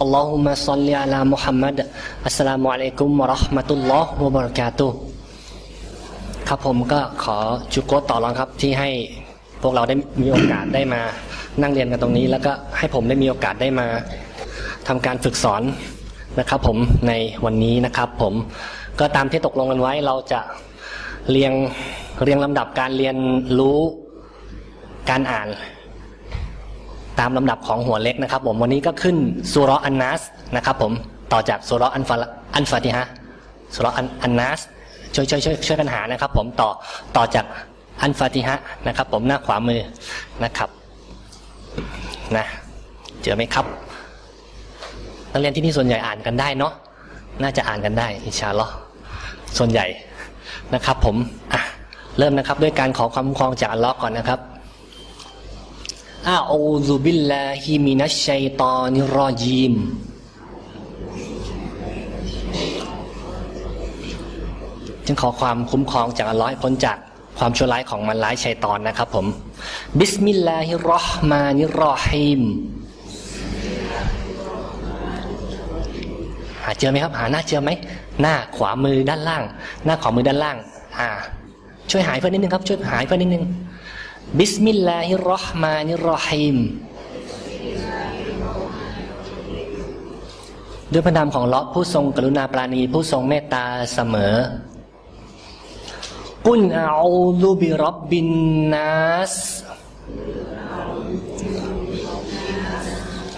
อัลลอฮุมะซัลลิอะลามุฮัมมัดอัสสลามุอะลัยกุมวะราะห์มะตุลลอฮ์วะบะเราะกาตุครับผมก็ขอจุโกต่อรองครับที่ให้พวกเราได้มีโอกาสได้มานั่งเรียนกันตรงนี้ แล้วก็ให้ผมได้มีโอกาสได้มาทำการฝึกสอนนะครับผมในวันนี้นะครับผมก็ตามที่ตกลงกันไว้เราจะเรียงเรียงลำดับการเรียนรู้การอ่าน ตามลำดับของหัวเล็กนะครับ ผมวันนี้ก็ขึ้นสุรอันนัสนะครับ ผมต่อจากสุรอันฟาอันฟาติฮะสุรอันอันนัสช่วยช่วยช่วยช่วยกันหานะครับ ผมต่อต่อจากอันฟาติฮะนะครับ ผมหน้าขวามือนะครับนะเจอไหมครับนักเรียนที่นี่ส่วนใหญ่อ่านกันได้เนาะน่าจะอ่านกันได้อิชาลอส่วนใหญ่นะครับ ผมอะเริ่มนะครับด้วยการขอความคุ้มครองจากอัลลอฮ์ก่อนนะครับ أعوذ بالله من الشيطان الرجيم จึงขอความคุ้มครองจากอัลลอฮ์พ้นจากความชั่วร้ายของมารร้ายชัยตอนนะครับผมبسم الله الرحمن الرحيمหาเจอไหมครับ หาหน้าเจอไหมหน้าขวามือด้านล่าง หน้าขวามือด้านล่าง อ่า ช่วยหายเพื่อนนิดนึงครับ ช่วยหายเพื่อนนิดนึง บิสมิลลาฮิรราะห์มานิรราะฮีมด้วยพระนามของลอผู้ทรงกรุณาปราณีผู้ทรงเมตตาเสมอ กุลอาลูบิรับบินนัส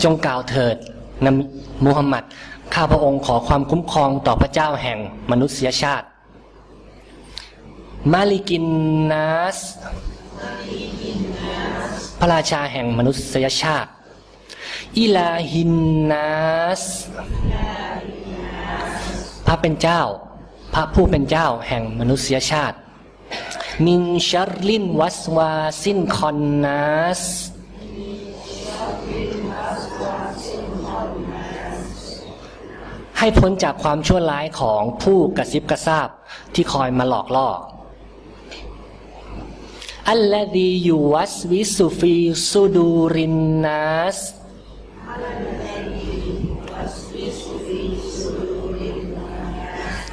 จงกล่าวเถิดนบีมูฮัมหมัด ข้าพระองค์ขอความคุ้มครองต่อพระเจ้าแห่งมนุษยชาติ มาลิกินนัส พระราชาแห่งมนุษยชาติ อิลาฮินนัสพระเป็นเจ้า พระผู้เป็นเจ้าแห่งมนุษยชาติ มินชัรลินวัสวาซินคอนนัสให้พ้นจากความชั่วร้ายของผู้กระซิบกระซาบที่คอยมาหลอกล่อ อัลลดียูวัสวิสุฟีซูดูรินนัส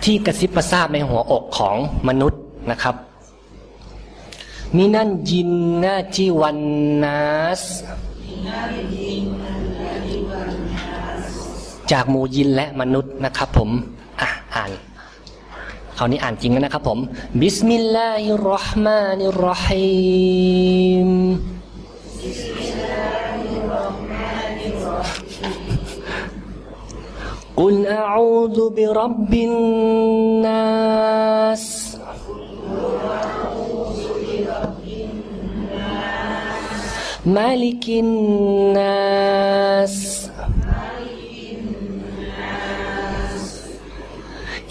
ที่กระซิบกระซาบในหัวอกของมนุษย์นะครับมินั่นยินนาจิวันนัสจากหมูยินและมนุษย์นะครับผม อะอ่าน คราวนี้อ่านจริงแล้วนะครับผม บิสมิลลาฮิรเราะห์มานิรเราะฮีม قل أعوذ برب الناس ملك الناس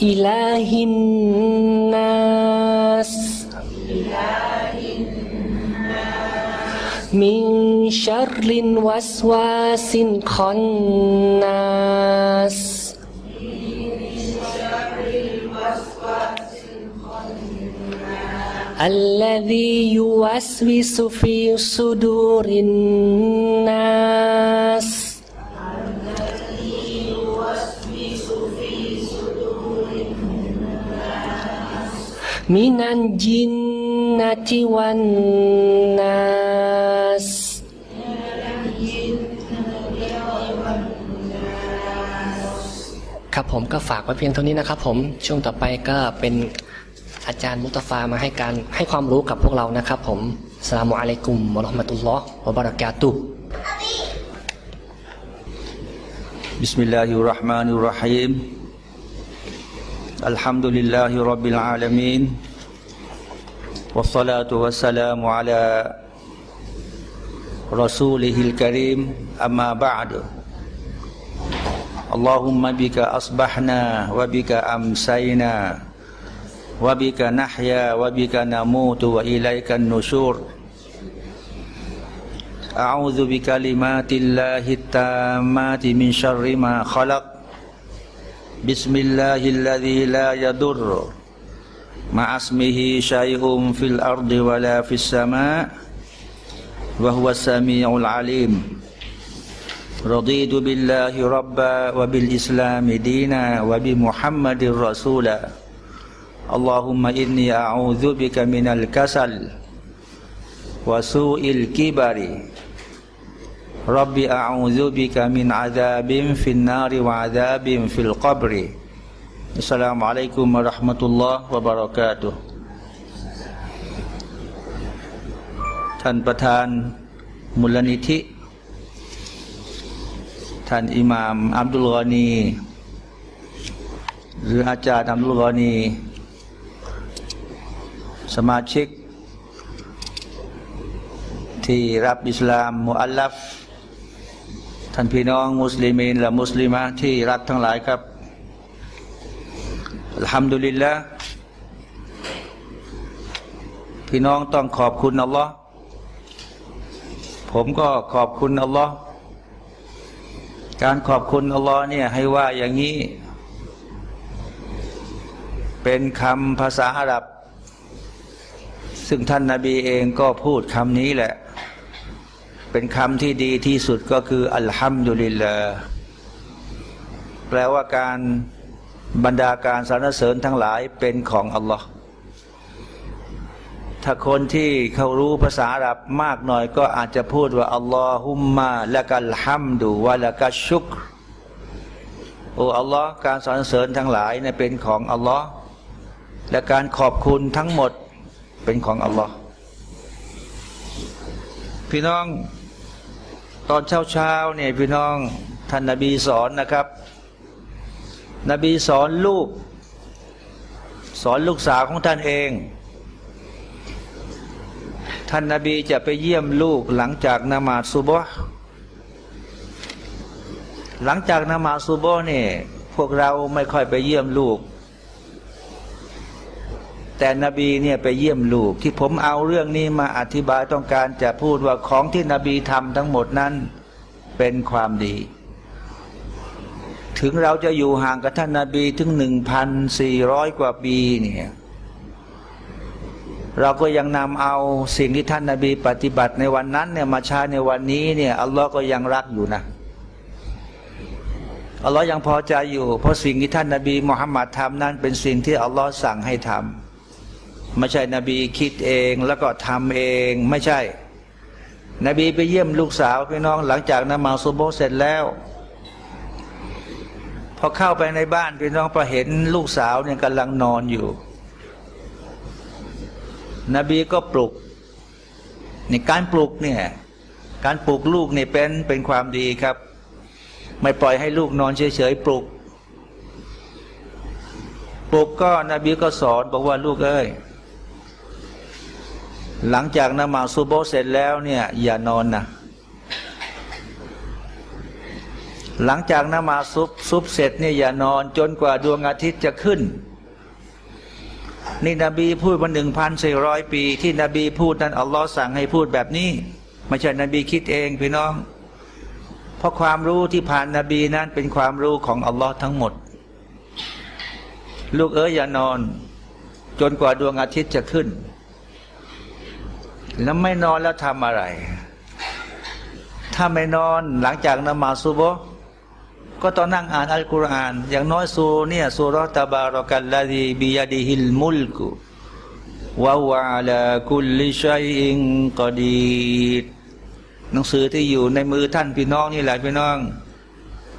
إله الناس من شر الوسواس الخناس الذي يوسوس في صدور الناس من الجنة والناس ครับผมก็ฝากไว้เพียงเท่านี้นะครับผมช่วงต่อไปก็เป็นอาจารย์มุตฟามาให้การให้ความรู้กับพวกเรานะครับผมสลามุอะลัยกุมวะเราะห์มะตุลลอฮ์วะบะเราะกาตุฮ์ بسم الله الرحمن الرحيم الحمد لله رب العالمين والصلاة والسلام على رسوله الكريم أما بعد اللهم بك أصبحنا وبك أمسينا وبك نحيا وبك نموت وإليك النشور أعوذ بكلمات الله التامات من شر ما خلق بسم الله الذي لا يضر. مع اسمه شيء في الأرض ولا في السماء وهو السميع العليم. رضيت بالله ربا وبالإسلام دينا وبمحمد رسولا اللهم إني أعوذ بك من الكسل وسوء الكبر. Rabbi a'udzu bika min adzabin fin nari wa adzabin fil qabri. Assalamualaikum warahmatullahi wabarakatuh. Tuan Pertahan Mulanithi Tan Imam Abdul Ghani. หรืออาจารย์ดำลุกรณีสมาชิก ที่รับอิสลามมุอัลลัฟ ท่านพี่น้องมุสลิมินและมุสลิมะที่รักทั้งหลายครับอัลฮัมดุลิลละพี่น้องต้องขอบคุณอัลลอฮ์ผมก็ขอบคุณอัลลอฮ์การขอบคุณอัลลอฮ์เนี่ยให้ว่าอย่างนี้ เป็นคำภาษาอาหรับ ซึ่งท่านนาบีเองก็พูดคำนี้แหละ เป็นคำที่ดีที่สุดก็คือ อัลฮัมดุลิลลาแปลว่าการบรรดาการสรรเสริญทั้งหลายเป็นของอัลลอฮ์ถ้าคนที่เขารู้ภาษาอาหรับมากหน่อยก็อาจจะพูดว่าอัลลอฮุมมาละกัลฮัมดุวะละกัชุกโอ้อัลลอฮ์การสรรเสริญทั้งหลายเนี่ยเป็นของอัลลอฮ์และการขอบคุณทั้งหมดเป็นของอัลลอฮ์พี่น้อง ตอนเช้าเช้าเนี่ยพี่น้องท่านนาบีสอนนะครับ นบีสอนลูก สอนลูกสาวของท่านเอง ท่านนาบีจะไปเยี่ยมลูกหลังจากนมาซุบฮ์หลังจากนมาซุบฮ์นี่ยพวกเราไม่ค่อยไปเยี่ยมลูก แต่นบีเนี่ยไปเยี่ยมลูก ที่ผมเอาเรื่องนี้มาอธิบายต้องการจะพูดว่าของที่นบีทำทั้งหมดนั้นเป็นความดี ถึงเราจะอยู่ห่างกับท่านนาบีถึงหนึ่งพันสี่ร้อยกว่าปีเนี่ยเราก็ยังนำเอาสิ่งที่ท่านนาบีปฏิบัติในวันนั้นเนี่ยมาใช้ในวันนี้เนี่ยอัลลอฮ์ก็ยังรักอยู่นะอัลลอฮ์ยังพอใจอยู่ เพราะสิ่งที่ท่านนาบีมุฮัมมัดทำนั้นเป็นสิ่งที่อัลลอฮ์สั่งให้ทำ ไม่ใช่นบีคิดเองแล้วก็ทำเองไม่ใช่ นบีไปเยี่ยมลูกสาวพี่น้องหลังจากนมาซุโบเสร็จแล้ว พอเข้าไปในบ้านพี่น้องพอเห็นลูกสาวเนี่ยกำลังนอนอยู่ นบีก็ปลุกในการปลุกเนี่ยการปลุกลูกเนี่ยเป็นเป็นความดีครับ ไม่ปล่อยให้ลูกนอนเฉยๆปลุก ปลุกก็นบีก็สอนบอกว่าลูกเอ้ย หลังจากนมาซูโบเสร็จแล้วเนี่ย อย่านอนนะหลังจากนมาซุบซุบเสร็จเนี่ยอย่านอนจนกว่าดวงอาทิตย์จะขึ้น นี่นบีพูดมาหนึ่งพันสี่ร้อยปี ที่นบีพูดนั้นอัลลอฮ์สั่งให้พูดแบบนี้ ไม่ใช่นบีคิดเองพี่น้อง เพราะความรู้ที่ผ่านนบีนั้นเป็นความรู้ของอัลลอฮ์ทั้งหมด ลูกเอ๋ยอย่านอน จนกว่าดวงอาทิตย์จะขึ้น แล้วไม่นอนแล้วทำอะไร ถ้าไม่นอนหลังจากนมาซุโบก็ต้องนั่งอ่านอัลกุรอาน อย่างน้อยสูเนี่ยสุรตบารกัลลาดีบิยาดิฮิลมุลกุวะวะลาคุลิชัยอิงกอดีหนังสือที่อยู่ในมือท่านพี่น้องนี่แหละพี่น้อง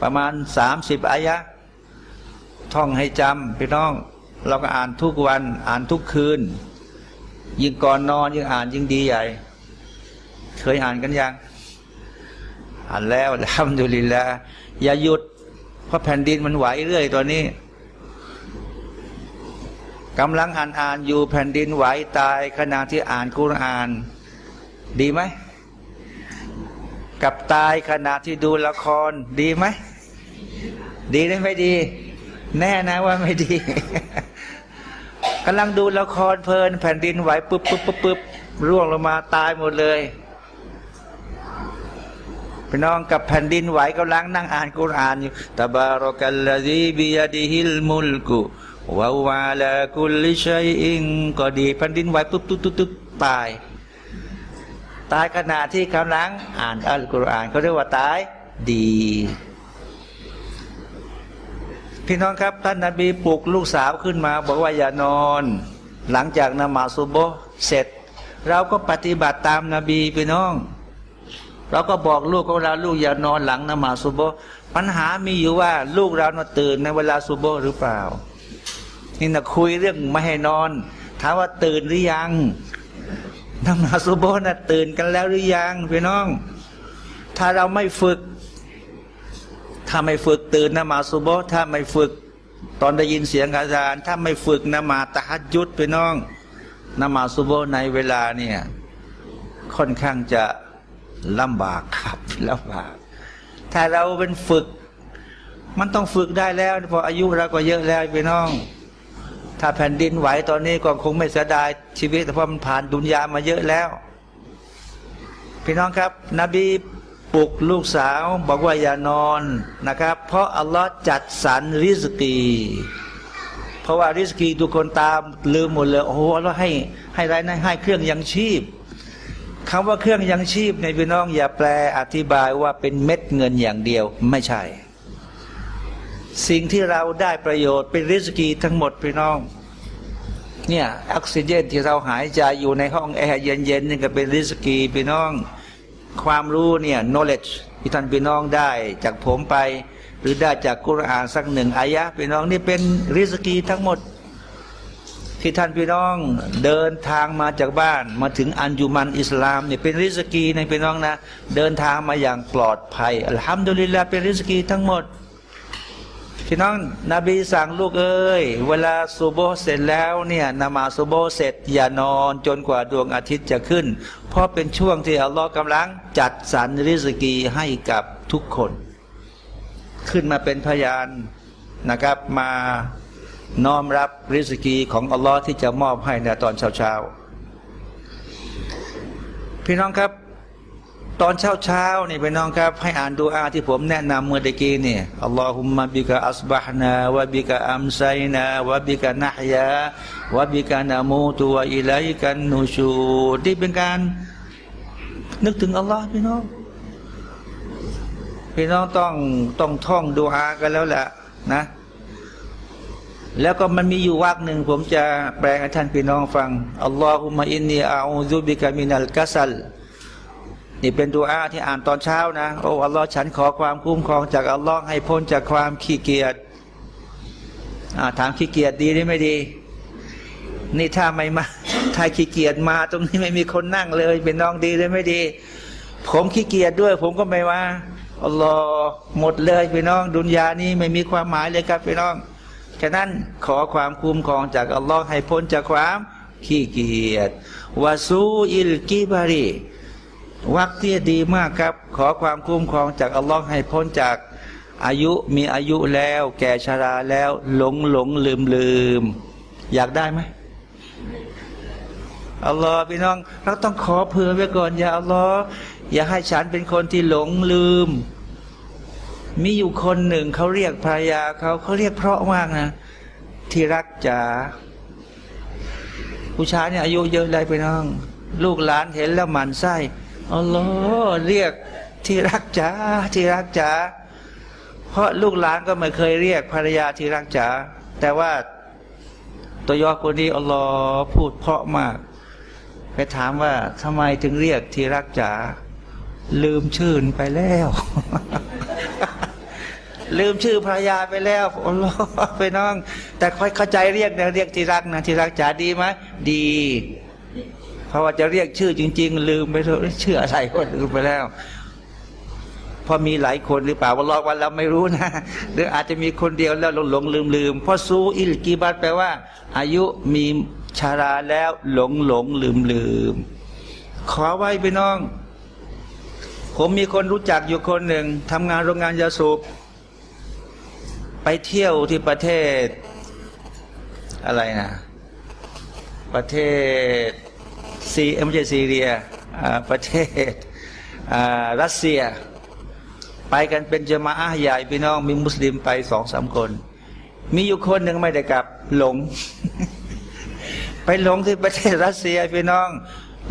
ประมาณสามสิบอายะ ท่องให้จำพี่น้อง เราก็อ่านทุกวันอ่านทุกคืน ยิ่งก่อนนอนยิ่งอ่านยิ่งดีใหญ่ เคยอ่านกันยัง อ่านแล้วทำดูลิลละอย่าหยุด เพราะแผ่นดินมันไหวเรื่อยตัวนี้กำลังอ่านอ่านอยู่แผ่นดินไหวตายขณะที่อ่านคุราน ดีไหมกับตายขณะที่ดูละครดีไหม ดีหรือไม่ดี แน่นะว่าไม่ดี กำลังดูละครเพลิน แผ่นดินไหวปุ๊บปุ๊บปุ๊บปุ๊บร่วงลงมาตายหมดเลยพี่น้องกับแผ่นดินไหวกำลังนั่งอ่านกุรอานอยู่ตบารกัลลาซีบิยาดิฮิลมุลกุวาวาลากุลิชัยอิงก็ดีแผ่นดินไหวปุ๊บตุ๊บตุ๊บตุ๊บตาย ตายขณะที่กำลังอ่านอัลกุรอานเขาเรียกว่าตายดี พี่น้องครับท่านนาบีปลุกลูกสาวขึ้นมา บอกว่าอย่านอน หลังจากนมาซุโบเสร็จ เราก็ปฏิบัติตามนาบีพี่น้อง เราก็บอกลูกของเราลูกอย่านอนหลังนมาซุโบปัญหามีอยู่ว่าลูกเราตื่นในเวลาซุโบหรือเปล่า นี่นะคุยเรื่องไม่ให้นอนถามว่าตื่นหรือยังนมาซุโบฮ์นะตื่นกันแล้วหรือยังพี่น้อง ถ้าเราไม่ฝึก ถ้าไม่ฝึกตื่นนมาซุโบถ้าไม่ฝึกตอนได้ยินเสียงอาจารย์ ถ้าไม่ฝึกนมาตะฮัดยุดพี่น้องนมาซุโบในเวลาเนี่ยค่อนข้างจะลำบากครับลำบาก ถ้าเราเป็นฝึก มันต้องฝึกได้แล้วพออายุเราก็เยอะแล้วพี่น้อง ถ้าแผ่นดินไหวตอนนี้ก็คงไม่เสียดายชีวิต เพราะมันผ่านดุนยามาเยอะแล้ว พี่น้องครับ นบี ปลุกลูกสาวบอกว่าอย่านอนนะครับ เพราะอัลลอฮ์จัดสรรริสกี เพราะว่าริสกีทุกคนตามลืมหมดเลยโอ้โหอัลลอฮ์ให้ให้ไรนะให้เครื่องยังชีพคำว่าเครื่องยังชีพในพี่น้องอย่าแปลอธิบายว่าเป็นเม็ดเงินอย่างเดียวไม่ใช่ สิ่งที่เราได้ประโยชน์เป็นริสกีทั้งหมดพี่น้องเนี่ยออกซิเจนที่เราหายใจอยู่ในห้องแอร์เย็นๆนี่ก็เป็นริสกีพี่น้อง ความรู้เนี่ย knowledge ที่ท่านพี่น้องได้จากผมไป หรือได้จากกุรอานสักหนึ่งอายะพี่น้องนี่เป็นริสกีทั้งหมด ที่ท่านพี่น้องเดินทางมาจากบ้านมาถึงอันยุมันอิสลามเนี่ยเป็นริสกีในพี่น้องนะ เดินทางมาอย่างปลอดภัยอัลฮัมดุลิลลาห์เป็นริสกีทั้งหมด พี่น้องนบีสั่งลูกเอ้ย เวลาซูโบเสร็จแล้วเนี่ยนมาซูโบเสร็จ อย่านอนจนกว่าดวงอาทิตย์จะขึ้น เพราะเป็นช่วงที่อัลลอฮ์กำลังจัดสรรริสกีให้กับทุกคน ขึ้นมาเป็นพยานนะครับมาน้อมรับริสกีของอัลลอฮ์ที่จะมอบให้ในตอนเช้าๆพี่น้องครับ ตอนเช้าเช้านี่พี่น้องครับ ให้อ่านดูอาที่ผมแนะนำเมื่อตะกี้นี่อัลลอฮุมมะบิกะอัสบะฮ์นาวะบิกะอัมไซนาวะบิกะนะฮยาวะบิกะนามูตุวะอิลัยกันนูชูที่เป็นการ นึกถึงอัลลอฮ์พี่น้องพี่น้องต้องต้องท่องดูอากันแล้วแหละนะ แล้วก็มันมีอยู่วักหนึ่งผมจะแปลให้ท่านพี่น้องฟังอัลลอฮุมะอินนีอาอูซุบิกะมินัลกัสล นี่เป็นดูอาที่อ่านตอนเช้านะ โอ้อัลลอฮ์ฉันขอความคุ้มครองจากอัลลอฮ์ให้พ้นจากความขี้เกียจถามขี้เกียจดีหรือไม่ดี นี่ถ้าไม่มาถ้าขี้เกียจมาตรงนี้ไม่มีคนนั่งเลย เป็นน้องดีหรือไม่ดี ผมขี้เกียจด้วย ผมก็ไม่มาอัลลอฮ์หมดเลยพี่น้อง ดุนยานี้ไม่มีความหมายเลยครับพี่น้องฉะนั้นขอความคุ้มครองจากอัลลอฮ์ให้พ้นจากความขี้เกียจวาซูอิลกิบารี วักที่ดีมากครับ ขอความคุ้มครองจากอัลลอฮ์ให้พ้นจากอายุมีอายุแล้ว แก่ชราแล้ว หลงหลงลืมลืมอยากได้ไหมอัลลอฮ์พี่น้องเราต้องขอเผื่อไว้ก่อนอย่าอัลลอฮ์อย่าให้ฉันเป็นคนที่หลงลืม มีอยู่คนหนึ่งเขาเรียกภรรยาเขาเขาเรียกเพราะมากนะที่รักจ๋าผู้ชายเนี่ยอายุเยอะเลยพี่น้อง ลูกหลานเห็นแล้วหมันไส้ อัลลอฮ์เรียกที่รักจ๋าที่รักจ๋าเพราะลูกหลานก็ไม่เคยเรียกภรรยาที่รักจ๋าแต่ว่าตัวยอคนนี้อัลลอฮ์พูดเพราะมาก ไปถามว่าทำไมถึงเรียกที่รักจ๋าลืมชื่นไปแล้ว ลืมชื่อภรรยาไปแล้วอัลลอฮ์ไปน้อง แต่ค่อยเข้าใจเรียกนะเรียกที่รักนะที่รักจ๋าดีไหมดี เพราะว่าจะเรียกชื่อจริง ๆ ลืมไปแล้วชื่ออะไรก็ลืมไปแล้วพราะมีหลายคนหรือเปล่าว่าลอกวันเราไม่รู้นะ หรืออาจจะมีคนเดียวแล้วหลงหลงลืมลืมเพราะซูอิลกีบัตแปลว่า อายุมีชาราแล้วหลงหลงลืมลืมขอไว้พี่น้อง ผมมีคนรู้จักอยู่คนหนึ่งทำงานโรงงานยาสูบไปเที่ยวที่ประเทศอะไรนะ ประเทศ ซีไม่ใช่ซีเรียประเทศรัสเซีย ไปกันเป็นจมาอะห์ใหญ่พี่น้องมีมุสลิมไปสองสามคน มีอยู่คนหนึ่งไม่ได้กลับหลง ไปหลงที่ประเทศรัสเซียพี่น้อง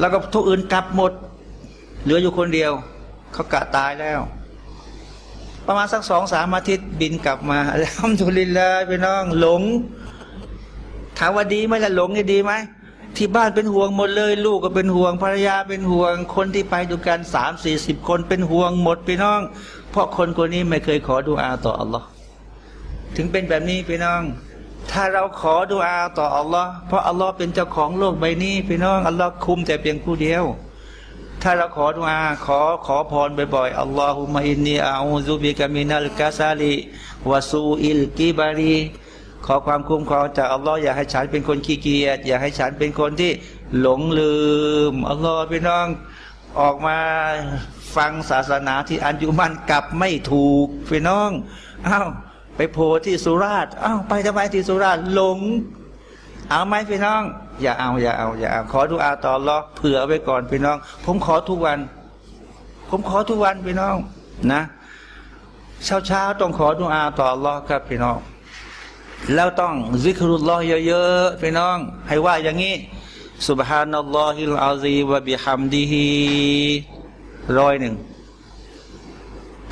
แล้วก็ทุกอื่นกลับหมด เหลืออยู่คนเดียว เขากะตายแล้ว ประมาณสักสองสามอาทิตย์บินกลับมาแล้วทำดุลินเลยพี่น้องหลงถามว่าดีไหมล่ะหลงนี่ดีไหม ที่บ้านเป็นห่วงหมดเลย ลูกก็เป็นห่วงภรรยาเป็นห่วง คนที่ไปดูกันสามสี่สิบคนเป็นห่วงหมดพี่น้อง เพราะคนคนนี้ไม่เคยขอดูอาต่ออัลลอฮ์ถึงเป็นแบบนี้พี่น้อง ถ้าเราขอดูอาต่ออัลลอฮ์เพราะอัลลอฮ์เป็นเจ้าของโลกใบนี้พี่น้องอัลลอฮ์คุมแต่เพียงผู้เดียวถ้าเราขอดูอาขอขอพรบ่อยๆอัลลอฮุมะอินนีอาอูซุบิกามินัลกาซาลีวาซูอิลกิบารี ขอความคุ้มครองจากอัลลอฮ์อย่าให้ฉันเป็นคนขี้เกียจอย่าให้ฉันเป็นคนที่หลงลืมอัลลอฮ์พี่น้องออกมาฟังศาสนาที่อันยุมันกลับไม่ถูกพี่น้องอ้าวไปโพที่สุราษฎร์อ้าวไปทำไมที่สุราษฎร์หลง เอาไหมพี่น้อง อย่าเอาอย่าเอาอย่าเอาขอดูอาต่อรอเผื่อไว้ก่อนพี่น้อง ผมขอทุกวัน ผมขอทุกวันพี่น้องนะ เช้าเช้าๆต้องขอดูอาต่อรอครับพี่น้อง แล้วต้องซิกรุลลอฮ์เยอะๆพี่น้อง ให้ว่าอย่างนี้สุบฮานัลลอฮิลอาซีวะบิฮัมดีฮีร้อยหนึ่ง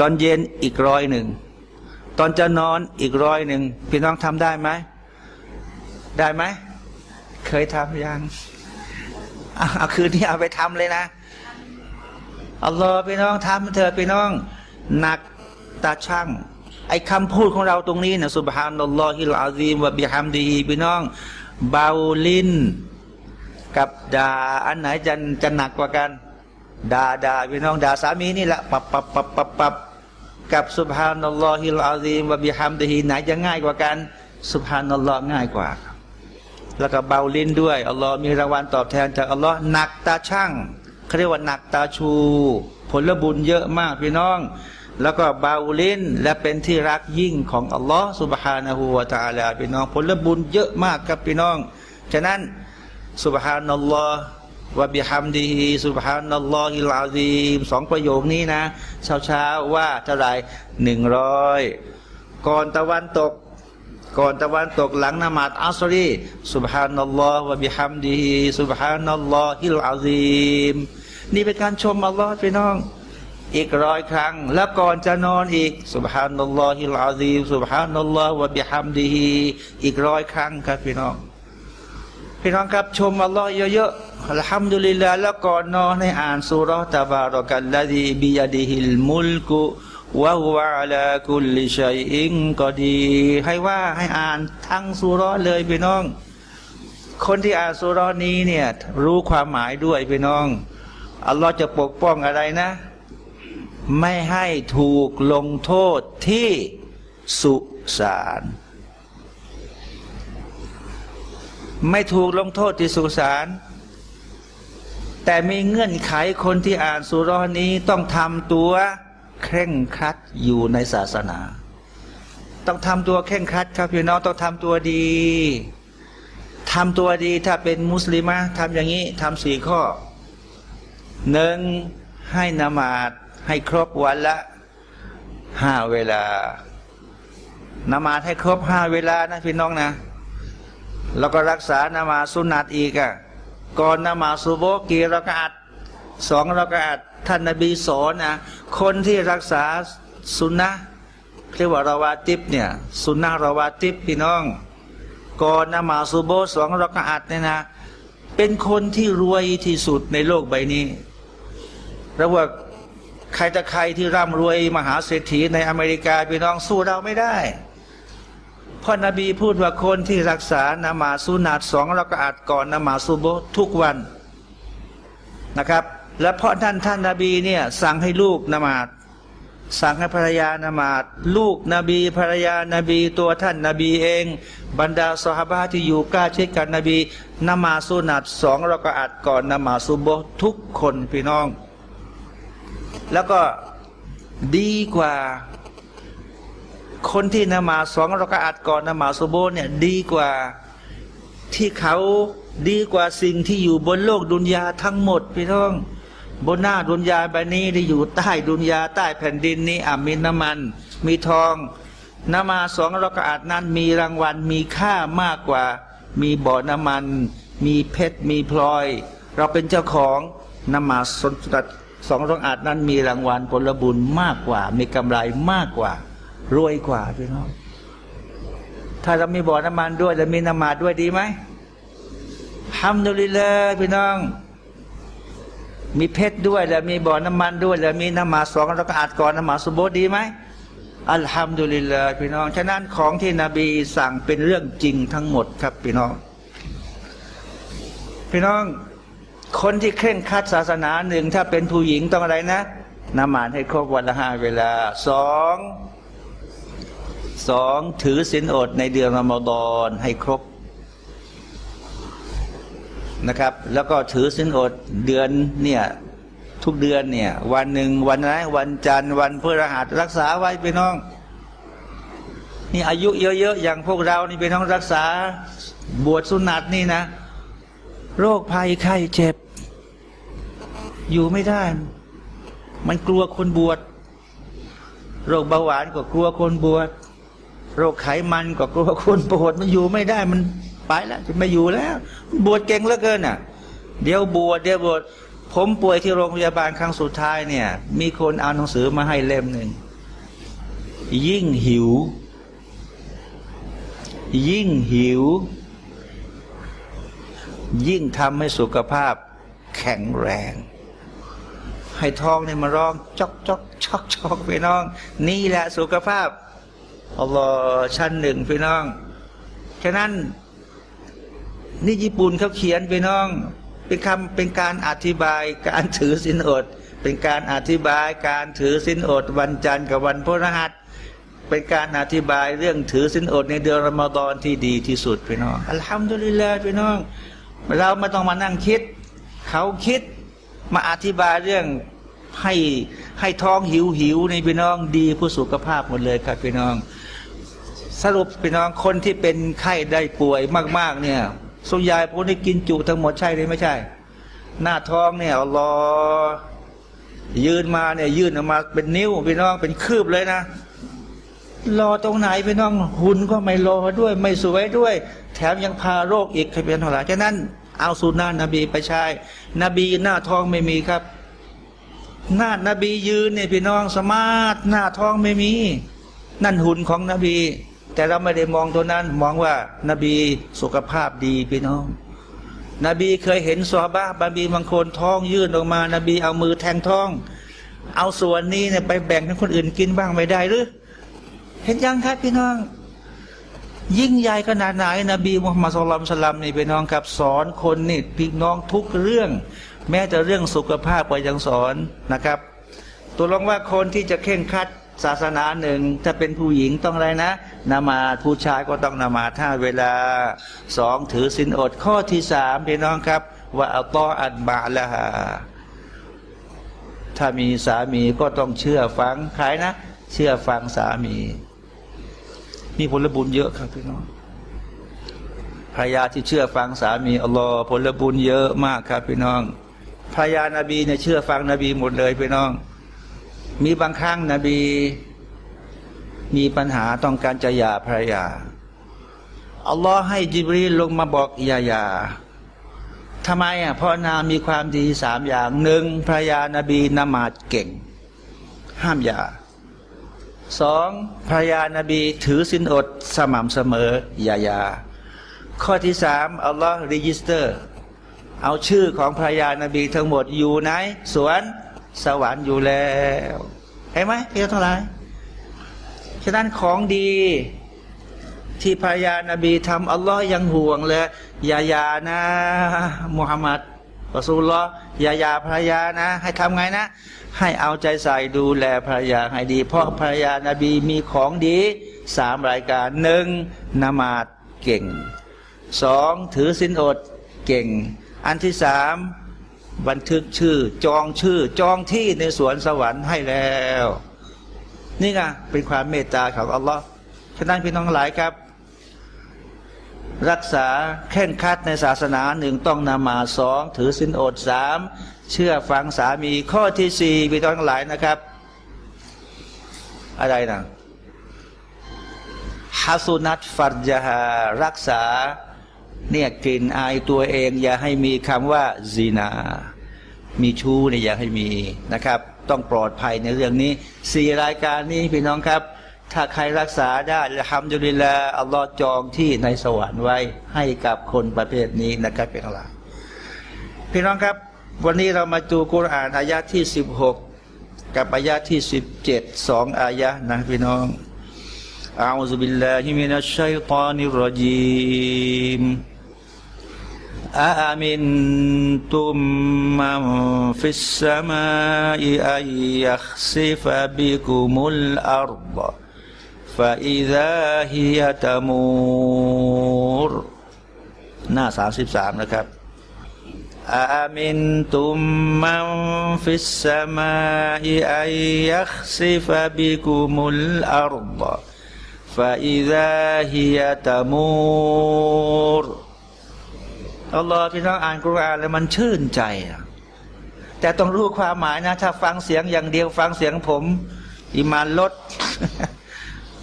ตอนเย็นอีกร้อยหนึ่ง ตอนจะนอนอีกร้อยหนึ่ง พี่น้องทำได้ไหม ได้ไหม เคยทำยังเอาคืนนี้เอาไปทำเลยนะอัลลอฮ์พี่น้องทำเถอะพี่น้อง หนักตาช่าง ไอ้คำพูดของเราตรงนี้นะสุบฮานัลลอฮิลอาซีมวะบิฮัมดีพี่น้องเบาลินกับด่าอันไหนจะจะหนักกว่ากันด่าด่าพี่น้องด่าสามีนี่แหละปับปับปับปับปับกับสุบฮานัลลอฮิลอาซีมวะบิฮัมดีไหนจะง่ายกว่ากันสุบฮานัลลอฮ์ง่ายกว่า แล้วก็เบาลินด้วยอัลลอฮ์มีรางวัลตอบแทนจากอัลลอฮ์หนักตาช่างเขาเรียกว่าหนักตาชู ผลบุญเยอะมากพี่น้อง แล้วก็เบาลิ้นและเป็นที่รักยิ่งของอัลลอฮ์สุบฮานะฮูวาตาลาพี่น้อง ผลบุญเยอะมากครับพี่น้อง ฉะนั้น سبحان الله وبحمده سبحان الله العظيم สองประโยคนี้นะ เช้าเช้าๆว่าเท่าไรหนึ่งร้อยก่อนตะวันตก ก่อนตะวันตกหลังนมาดอัสรีสุบฮานัลลอฮ์วะบิฮัมดีฮีสุบฮานัลลอฮิลอาซีมนี่เป็นการชมอัลลอฮ์พี่น้อง อีกร้อยครั้ง แล้วก่อนจะนอนอีก سبحان الله العظيم سبحان الله وبحمدهอีกร้อยครั้งครับพี่น้อง พี่น้องครับชมอัลลอฮ์เยอะๆอัลฮัมดุลิลลาห์แล้วก่อนนอนให้อ่านสุรตะบารอกัลลดีบิยาดิฮิลมุลกุวะฮุวะอะลาคุลลิชัยอิงกอดี ให้ว่าให้อ่านทั้งสุรเลยพี่น้อง คนที่อ่านสุรนี้เนี่ยรู้ความหมายด้วยพี่น้องอัลลอฮ์จะปกป้องอะไรนะ ไม่ให้ถูกลงโทษที่สุสานไม่ถูกลงโทษที่สุสานแต่มีเงื่อนไขคนที่อ่านสุราะห์นี้ต้องทำตัวเคร่งครัดอยู่ในศาสนา ต้องทำตัวเคร่งครัดครับพี่น้องต้องทำตัวดีทำตัวดีถ้าเป็นมุสลิมะทำอย่างนี้ทำสี่ข้อหนึ่งให้นามาด ให้ครบวันละห้าเวลานมาให้ครบห้าเวลานะพี่น้องนะ แล้วก็รักษานามาสุนัตอีกอะก่อนนามาสุโบกีเรักอัดสองเรักอัดท่านนบีสอนนะคนที่รักษาสุนนะเรียกว่าราวาติบเนี่ยสุนนะราวาติบพี่น้อง ก่อนนามาสุโบสองเรักอัดเนี่ยนะเป็นคนที่รวยที่สุดในโลกใบนี้ระว่า ใครจะใครที่ร่ำรวยมหาเศรษฐีในอเมริกาพี่น้องสู้เราไม่ได้พ่อนบีพูดว่าคนที่รักษานามาสุนัตสองเราก็อาจก่อนนามาสุโบทุกวันนะครับ และเพราะท่านท่านนาบีเนี่ยสั่งให้ลูกนามาดสั่งให้ภรรยานามาดลูกนบีภรรยานาบีตัวท่านนาบีเอง บรรดาสหบาที่อยู่ใกล้ชิดกันนบีนามาสุนัตสองเราก็อาจก่อนนามาสุโบทุกคนพี่น้อง แล้วก็ดีกว่า คนที่นมาสองราก็อัดก่อนนมาสุโบเนี่ยดีกว่าที่เขาดีกว่าสิ่งที่อยู่บนโลกดุนยาทั้งหมดพี่น้อง บนหน้าดุนยาใบนี้ที่อยู่ใต้ดุนยาใต้แผ่นดินนี้อะมีน้ำมัน มีทองนมาสองราก็อัดนั้นมีรางวัลมีค่ามากกว่า มีบ่อน้ำมัน มีเพชรมีพลอย เราเป็นเจ้าของนมาสนทัด สองรักอาจนั้นมีรางวัลผลบุญมากกว่า มีกำไรมากกว่า รวยกว่าพี่น้องถ้าเรามีบ่อน้ำมันด้วยและมีน้ำมาดด้วยดีไหมฮัมดุลิลลาพี่น้อง มีเพชรด้วยแล้วมีบ่อน้ำมันด้วยแล้วมีน้ำมาสองแล้วก็อาจก่อนน้ำมาสุโบดีไหมอัลฮัมดุลิลลาพี่น้องฉะนั้นของที่นบีสั่งเป็นเรื่องจริงทั้งหมดครับพี่น้อง พี่น้อง คนที่เคร่งคัดศาสนาหนึ่งถ้าเป็นผู้หญิงต้องอะไรนะนมาดให้ครบวันละห้าเวลาสองสองถือศีลอดในเดือนรอมฎอนให้ครบนะครับ แล้วก็ถือศีลอดเดือนเนี่ยทุกเดือนเนี่ย วันหนึ่งวันไหนวันจันทร์วันพฤหัสรักษาไว้พี่น้อง นี่อายุเยอะๆอย่างพวกเรานี่พี่น้องรักษา บวชสุนัตนี่นะ โรคภัยไข้เจ็บ อยู่ไม่ได้ มันกลัวคนบวช โรคเบาหวานก็กลัวคนบวช โรคไขมันก็กลัวคนบวชมันอยู่ไม่ได้ มันไปแล้วจะไม่อยู่แล้ว บวชเก่งเหลือเกินอะ เดี๋ยวบวชเดี๋ยวบวช ผมป่วยที่โรงพยาบาลครั้งสุดท้ายเนี่ย มีคนเอาหนังสือมาให้เล่มหนึ่ง ยิ่งหิว ยิ่งหิว ยิ่งทำให้สุขภาพแข็งแรง ให้ท้องเนี่ยมาร้องจอกจอกชอกชอกพี่น้อง นี่แหละสุขภาพอัลลอฮ์ชั้นหนึ่งพี่น้อง ฉะนั้น นี่ญี่ปุ่นเขาเขียนพี่น้อง เป็นคำเป็นการอธิบายการถือสินอด เป็นการอธิบายการถือสินอด วันจันทร์กับวันพฤหัสเป็นการอธิบายเรื่องถือสินอดในเดือนรอมฎอนที่ดีที่สุดพี่น้องอัลฮัมดุลิลลาห์พี่น้อง เราไม่ต้องมานั่งคิด เขาคิด มาอธิบายเรื่องให้ให้ท้องหิวหิวในพี่น้องดีผู้สุขภาพหมดเลยครับพี่น้อง สรุปพี่น้องคนที่เป็นไข้ได้ป่วยมาก ๆ เนี่ยส่วนใหญ่พวกนี้กินจุทั้งหมดใช่หรือไม่ใช่ หน้าท้องเนี่ยรอยืนมาเนี่ยยืนออกมาเป็นนิ้วพี่น้องเป็นคืบเลยนะรอตรงไหนพี่น้องหุ่นก็ไม่รอด้วย ไม่สวยด้วย แถมยังพาโรคอีกใครเป็นเท่าไหร่ฉะนั้น เอาสูตรหน้านบีไปใช้นบีหน้าท้องไม่มีครับ หน้านบียืนเนี่ยพี่น้องสมาร์ทหน้าท้องไม่มี นั่นหุ่นของนบี แต่เราไม่ได้มองตัวนั้นมองว่านบีสุขภาพดีพี่น้อง นบีเคยเห็นซอบ้าบางบีบางคนท้องยื่นออกมา นบีเอามือแทงท้อง เอาส่วนนี้เนี่ยไปแบ่งให้คนอื่นกินบ้างไม่ได้หรือ เห็นยังครับพี่น้อง ยิ่งใหญ่ขนาดไหนนบีมุฮัมมัดสุลลัมสลัมนี่พี่น้องครับสอนคนนี่พี่น้องทุกเรื่อง แม้แต่เรื่องสุขภาพก็ยังสอนนะครับ ตัวลองว่าคนที่จะเข่งคัดศาสนาหนึ่งถ้าเป็นผู้หญิงต้องอะไรนะนามาผู้ชายก็ต้องนามาถ้าเวลาสองถือสินอดข้อที่สามพี่น้องครับ ว่าอัลตออัดบาละฮาถ้ามีสามีก็ต้องเชื่อฟังใครนะ เชื่อฟังสามี มีผลบุญเยอะครับพี่น้องภรรยาที่เชื่อฟังสามีอัลลอฮ์ผลบุญเยอะมากครับพี่น้องภรรยานาบีเนี่ยเชื่อฟังนบีหมดเลยพี่น้อง มีบางครั้งนบี มีปัญหาต้องการจะหย่าภรรยาอัลลอฮ์ให้จิบรีลลงมาบอกอย่าหย่าทำไมอะเพราะนางมีความดีสามอย่างหนึ่งภรรยานาบีนมาดเก่ง ห้ามหย่า สองภรยานาบีถือสินอดสม่ำเสมออย่าหย่า ข้อที่สามอัลลอฮ์ register เอาชื่อของภรยานาบีทั้งหมดอยู่ในสวนสวรรค์อยู่แล้วเห็นไหมพี่ทั้งหลายฉะนั้นของดีที่ภรยานาบีทำอัลลอฮ์ยังห่วงเลยอย่าหย่านะมุฮัมมัด รอซูลลอยาอย่าภรรยานะ ให้ทำไงนะ ให้เอาใจใส่ดูแลภรรยาให้ดี เพราะภรรยานาบีมีของดีสามรายการหนึ่งนมาดเก่งสองถือสินอดเก่ง อันที่สามบันทึกชื่อ จองชื่อ จองที่ในสวนสวรรค์ให้แล้ว นี่ไงเป็นความเมตตาของอัลลอฮ์ฉะนั้นพี่น้องหลายครับ รักษาแข่งคัดในศาสนาหนึ่งต้องนามาสองถือสินอดสามเชื่อฟังสามีข้อที่สี่พี่น้องหลายนะครับ อะไรนะฮัสุนัตฟัรจารักษาเนี่ยกลิ่นอายตัวเอง อย่าให้มีคำว่าซีนา มีชู้เนี่ยอย่าให้มีนะครับ ต้องปลอดภัยในเรื่องนี้สี่รายการนี้พี่น้องครับ ถ้าใครรักษาได้ละฮัมดุลิลลาอัลลอฮ์จองที่ในสวรรค์ไว้ให้กับคนประเภทนี้นะครับเป็นอะไรพี่น้องครับ วันนี้เรามาดูกุรอานอายะที่สิบหกกับอายะที่สิบเจ็ดสองอายะนะพี่น้อง أعوذ بالله من الشيطان الرجيم أأمنتم من في السماء أن يخسف بكم الأرض فإذا هي تمور หน้า33นะครับ أأمنتم من في السماء أن يخسف بكم الأرض فإذا هي تمور อัลลอฮ์พี่น้องอ่านกุรอานแล้วมันชื่นใจอะแต่ต้องรู้ความหมายนะ ถ้าฟังเสียงอย่างเดียวฟังเสียงผมอิมานลด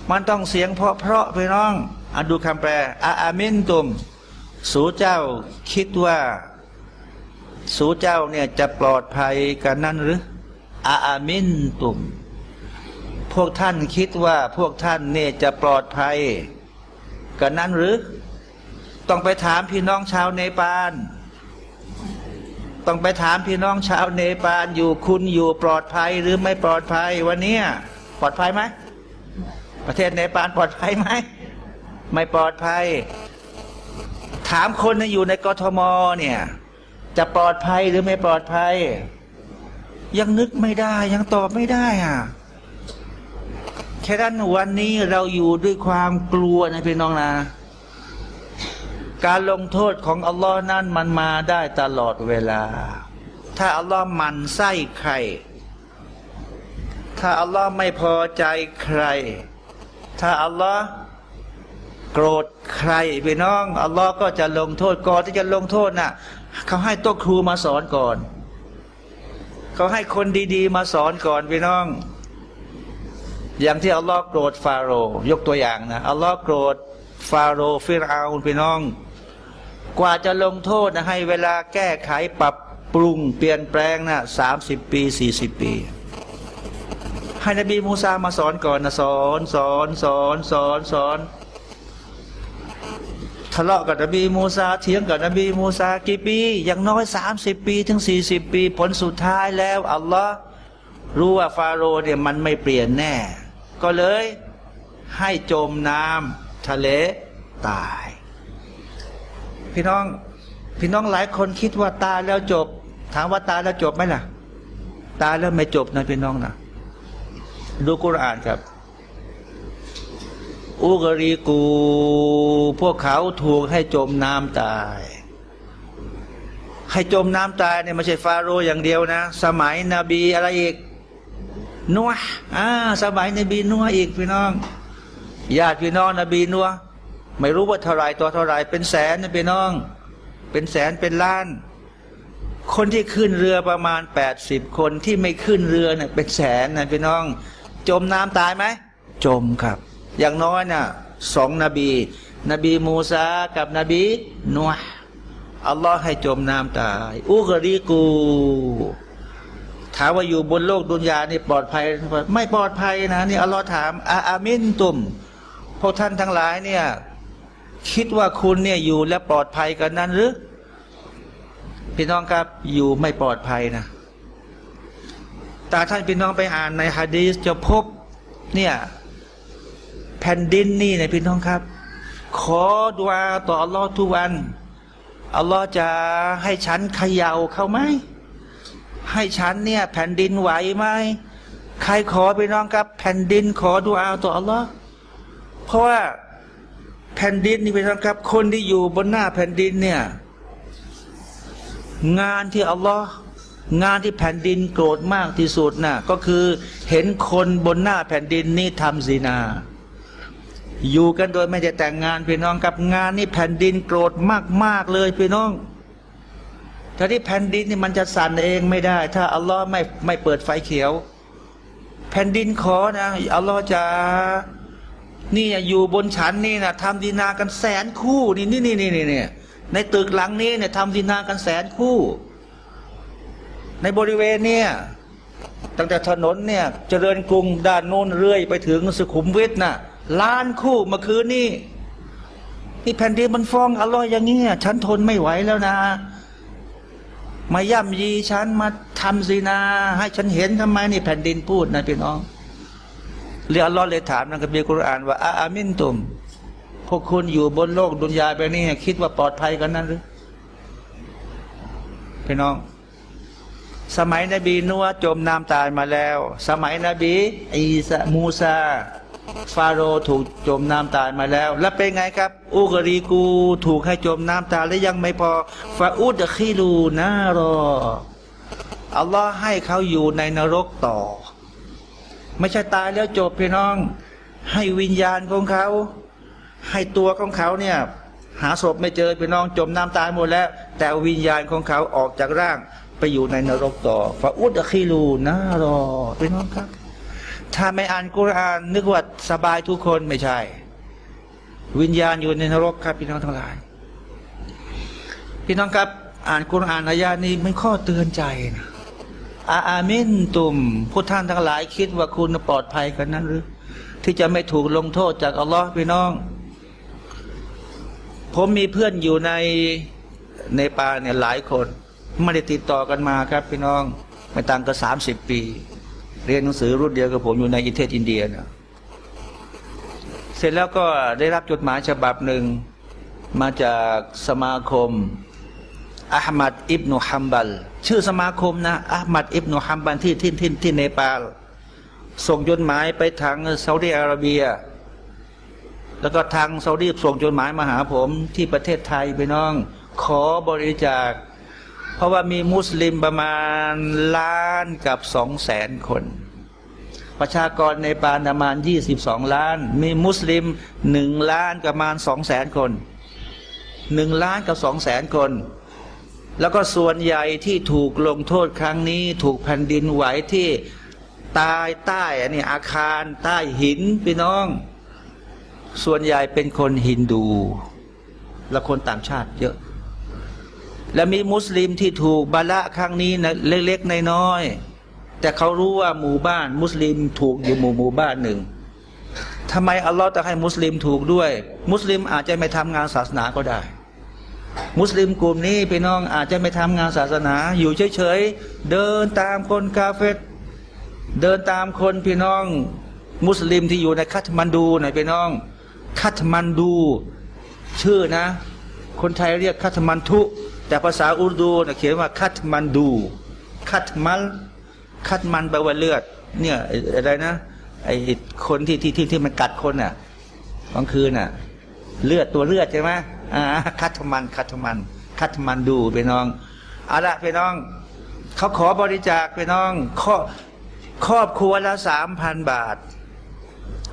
มันต้องเสียงเพราะเพราะพี่น้องอ่านดูคำแปลอาอามินตุม สูเจ้าคิดว่า สูเจ้าเนี่ยจะปลอดภัยกันนั่นหรืออาอามินตุม พวกท่านคิดว่าพวกท่านเนี่ยจะปลอดภัยกันนั้นหรือ ต้องไปถามพี่น้องชาวเนปาลต้องไปถามพี่น้องชาวเนปาลอยู่คุณอยู่ปลอดภัยหรือไม่ปลอดภัยวันนี้ปลอดภัยไหม ประเทศเนปาลปลอดภัยไหมไม่ปลอดภัย ถามคนที่อยู่ในกทมเนี่ย จะปลอดภัยหรือไม่ปลอดภัย ยังนึกไม่ได้ ยังตอบไม่ได้อะแค่นั้นวันนี้เราอยู่ด้วยความกลัวนะพี่น้องนะ การลงโทษของอัลลอฮ์นั้นมันมาได้ตลอดเวลา ถ้าอัลลอฮ์มันไส้ใคร ถ้าอัลลอฮ์ไม่พอใจใคร ถ้าอัลลอฮ์โกรธใครพี่น้องอัลลอฮ์ก็จะลงโทษก่อนที่จะลงโทษน่ะเขาให้ต๊ะครูมาสอนก่อน เขาให้คนดีๆ มาสอนก่อนพี่น้อง อย่างที่อัลลอฮ์โกรธฟาโรห์ยกตัวอย่างนะอัลลอฮ์โกรธฟาโรห์ฟิรเอาน์พี่น้อง กว่าจะลงโทษนะให้เวลาแก้ไขปรับปรุงเปลี่ยนแปลงนะสามสิบปีสี่สิบปี ให้นบีมูซามาสอนก่อนนะสอนสอนสอนสอนสอนทะเลาะกับนบีมูซาเถียงกับนบีมูซากี่ปี อย่างน้อยสามสิบปีถึงสี่สิบปี ผลสุดท้ายแล้ว อัลลอฮ์รู้ว่าฟาโรห์เนี่ยมันไม่เปลี่ยนแน่ ก็เลยให้จมน้ำทะเลตาย พี่น้องพี่น้องหลายคนคิดว่าตายแล้วจบ ถามว่าตายแล้วจบไหมล่ะ ตายแล้วไม่จบนะพี่น้องนะ ดูกุรอานครับ อุกรีกู พวกเขาถูกให้จมน้ำตาย ให้จมน้ำตายเนี่ยไม่ใช่ฟาโรห์อย่างเดียวนะ สมัยนบีอะไรอีกนัวอ่าสมัยนบีนัวอีกพี่น้องญาติพี่น้องนบีนัวไม่รู้ว่าเท่าไรตัวเท่าไรเป็นแสนนะพี่น้อง เป็นแสนเป็นล้าน คนที่ขึ้นเรือประมาณแปดสิบคนที่ไม่ขึ้นเรือเนี่ยเป็นแสนนะพี่น้อง จมน้ำตายไหม จมครับ อย่างน้อยน่ะสองนบี นบีมูซากับนบีนัวอัลลอฮ์ให้จมน้ำตาย อุกรีกูถามว่าอยู่บนโลกดุนยานี่ปลอดภัย ไม่ปลอดภัยนะนี่อัลลอฮ์ถามอาอามินตุมพวกท่านทั้งหลายเนี่ย คิดว่าคุณเนี่ยอยู่และปลอดภัยกันนั้นหรือ พี่น้องครับอยู่ไม่ปลอดภัยนะ แต่ท่านพี่น้องไปอ่านในฮะดีษจะพบเนี่ยแผ่นดินนี่นี่ยพี่น้องครับ ขอดุอาต่ออัลลอฮ์ทุกวันอัลลอฮ์จะให้ฉันเขย่าเขาไหมให้ฉันเนี่ย แผ่นดินไหวไหมใครขอพี่น้องครับ แผ่นดินขอดุอาต่ออัลลอฮ์เพราะว่าแผ่นดินนี่พี่น้องครับ คนที่อยู่บนหน้าแผ่นดินเนี่ย งานที่อัลลอฮ์ งานที่แผ่นดินโกรธมากที่สุดน่ะก็คือเห็นคนบนหน้าแผ่นดินนี่ทำซีนา อยู่กันโดยไม่ได้แต่งงานพี่น้องกับงานนี่แผ่นดินโกรธมากมากเลยพี่น้องถ้าที่แผ่นดินนี่มันจะสั่นเองไม่ได้ ถ้าอัลลอฮ์ไม่ไม่เปิดไฟเขียว แผ่นดินขอนะอัลลอฮ์จะนี่อยู่บนฉันนี่นะทำดีนากันแสนคู่นี่นี่นี่นี่ในตึกหลังนี้เนี่ยทำดีนากันแสนคู่ ในบริเวณเนี่ยตั้งแต่ถนนเนี่ยเจริญกรุงด้านโน้นเรื่อยไปถึงสุขุมวิทน่ะล้านคู่เมื่อคืนนี่นี่แผ่นดินมันฟ้องอร่อยอย่างเงี้ยฉันทนไม่ไหวแล้วนะ มาย่ำยีฉันมาทำสินา ให้ฉันเห็นทำไมนี่แผ่นดินพูดนะพี่น้องเรียอัลลอฮ์เลยถามนคัมภีกุรอานว่าอาอามินตุม พวกคุณอยู่บนโลกดุนยาไปนี่คิดว่าปลอดภัยกันนั่นหรือพี่น้อง สมัยนบีนัวจมน้ำตายมาแล้ว สมัยนบีอีสมูซาฟาโรถูกจมน้ำตายมาแล้ว แล้วเป็นไงครับ อุกรีกูถูกให้จมน้ำตายแล้วยังไม่พอฟาอุดคิลูนารออัลลอฮ์ให้เขาอยู่ในนรกต่อ ไม่ใช่ตายแล้วจบพี่น้อง ให้วิญญาณของเขา ให้ตัวของเขาเนี่ยหาศพไม่เจอพี่น้องจมน้ำตายหมดแล้ว แต่วิญญาณของเขาออกจากร่าง ไปอยู่ในนรกต่อฟาอุดคิลูนารอพี่น้องครับ ถ้าไม่อ่านกุรอานนึกว่าสบายทุกคนไม่ใช่ วิญญาณอยู่ในนรกครับพี่น้องทั้งหลาย พี่น้องครับ อ่านกุรอานอายานี้เป็นข้อเตือนใจนะอาอามินตุมผู้ท่านทั้งหลายคิดว่าคุณปลอดภัยกันนั้นหรือ ที่จะไม่ถูกลงโทษจากอัลลอฮ์พี่น้อง ผมมีเพื่อนอยู่ในในปาเนี่ยหลายคน ไม่ได้ติดต่อกันมาครับ พี่น้องไม่ต่างกันสามสิบปี เรียนหนังสือรุ่นเดียวกับผมอยู่ในประเทศอินเดียเนี่ยเสร็จแล้วก็ได้รับจดหมายฉบับหนึ่งมาจากสมาคมอามัดอิบนุฮัมบัล ชื่อสมาคมนะอามัดอิบนุฮัมบัลที่ที่ที่ที่เนปาล ส่งจดหมายไปทางซาอุดิอาระเบีย แล้วก็ทางซาอุดีส่งจดหมายมาหาผมที่ประเทศไทยไปน้อง ขอบริจาค เพราะว่ามีมุสลิมประมาณล้านกับสองแสนคน ประชากรในปานประมาณยี่สิบสองล้าน มีมุสลิมหนึ่งล้านกับประมาณสองแสนคนหนึ่งล้านกับสองแสนคน แล้วก็ส่วนใหญ่ที่ถูกลงโทษครั้งนี้ ถูกแผ่นดินไหวที่ตายใต้อันนี้อาคารใต้หินพี่น้อง ส่วนใหญ่เป็นคนฮินดู และคนต่างชาติเยอะ และมีมุสลิมที่ถูกบาละครั้งนี้นะเล็กๆน้อยๆแต่เขารู้ว่าหมู่บ้านมุสลิมถูกอยู่หมู่หมู่บ้านหนึ่งทำไมอัลลอฮ์จะให้มุสลิมถูกด้วย มุสลิมอาจจะไม่ทำงานศาสนาก็ได้ มุสลิมกลุ่มนี้พี่น้องอาจจะไม่ทำงานศาสนา อยู่เฉยๆเดินตามคนกาเฟตเดินตามคนพี่น้อง มุสลิมที่อยู่ในคัตมันดูหน่อยพี่น้อง คัตมันดู ชื่อนะ คนไทยเรียกคัตมันทุ แต่ภาษาอุรดูนะเขียนว่าคัตมันดู คัตมัลคัตมันแปลว่าเลือด เนี่ยอะไรนะไอคนที่ที่ที่ที่มันกัดคนอะกลางคืนอะ เลือดตัวเลือดใช่ไหมอ่าคัตมัน คัตมัน คัตมันดูพี่น้องเอาละพี่น้อง เขาขอบริจาคพี่น้องครอบครอบครัวละสามพันบาท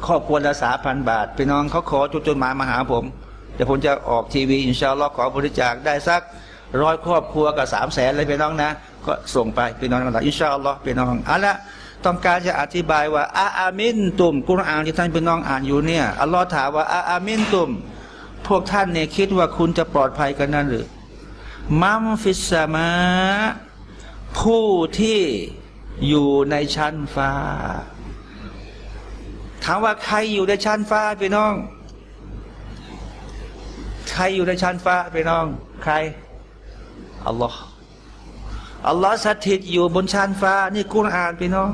ครอบครัวละสามพันบาทพี่น้องเขาขอจดจดหมายมาหาผมเดี๋ยวผมจะออกทีวีอินชาอัลลอฮ์ขอบริจาคได้สัก ร้อยครอบครัวกับสามแสนเลยพี่น้องนะ ก็ส่งไปพี่น้องต่างอินชาอัลลอฮ์พี่น้องเอาละต้องการจะอธิบายว่าอาอามินตุมกุรอานที่ท่านพี่น้องอ่านอยู่เนี่ยอัลลอฮ์ถามว่าอาอามินตุม พวกท่านเนี่ยคิดว่าคุณจะปลอดภัยกันนั่นหรือ มัมฟิสมา ผู้ที่อยู่ในชั้นฟ้า ถามว่าใครอยู่ในชั้นฟ้าพี่น้อง ใครอยู่ในชั้นฟ้าพี่น้อง ใคร อัลลอฮ์อัลลอฮ์สถิตอยู่บนชั้นฟ้า นี่กุรอานพี่น้อง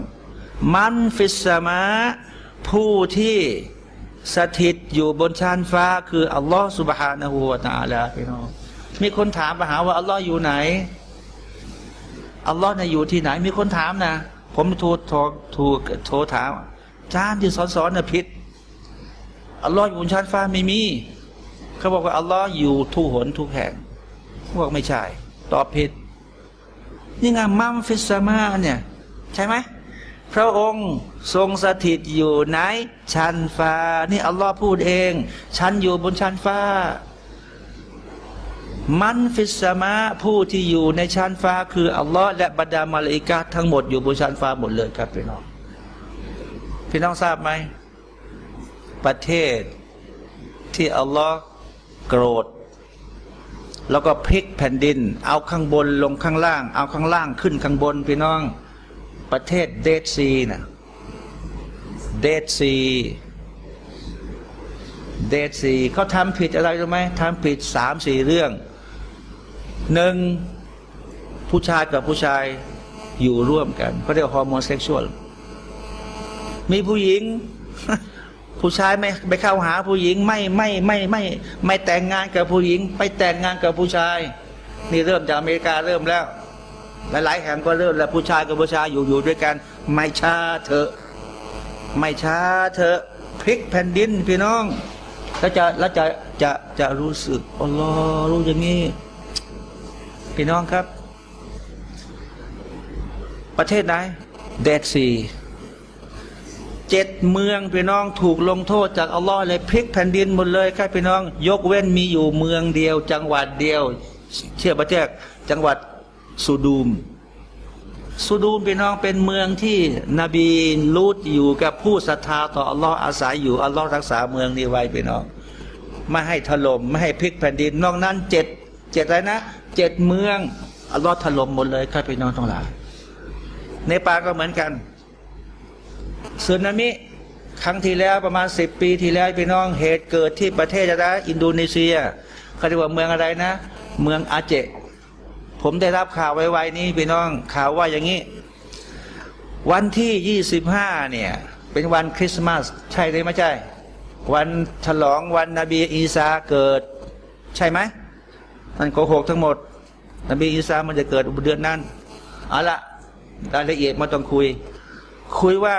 มันฟิสมาผู้ที่สถิตอยู่บนชั้นฟ้า คืออัลลอฮ์สุบฮานะฮูวะตาลาพี่น้องมีคนถามมาหาว่าอัลลอฮ์อยู่ไหนอัลลอฮ์เนี่ยอยู่ที่ไหน มีคนถามนะ ผมโทรโทรโทรโทรถามจารย์ที่สอนสอนน่ะผิดอัลลอฮ์อยู่บนชั้นฟ้าไม่มี เขาบอกว่าอัลลอฮ์อยู่ทุกหนทุกแห่งบอกไม่ใช่ ตอบผิด นี่ไงมัมฟิสมาเนี่ย ใช่ไหมพระองค์ทรงสถิตอยู่ในชั้นฟ้า นี่อัลลอฮ์พูดเองฉันอยู่บนชั้นฟ้า มันฟิสมาผู้ที่อยู่ในชั้นฟ้า คืออัลลอฮ์และบรรดามาลิกาทั้งหมดอยู่บนชั้นฟ้าหมดเลยครับพี่น้องพี่น้องทราบไหม ประเทศที่อัลลอฮ์โกรธ แล้วก็พลิกแผ่นดิน เอาข้างบนลงข้างล่าง เอาข้างล่างขึ้นข้างบนพี่น้อง ประเทศเดซีนะเดซีเดซีเขาทำผิดอะไรรู้ไหมทำผิดสามสี่เรื่องหนึ่งผู้ชายกับผู้ชายอยู่ร่วมกันเขาเรียกฮอร์โมนเซ็กชวลมีผู้หญิง ผู้ชายไม่ไปเข้าหาผู้หญิง ไม่ไม่ไม่ไม่ไม่แต่งงานกับผู้หญิง ไปแต่งงานกับผู้ชาย นี่เริ่มจากอเมริกาเริ่มแล้ว หลายๆแห่งก็เริ่มแล้วผู้ชายกับผู้ชายอยู่อยู่ด้วยกัน ไม่ช้าเถอะ ไม่ช้าเถอะพลิกแผ่นดินพี่น้องแล้วจะแล้วจะจะจะรู้สึกอัลลอฮ์รู้อย่างนี้พี่น้องครับ ประเทศไหนเดดซี เจ็ดเมืองพี่น้องถูกลงโทษจากอัลลอฮ์เลยพลิกแผ่นดินหมดเลยครับพี่น้อง ยกเว้นมีอยู่เมืองเดียว จังหวัดเดียว เชื่อประเทศจังหวัดสุดูมสุดูมพี่น้องเป็นเมืองที่นบีลูดอยู่กับผู้ศรัทธาต่ออัลลอฮ์อาศัยอยู่อัลลอฮ์รักษาเมืองนี้ไว้พี่น้อง ไม่ให้ถล่มไม่ให้พลิกแผ่นดินนอกนั้นเจ็ดเจ็ดอะไรนะเจ็ดเมืองอัลลอฮ์ถล่มหมดเลยครับพี่น้องทั้งหลายในปาก็เหมือนกัน สึนามิครั้งที่แล้วประมาณสิบปีที่แล้วพี่น้องเหตุเกิดที่ประเทศอะไรอินโดนีเซียเขาเรียกว่าเมืองอะไรนะ เมืองอาเจ ผมได้รับข่าวไวๆนี้พี่น้องข่าวว่าอย่างนี้ วันที่ยี่สิบห้าเนี่ย เป็นวันคริสต์มาสใช่หรือไม่ใช่ วันฉลองวันนบีอีสาเกิด ใช่ไหมนั่นโกหกทั้งหมด นบีอีสามันจะเกิดเดือนนั้นเอาละรายละเอียดมาต้องคุย คุยว่า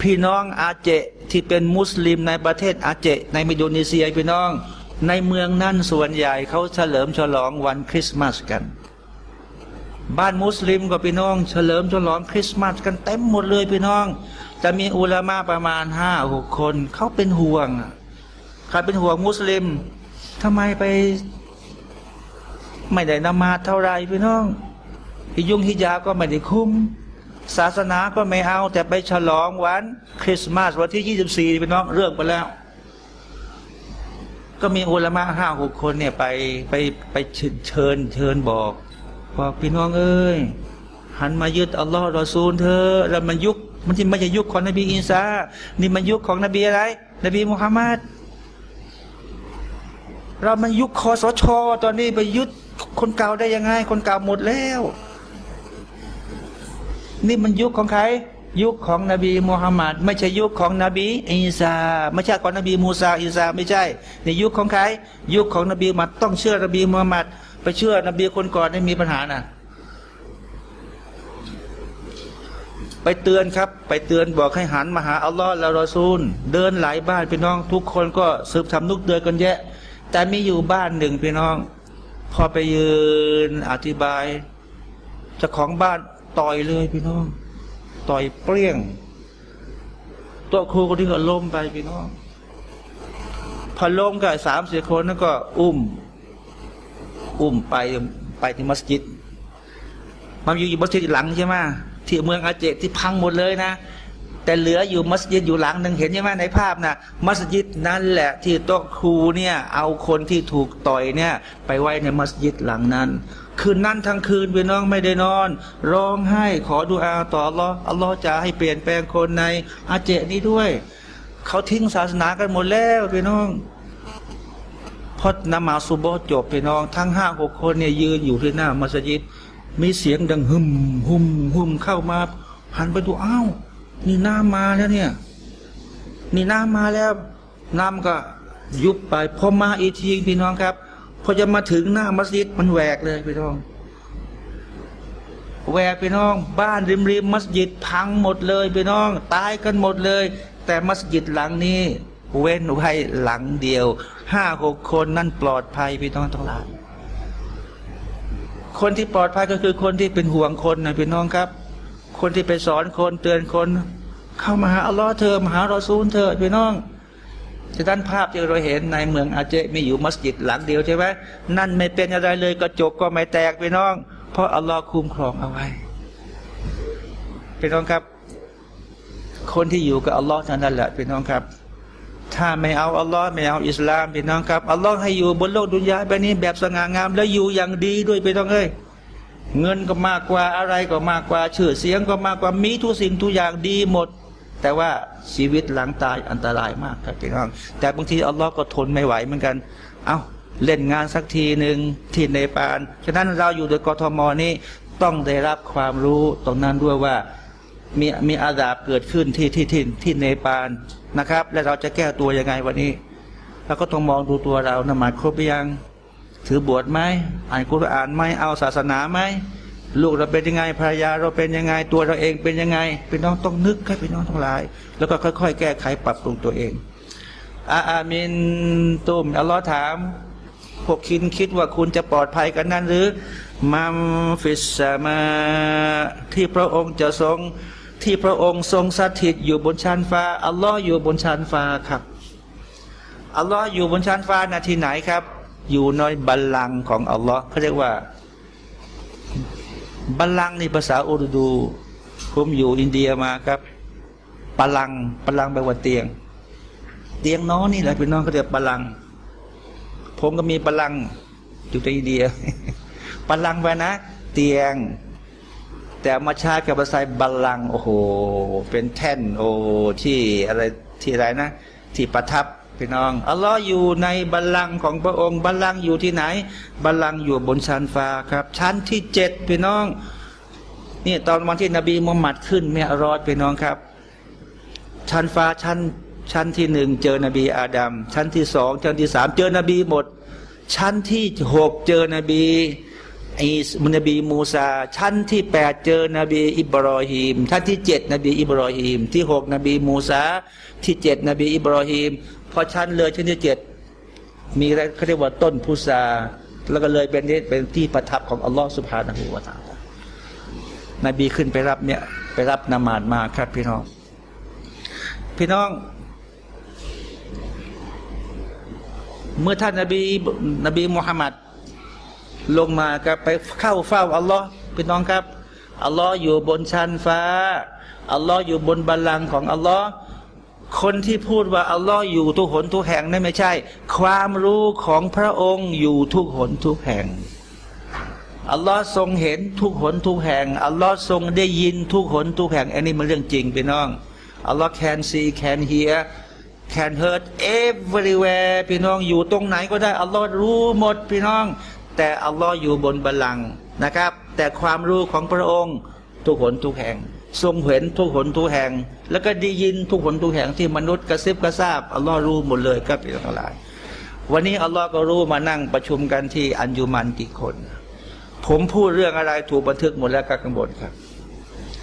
พี่น้องอาเจที่เป็นมุสลิมในประเทศอาเจในอิโดนีเซียพี่น้อง ในเมืองนั่นส่วนใหญ่เขาเฉลิมฉลองวันคริสต์มาสกัน บ้านมุสลิมกับพี่น้อง เฉลิมฉลองคริสต์มาสกันเต็มหมดเลยพี่น้อง จะมีอุลามาประมาณห้าหกคนเขาเป็นห่วงใครเป็นห่วงมุสลิมทำไมไป ไม่ได้นมาเท่าไรพี่น้องฮิยุงฮิยาก็ไม่ได้คุ้ม ศาสนาก็ไม่เอา แต่ไปฉลองวัน คริสต์มาสวันที่ยี่สิบสี่พี่น้องเรื่องไปแล้ว ก็มีอุลามะห้าหกคนเนี่ยไปไปไปเชิญเชิญบอกบอกพี่น้องเอ้ยหันมายึดอัลลอฮ์รอซูลเธอแล้วมันยุคมันที่ไม่ใช่ยุคของนบีอิสานี่มันยุคของนบีอะไร นบีมุฮัมมัด เรามันยุคคอสช ตอนนี้ไปยึดคนเก่าได้ยังไง คนเก่าหมดแล้ว นี่มันยุคของใคร ยุคของนบีมุฮัมมัดไม่ใช่ยุคของนบีอีสาไม่ใช่ของนบีมูซาอีสาไม่ใช่ในยุคของใคร ยุคของนบีมัดต้องเชื่อนบีมุฮัมมัดไปเชื่อนบีคนก่อนได้มีปัญหานะไปเตือนครับ ไปเตือนบอกให้หันมาหาอัลลอฮ์และรอซูล เดินหลายบ้านพี่น้องทุกคนก็สืบทำนุกเตือนกันแยะ แต่มีอยู่บ้านหนึ่งพี่น้อง พอไปยืนอธิบายเจ้าของบ้าน ต่อยเลยพี่น้อง ต่อยเปรี้ยง ตัวครูคนที่ก็ล้มไปพี่น้องพอล้มก็สามสี่คนนั่นก็ อุ้ม อุ้มไปไปที่มัสยิด มันอยู่อยู่มัสยิดหลังใช่ไหมที่เมืองอาเจที่พังหมดเลยนะแต่เหลืออยู่มัสยิดอยู่หลังหนึ่งเห็นใช่ไหมในภาพนะมัสยิดนั่นแหละที่โต๊ะครูเนี่ยเอาคนที่ถูกต่อยเนี่ย ไปไว้ในมัสยิดหลังนั้น คืนนั้นทั้งคืนพี่น้องไม่ได้นอน ร้องไห้ขอดุอาต่ออัลลอฮ์อัลลอฮ์จะให้เปลี่ยนแปลงคนในอาเจนี้ด้วย เขาทิ้งศาสนากันหมดแล้วพี่น้องพอนมาซุโบจบพี่น้อง ทั้งห้าหกคนเนี่ยยืนอยู่ที่หน้ามัสยิด มีเสียงดังหึมหึมหึมเข้ามาหันไปดูอ้าวนี่น้ำมาแล้วเนี่ย นี่น้ำมาแล้วน้ำก็ยุบไปพอมาอีกทีพี่น้องครับ อจะมาถึงหน้ามัสยิดมันแหวกเลยพี่น้องแหวกพี่น้อง บ้านริมริมมัสยิดพังหมดเลยพี่น้อง ตายกันหมดเลย แต่มัสยิดหลังนี้ เว้นไว้หลังเดียวห้าหกคนนั่นปลอดภัยพี่น้องทั้งหลายคนที่ปลอดภัยก็คือคนที่เป็นห่วงคนนะพี่น้องครับ คนที่ไปสอนคนเตือนคน เข้ามาหาอัลลอฮ์เธอมาหารอซูลเธอพี่น้อง จะด้านภาพที่เราเห็นในเมืองอาเจมีอยู่มัสยิดหลังเดียวใช่ไหมนั่นไม่เป็นอะไรเลยกระจกก็ไม่แตกพี่น้อง เพราะอัลลอฮ์คุ้มครองเอาไว้พี่น้องครับ คนที่อยู่กับอัลลอฮ์เท่านั้นแหละพี่น้องครับ ถ้าไม่เอาอัลลอฮ์ไม่เอาอิสลามพี่น้องครับอัลลอฮ์ให้อยู่บนโลกดุนยาแบบนี้แบบสง่างาม แล้วอยู่อย่างดีด้วยพี่น้องเอ้ยเงินก็มากกว่าอะไรก็มากกว่าชื่อเสียงก็มากกว่ามีทุกสิ่งทุกอย่างดีหมด แต่ว่าชีวิตหลังตายอันตรายมากครับพี่น้อง แต่บางทีอัลลอฮ์ก็ทนไม่ไหวเหมือนกัน เอา้าเล่นงานสักทีหนึ่งที่เนปาลฉะนั้นเราอยู่ในกทมนี้ต้องได้รับความรู้ตรงนั้นด้วยว่ามีมีอาดาบเกิดขึ้นที่ที่ที่ที่เนปาลนะครับ และเราจะแก้ตัวยังไงวันนี้เราก็ต้องมองดูตัวเรานมาครบยัง ถือบวชไหมอ่านกุรอานไหมเอาศาสนาไหม ลูกเราเป็นยังไงภรรยาเราเป็นยังไง ตัวเราเองเป็นยังไงพี่น้องต้องนึกครับพี่น้องทั้งหลาย แล้วก็ค่อย ๆ แก้ไขปรับปรุงตัวเองอาอามินตุมอัลลอฮ์ถาม พวกคินคิดว่าคุณจะปลอดภัยกันนั่นหรือมัมฟิสซามาที่พระองค์จะทรงที่พระองค์ทรงสถิตอยู่บนชั้นฟ้าอัลลอฮ์อยู่บนชั้นฟ้าครับอัลลอฮ์อยู่บนชั้นฟ้านาที่ไหนครับ อยู่ในบัลลังก์ของอัลลอฮ์เขาเรียกว่า บัลลังก์ในภาษาอุรดู ผมอยู่อินเดียมาครับบัลลังบัลลังแปลว่าเตียง เตียงน้องนี่แหละพี่น้องเขาเรียกบัลลัง ผมก็มีบัลลังอยู่ในอินเดียบัลลังไปนะ เตียง แต่มาชากับภาษาบัลลัง โอ้โห เป็นแท่น โอ้ที่อะไรที่อะไรนะ ที่ประทับ พี่น้องอัลลอฮ์อยู่ในบัลลังก์ของพระองค์ บัลลังก์อยู่ที่ไหน บัลลังก์อยู่บนชั้นฟ้าครับ ชั้นที่เจ็ดพี่น้องนี่ตอนวันที่นบีมุฮัมมัดขึ้นเมียรอดพี่น้องครับ ชั้นฟ้าชั้นชั้นที่หนึ่งเจอนบีอาดัมชั้นที่สองชั้นที่สามเจอนบีหมด ชั้นที่หกเจอนบีอีมุนบีมูซา ชั้นที่แปดเจอนบีอิบรอฮีมชั้นที่เจ็ดนบีอิบรอฮีมที่หกนบีมูซาที่เจ็ดนบีอิบรอฮีม พอชั้นเลยชั้นที่เจ็ดมีอะไรเขาเรียกว่าต้นพุทราแล้วก็เลยเป็นเป็นที่ประทับของอัลลอฮ์สุบฮานะฮูวาตาลานบีขึ้นไปรับเนี่ย ไปรับนามาดมาครับพี่น้อง พี่น้อง เมื่อท่านนบีนบีมุฮัมมัดลงมาครับไปเข้าเฝ้าอัลลอฮ์พี่น้องครับอัลลอฮ์อยู่บนชั้นฟ้าอัลลอฮ์อยู่บนบัลลังก์ของอัลลอฮ์ คนที่พูดว่าอัลลอฮ์อยู่ทุกหนทุกแห่งนั่นไม่ใช่ ความรู้ของพระองค์อยู่ทุกหนทุกแห่งอัลลอฮ์ทรงเห็นทุกหนทุกแห่งอัลลอฮ์ทรงได้ยินทุกหนทุกแห่ง อันนี้มันเรื่องจริงพี่น้องอัลลอฮ์ can see can hear can heard everywhere พี่น้องอยู่ตรงไหนก็ได้อัลลอฮ์รู้หมดพี่น้อง แต่อัลลอฮ์อยู่บนบัลลังก์นะครับ แต่ความรู้ของพระองค์ทุกหนทุกแห่ง ทรงเห็นทุกหนทุกแห่ง แล้วก็ได้ยินทุกหนทุกแห่งที่มนุษย์กระซิบกระซาบอัลลอฮ์รู้หมดเลยครับพี่น้องทั้งหลาย วันนี้อัลลอฮ์ก็รู้มานั่งประชุมกันที่อัญยุมันกี่คน ผมพูดเรื่องอะไรถูกบันทึกหมดแล้วครับข้างบนครับ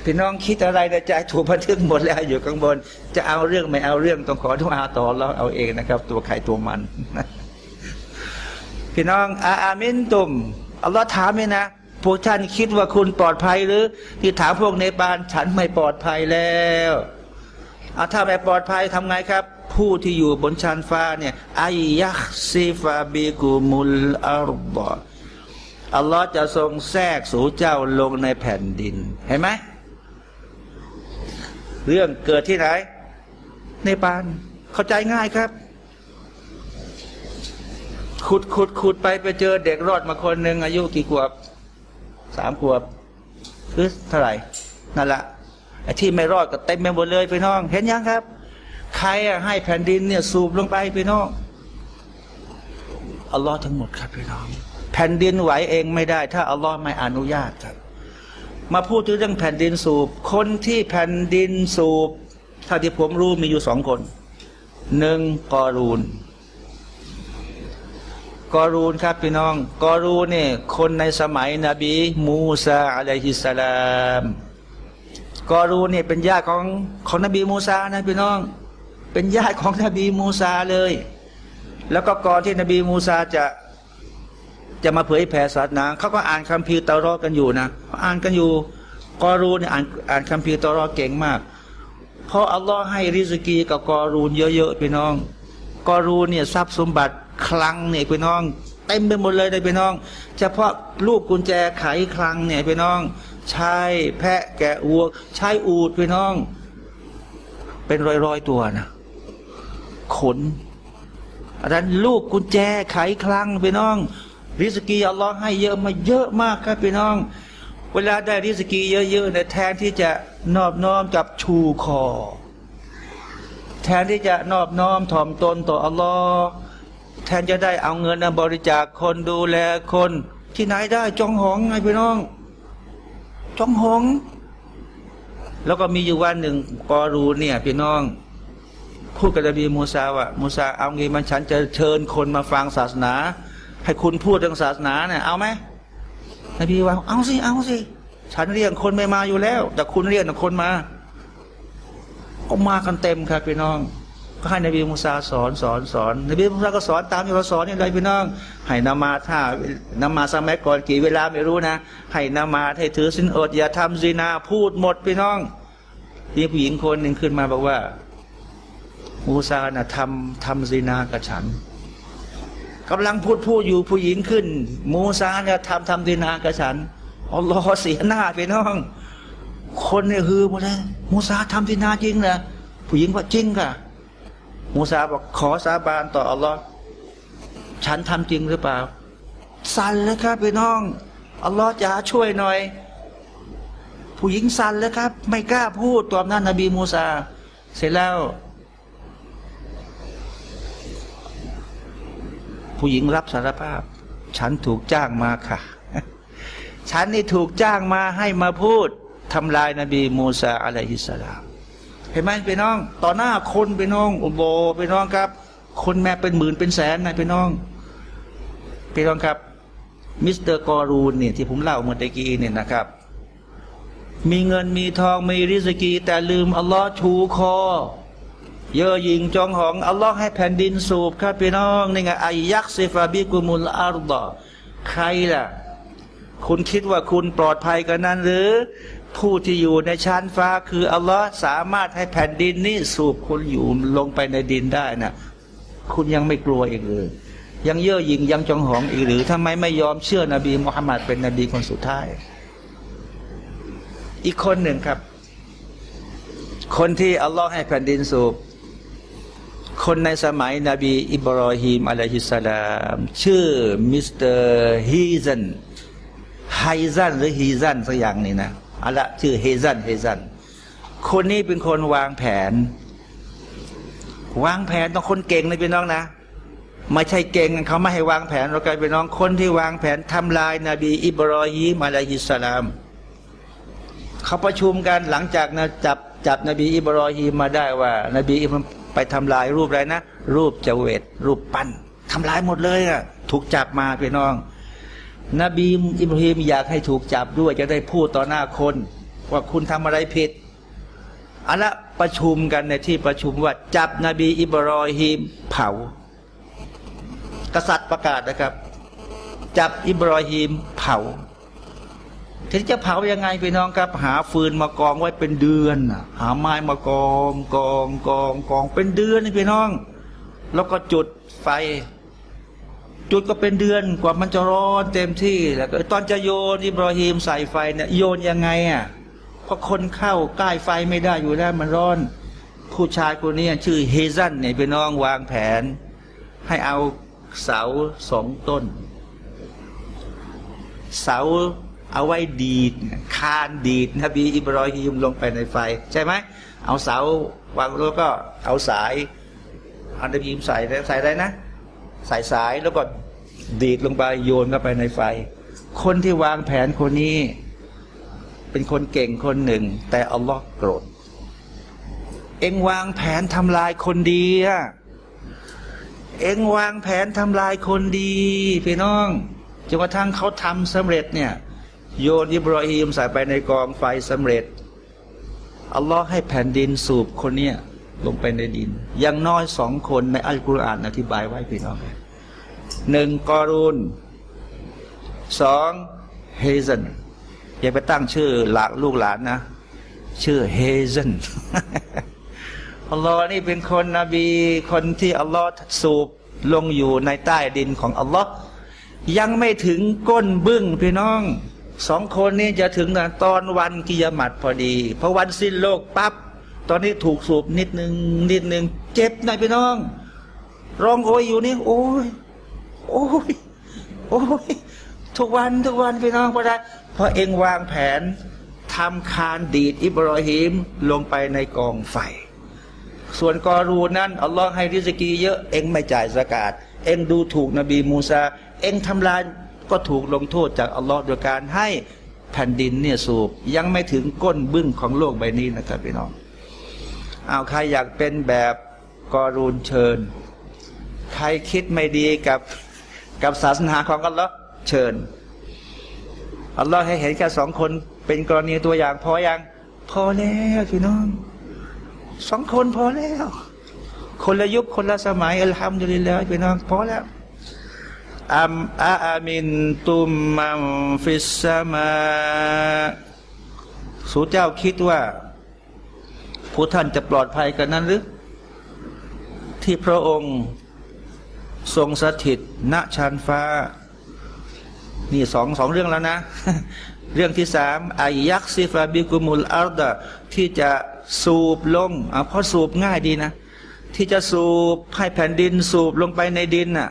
พี่น้องคิดอะไรในใจถูกบันทึกหมดแล้วอยู่ข้างบน จะเอาเรื่องไม่เอาเรื่องต้องขอทุกอาต่อเราเอาเองนะครับ ตัวใครตัวมัน พี่น้องอาอามินตุมอัลลอฮ์ถามเลยนะ พวกท่านคิดว่าคุณปลอดภัยหรือ ที่ถามพวกในปานฉันไม่ปลอดภัยแล้วเอาถ้าไม่ปลอดภัยทำไงครับ ผู้ที่อยู่บนชั้นฟ้าเนี่ยอายยักซีฟาบิกุมุลอารบออัลลอฮ์จะทรงแทรกสู่เจ้าลงในแผ่นดิน เห็นไหม เรื่องเกิดที่ไหน ในปานเข้าใจง่ายครับขุดขุดขุดไปไปเจอเด็กรอดมาคนหนึ่งอายุกี่ขวบ สามขวบคือเท่าไหร่นั่นแหละไอ้ที่ไม่รอดก็เต็มไปหมดเลยพี่น้อง เห็นยังครับ ใครอะให้แผ่นดินเนี่ยสูบลงไปพี่น้องอัลลอฮ์ทั้งหมดครับพี่น้อง แผ่นดินไหวเองไม่ได้ ถ้าอัลลอฮ์ไม่อนุญาตครับ มาพูดถึงเรื่องแผ่นดินสูบ คนที่แผ่นดินสูบถ้าที่ผมรู้มีอยู่สองคนหนึ่งกอรูน กอรูนครับพี่น้อง กอรูนเนี่ยคนในสมัยนบี มูซาอะลัยฮิสสลามกอรูนเนี่ยเป็นญาติของของนบีมูซานะพี่น้อง เป็นญาติของนบีมูซาเลย แล้วก็ก่อนที่นบีมูซาจะจะมาเผยแผ่ศาสนาเขาก็อ่านคัมภีร์เตารอกันอยู่นะอ่านกันอยู่กอรูนเนี่ยอ่านอ่านคัมภีร์เตารอเก่งมากเพราะอัลลอฮ์ให้ริสกีกับกอรูนเยอะๆพี่น้อง กอรูนเนี่ยทรัพย์สมบัติ คลังเนี่ยพี่น้องเต็มไปหมดเลยเลยพี่น้อง เฉพาะลูกกุญแจไขคลังเนี่ยพี่น้อง ใช้แพะแกะวัว ใช้อูดพี่น้อง เป็นร้อยๆตัวนะขนอาจารย์ลูกกุญแจไขคลังพี่น้อง ริสกีอัลลอฮ์ให้เยอะมาเยอะมากครับพี่น้อง เวลาได้ริสกีเยอะๆเนี่ยแทนที่จะนอบน้อมกับชูคอ แทนที่จะนอบน้อมถ่อมตนต่ออัลลอฮ์ แทนจะได้เอาเงินมาบริจาคคนดูแลคน ที่ไหนได้จองหองไงพี่น้อง จองหอง แล้วก็มีอยู่วันหนึ่งกอรูเนี่ยพี่น้องพูดกับนบีมูซาว่ามูซาเอางี้มันฉันจะเชิญคนมาฟังศาสนา ให้คุณพูดเรื่องศาสนาเนี่ยเอาไหมนบีว่าเอาสิเอาสิฉันเรียกคนไม่มาอยู่แล้ว แต่คุณเรียกคนมาก็มากันเต็มครับพี่น้อง ก็ให้นบีมูซาสอนสอนสอนนบีมูซาก็สอนตามที่เราสอนนี่เลยพี่น้อง ให้นมาซถ้านมาซสมัยก่อนกี่เวลาไม่รู้นะ ให้นมาซให้ถือสินอดอย่าทำซีนาพูดหมดพี่น้องทีผู้หญิงคนหนึ่งขึ้นมาบอกว่า มูซาน่ะทำทำซีนากับฉันกำลังพูดพูดอยู่ผู้หญิงขึ้น มูซาเนี่ยทำทำซีนากับฉันอัลลอฮ์เสียหน้าพี่น้อง คนเนี่ยฮือหมดเลยมูซาทำซีนาจริงเหรอผู้หญิงว่าจริงค่ะ มูซาบอกขอสาบานต่ออัลลอฮ์ฉันทำจริงหรือเปล่า สั่นเลยครับพี่น้อง อัลลอฮ์จะช่วยหน่อย ผู้หญิงสั่นเลยครับ ไม่กล้าพูดตอนนั้นนบีมูซา เสร็จแล้ว ผู้หญิงรับสารภาพ ฉันถูกจ้างมาค่ะ ฉันนี่ถูกจ้างมาให้มาพูดทำลายนาบีมูซา عليه السلام เห็นไหมพี่น้อง ต่อหน้าคนพี่น้องโอุโบพี่น้องครับ คนแม่เป็นหมื่นเป็นแสนนะพี่น้องพี่น้องครับ มิสเตอร์กอรูนเนี่ยที่ผมเล่าเมื่อตะกี้เนี่ยนะครับ มีเงินมีทองมีริสกี แต่ลืมอัลลอฮ์ชูคอ เยอะยิงจองหองอัลลอฮ์ให้แผ่นดินสูบครับพี่น้องนี่ไงไอยักษ์เซฟาบิกุมุลอาร์ดอใครล่ะ คุณคิดว่าคุณปลอดภัยกันนั้นหรือ ผู้ที่อยู่ในชั้นฟ้าคืออัลลอฮ์สามารถให้แผ่นดินนี้สูบคุณอยู่ลงไปในดินได้นะคุณยังไม่กลัวอีกหรือยังเย่อหยิ่งยังจองหองอีกหรือทำไมไม่ยอมเชื่อนบีมุฮัมมัดเป็นนบีคนสุดท้าย อีกคนหนึ่งครับ คนที่อัลลอฮ์ให้แผ่นดินสูบคนในสมัยนบีอิบรอฮิม عليه السلام ชื่อมิสเตอร์ฮีซันไฮซันหรือฮีซันสักอย่างนี่นะ อะละชื่อเฮซันเฮซันคนนี้เป็นคนวางแผน วางแผนต้องคนเก่งนะพี่น้องนะไม่ใช่เก่งเขาไม่ให้วางแผนเรากลายพี่น้องคนที่วางแผนทำลายนาบี อิบรอฮิม عليه السلامเขาประชุมกันหลังจากนะจับจับนบีอิบรอฮีมมาได้ว่านบีอิบรอฮีมไปทำลายรูปอะไรนะ รูปเจเวตรูปปั้นทำลายหมดเลยอะถูกจับมาพี่น้อง นบีอิบรอฮีมอยากให้ถูกจับด้วย จะได้พูดต่อหน้าคน ว่าคุณทำอะไรผิดอันละประชุมกันในที่ประชุมว่าจับนบีอิบรอฮีมเผา กษัตริย์ประกาศนะครับ จับอิบรอฮีมเผาทีนี้จะเผายังไงพี่น้องครับหาฟืนมากองไว้เป็นเดือนหาไม้มากองกองกองกองเป็นเดือนนี่พี่น้อง แล้วก็จุดไฟ จุดก็เป็นเดือนกว่ามันจะร้อนเต็มที่แล้วก็ตอนจะโยนอิบราฮิมใส่ไฟเนี่ยโยนยังไงอะเพราะคนเข้าใกล้ไฟไม่ได้อยู่แล้วมันร้อน ผู้ชายคนนี้ชื่อเฮซันเนี่ยพี่น้องวางแผน ให้เอาเสาสองต้น เสาเอาไว้ดีดคานดีดนบีอิบรอฮิมลงไปในไฟ ใช่ไหมเอาเสาวางแล้วก็เอาสายอันนบีอิมใส่ใส่อะไรนะ ใส่สายแล้วก็ดีดลงไปโยนเข้าไปในไฟ คนที่วางแผนคนนี้ เป็นคนเก่งคนหนึ่ง แต่อัลลอฮ์โกรธ เอ็งวางแผนทำลายคนดีอะเอ็งวางแผนทำลายคนดีพี่น้องจนกระทั่งเขาทำสำเร็จเนี่ย โยนอิบราฮิมใส่ไปในกองไฟสำเร็จอัลลอฮ์ให้แผ่นดินสูบคนเนี้ย ลงไปในดิน อย่างน้อยสองคนในอัลกุรอานอธิบายไว้พี่น้องหนึ่งกอรูนสองเฮซันอย่าไปตั้งชื่อหลากลูกหลานนะ ชื่อเฮซันอัลลอฮ์นี่เป็นคนนบีคนที่อัลลอฮ์สูบลงอยู่ในใต้ดินของอัลลอฮ์ยังไม่ถึงก้นบึ้งพี่น้องสองคนนี้จะถึงนะตอนวันกิยามัดพอดีพอวันสิ้นโลกปับ๊บ ตอนนี้ถูกสูบนิดนึงนิดนึงเจ็บนายพี่น้อง ร้องโอยอยู่นี่ โอ้ย โอ้ย โอ้ย ทุกวันทุกวันพี่น้องเพราะอะไรเพราะเองวางแผนทำคานดีดอิบรอฮิมลงไปในกองไฟ ส่วนกอรูนั้นอัลลอฮ์ให้ริสกีเยอะเองไม่จ่ายสกาดเองดูถูกนบีมูซา เองทำลายก็ถูกลงโทษจากอัลลอฮ์โดยการให้แผ่นดินเนี่ยสูบยังไม่ถึงก้นบึ้งของโลกใบนี้นะครับพี่น้อง เอาใครอยากเป็นแบบกอรูนเชิญ ใครคิดไม่ดีกับกับศาสนาของอัลลอฮ์เชิญอัลลอฮ์ให้เห็นแค่สองคนเป็นกรณีตัวอย่างพอยัง พอแล้วพี่น้องสองคนพอแล้ว คนละยุคคนละสมัยอัลฮัมดุลิลลาห์พี่น้องพอแล้วอัมอาอามินตุมมัมฟิสมา สูเจ้าคิดว่า ผู้ท่านจะปลอดภัยกันนั้นหรือ ที่พระองค์ทรงสถิตณชานฟ้า นี่สองสองเรื่องแล้วนะ เรื่องที่สามอายักซิฟาบิกุมุลอัลดาที่จะสูบลงอะเพราะสูบง่ายดีนะ ที่จะสูบให้แผ่นดินสูบลงไปในดินน่ะ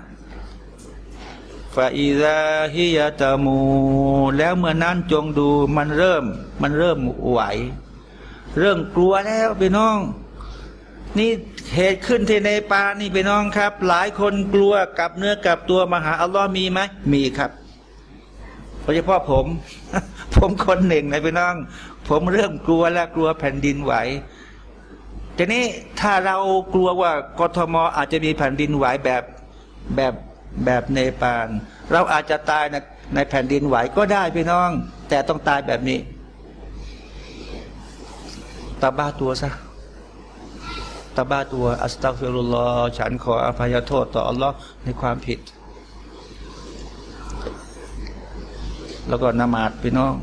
ฟาอิซาฮิยาตามู แล้วเมื่อนั้นจงดูมันเริ่ม มันเริ่มไหว เริ่มกลัวแล้วพี่น้อง นี่เหตุขึ้นที่ในปานี่พี่น้องครับ หลายคนกลัวกับเนื้อกับตัวมหาอัลลอฮ์มีไหมมีครับโดยเฉพาะผม ผมคนหนึ่งนะพี่น้อง ผมเริ่มกลัวแล้วกลัวแผ่นดินไหวทีนี้ถ้าเรากลัวว่ากทมอาจจะมีแผ่นดินไหวแบบแบบแบบเนปาลเราอาจจะตายในในแผ่นดินไหวก็ได้พี่น้อง แต่ต้องตายแบบนี้ ตาบ้าตัวซะตาบ้าตัวอัสตัฟิรุลลอฉันขออภัยโทษต่ออัลลอฮ์ในความผิด แล้วก็นมาดพี่น้อง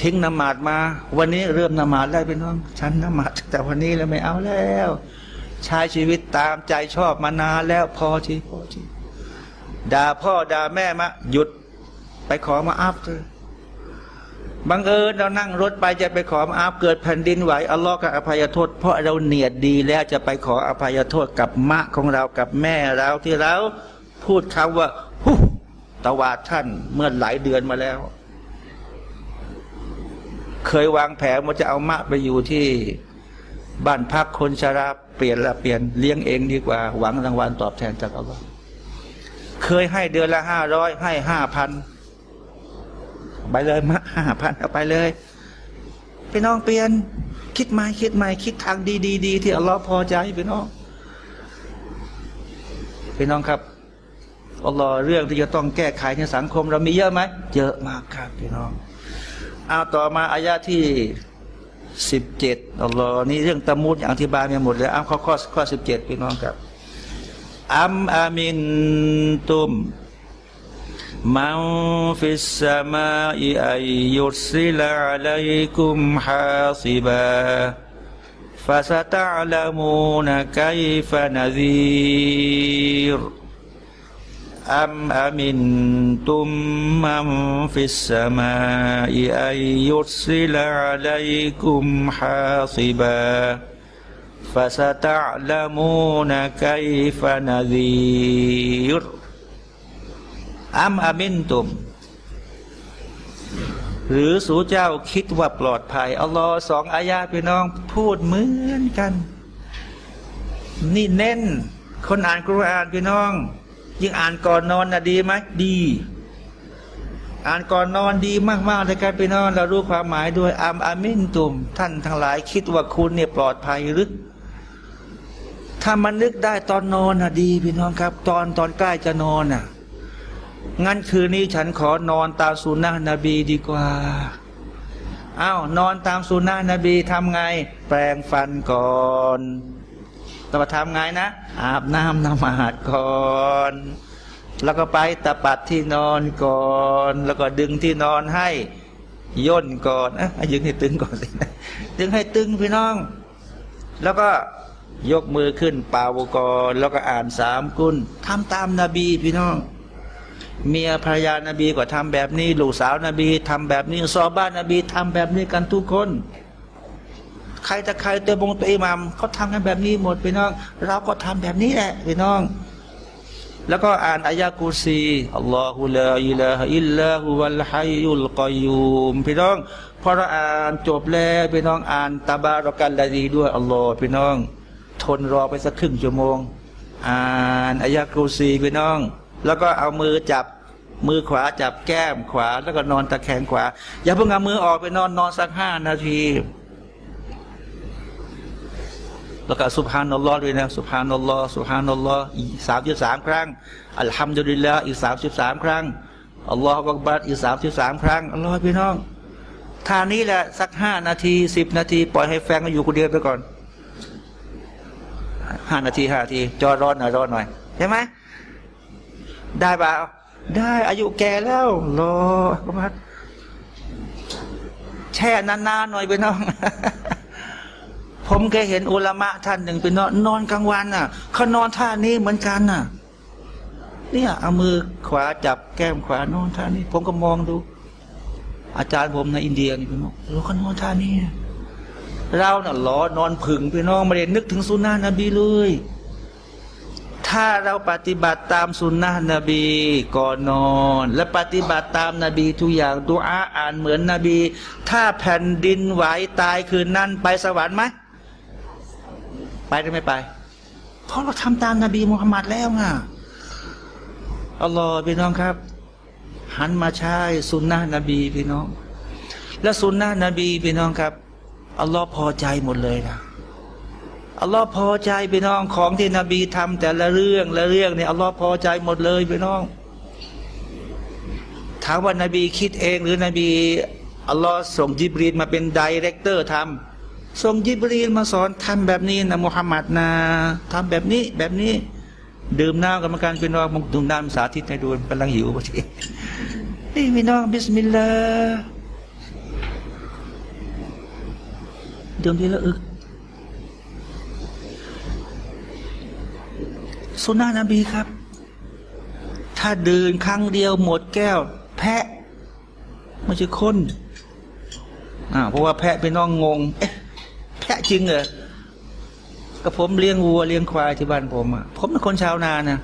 ทิ้งนมาดมา วันนี้เริ่มนมาดได้พี่น้อง ฉันนมาดแต่วันนี้แล้วไม่เอาแล้วใช้ชีวิตตามใจชอบมานานแล้วพอทีพอทีด่าพ่อด่าแม่มาหยุดไปขอมาอัพเถอะ บังเอิญเรานั่งรถไปจะไปขอมาอัพเกิดแผ่นดินไหวอัลลอฮ์ก็อภัยโทษ เพราะเราเนียดดีแล้วจะไปขออภัยโทษกับมะของเรากับแม่เราที่เราพูดคำว่าฮู้ตวาดท่านเมื่อหลายเดือนมาแล้ว เคยวางแผนว่าจะเอามะไปอยู่ที่บ้านพักคนชราเปลี่ยนละเปลี่ยนเลี้ยงเองดีกว่า หวังรางวัลตอบแทนจากอัลลอฮ์เคยให้เดือนละห้าร้อยให้ห้าพัน ไปเลยมะห้าพันเอาไปเลยพี่น้องเปลี่ยน คิดใหม่คิดใหม่คิดทางดีดีดีที่อัลลอฮ์พอใจพี่น้องพี่น้องครับอัลลอฮ์เรื่องที่จะต้องแก้ไขในสังคม เรามีเยอะไหมเยอะมากครับพี่น้องเอาต่อมาอายะที่สิบเจ็ดอัลลอฮ์นี่เรื่องตะมุดอย่างอธิบายมาหมดเลยอ้าข้อข้อข้อสิบเจ็ดพี่น้องครับอัมอามินตุม من في السماء أن يرسل عليكم حاصبا فستعلمون كيف نذير. أم أمنتم من في السماء أن يرسل عليكم حاصبا فستعلمون كيف نذير. อัมอามินตุม หรือสูเจ้าคิดว่าปลอดภัยอัลลอฮ์สองอายาพี่น้องพูดเหมือนกัน นี่เน้น คนอ่านกุรอานพี่น้อง ยิ่งอ่านก่อนนอนนะดีไหมดี อ่านก่อนนอนดีมากๆเลยครับพี่น้อง เรารู้ความหมายด้วยอัมอามินตุม ท่านทั้งหลายคิดว่าคุณเนี่ยปลอดภัยหรือถ้ามันนึกได้ตอนนอนน่ะดีพี่น้องครับ ตอนตอนใกล้จะนอนน่ะ งั้นคืนนี้ฉันขอนอนตามสุนนะนบีดีกว่าอ้าวนอนตามสุนนะนบีทำไง แปรงฟันก่อนต้องมาทำไงนะ อาบน้ำนมาดก่อนแล้วก็ไปตะปัดที่นอนก่อน แล้วก็ดึงที่นอนให้ย่นก่อนอะยึงให้ตึงก่อนสิดึงให้ตึงพี่น้อง แล้วก็ยกมือขึ้นเป่าก่อนแล้วก็อ่านสามกุลทำตามนาบีพี่น้อง เมียภรรยานาบีก็ทำแบบนี้ ลูกสาวนาบีทำแบบนี้ซอบ้านนาบีทำแบบนี้กันทุกคน ใครแต่ใครตัวบงตัวอิหมามเขาทำกันแบบนี้หมดพี่น้อง เราก็ทำแบบนี้แหละพี่น้อง แล้วก็อ่านอายะกุซีอัลลอฮุลาอิลาฮอิลลาฮุวัลฮัยุลกอยูมพี่น้องพอเราอ่านจบแล้วพี่น้องอ่านตาบารอกันละดีด้วยอัลลอฮ์พี่น้อง ทนรอไปสักครึ่งชั่วโมง อ่านอายะกุซีพี่น้อง แล้วก็เอามือจับมือขวาจับแก้มขวา แล้วก็นอนตะแคงขวา อย่าเพิ่งเอามือออกไปนอนนอนสักห้านาที แล้วก็สุบฮานัลลอฮ์ด้วยนะสุบฮานัลลอฮ์สุบฮานัลลอฮ์อีสามสิบสามครั้งอัลฮัมดุลิลละอีกสามสิบสามครั้งอัลลอฮฺบักบัดอีกสามสิบสามครั้งอัลลอฮ์พี่น้องท่านี้แหละสักห้านาทีสิบนาที ปล่อยให้แฟนก็อยู่คนเดียวไปก่อนห้านาทีห้านาที จอร้อนหน่อยร้อนหน่อยใช่ไหม ได้เปล่าได้อายุแก่แล้วรอบักบัดแช่นานๆหน่อยไปน้อง ผมเคยเห็นอุลามะท่านหนึ่งไปนอนนอนกลางวันน่ะเขานอนท่านี้เหมือนกันน่ะ เนี่ยเอามือขวาจับแก้มขวานอนท่านี้ ผมก็มองดู อาจารย์ผมในอินเดียนี่พี่น้องเราก็นอนท่านี้เราน่ะหลอนอนผึ่งพี่น้องไม่ได้นึกถึงสุนนะนบีเลย ถ้าเราปฏิบัติตามสุนนะนบีก่อนนอน และปฏิบัติตามนบีทุกอย่างดูอาอ่านเหมือนนบี ถ้าแผ่นดินไหวตายคืนนั้นไปสวรรค์ไหมไปหรือไม่ไป เพราะเราทำตามนบีมุฮัมมัดแล้วไงอัลลอฮ์พี่น้องครับ หันมาใช้สุนนะนบีพี่น้อง และสุนนะนบีพี่น้องครับอัลลอฮ์พอใจหมดเลยนะ อัลลอฮ์พอใจพี่น้องของที่นบีทำแต่ละเรื่องละเรื่องเนี่ยอัลลอฮ์พอใจหมดเลยพี่น้อง ถามว่านบีคิดเองหรือนบีอัลลอฮ์ส่งจิบรีนมาเป็น director ทำส่งยิบรีนมาสอนทำแบบนี้นะมุฮัมมัดนะทำแบบนี้แบบนี้ ดื่มน้ำกรรมการพี่น้องมุกดื่มน้ำสาธิตให้ดูกำลังหิวพอดีนี่พี่น้องบิสมิลลาห์ดื่มทีละอึก สุนนะนบีครับ ถ้าดื่มครั้งเดียวหมดแก้ว แพะไม่ใช่คนอ่าเพราะว่าแพะเป็นน้องงง เอ๊ะ แพะจริงเหรอก็ผมเลี้ยงวัวเลี้ยงควายที่บ้านผมอะผมเป็นคนชาวนานะ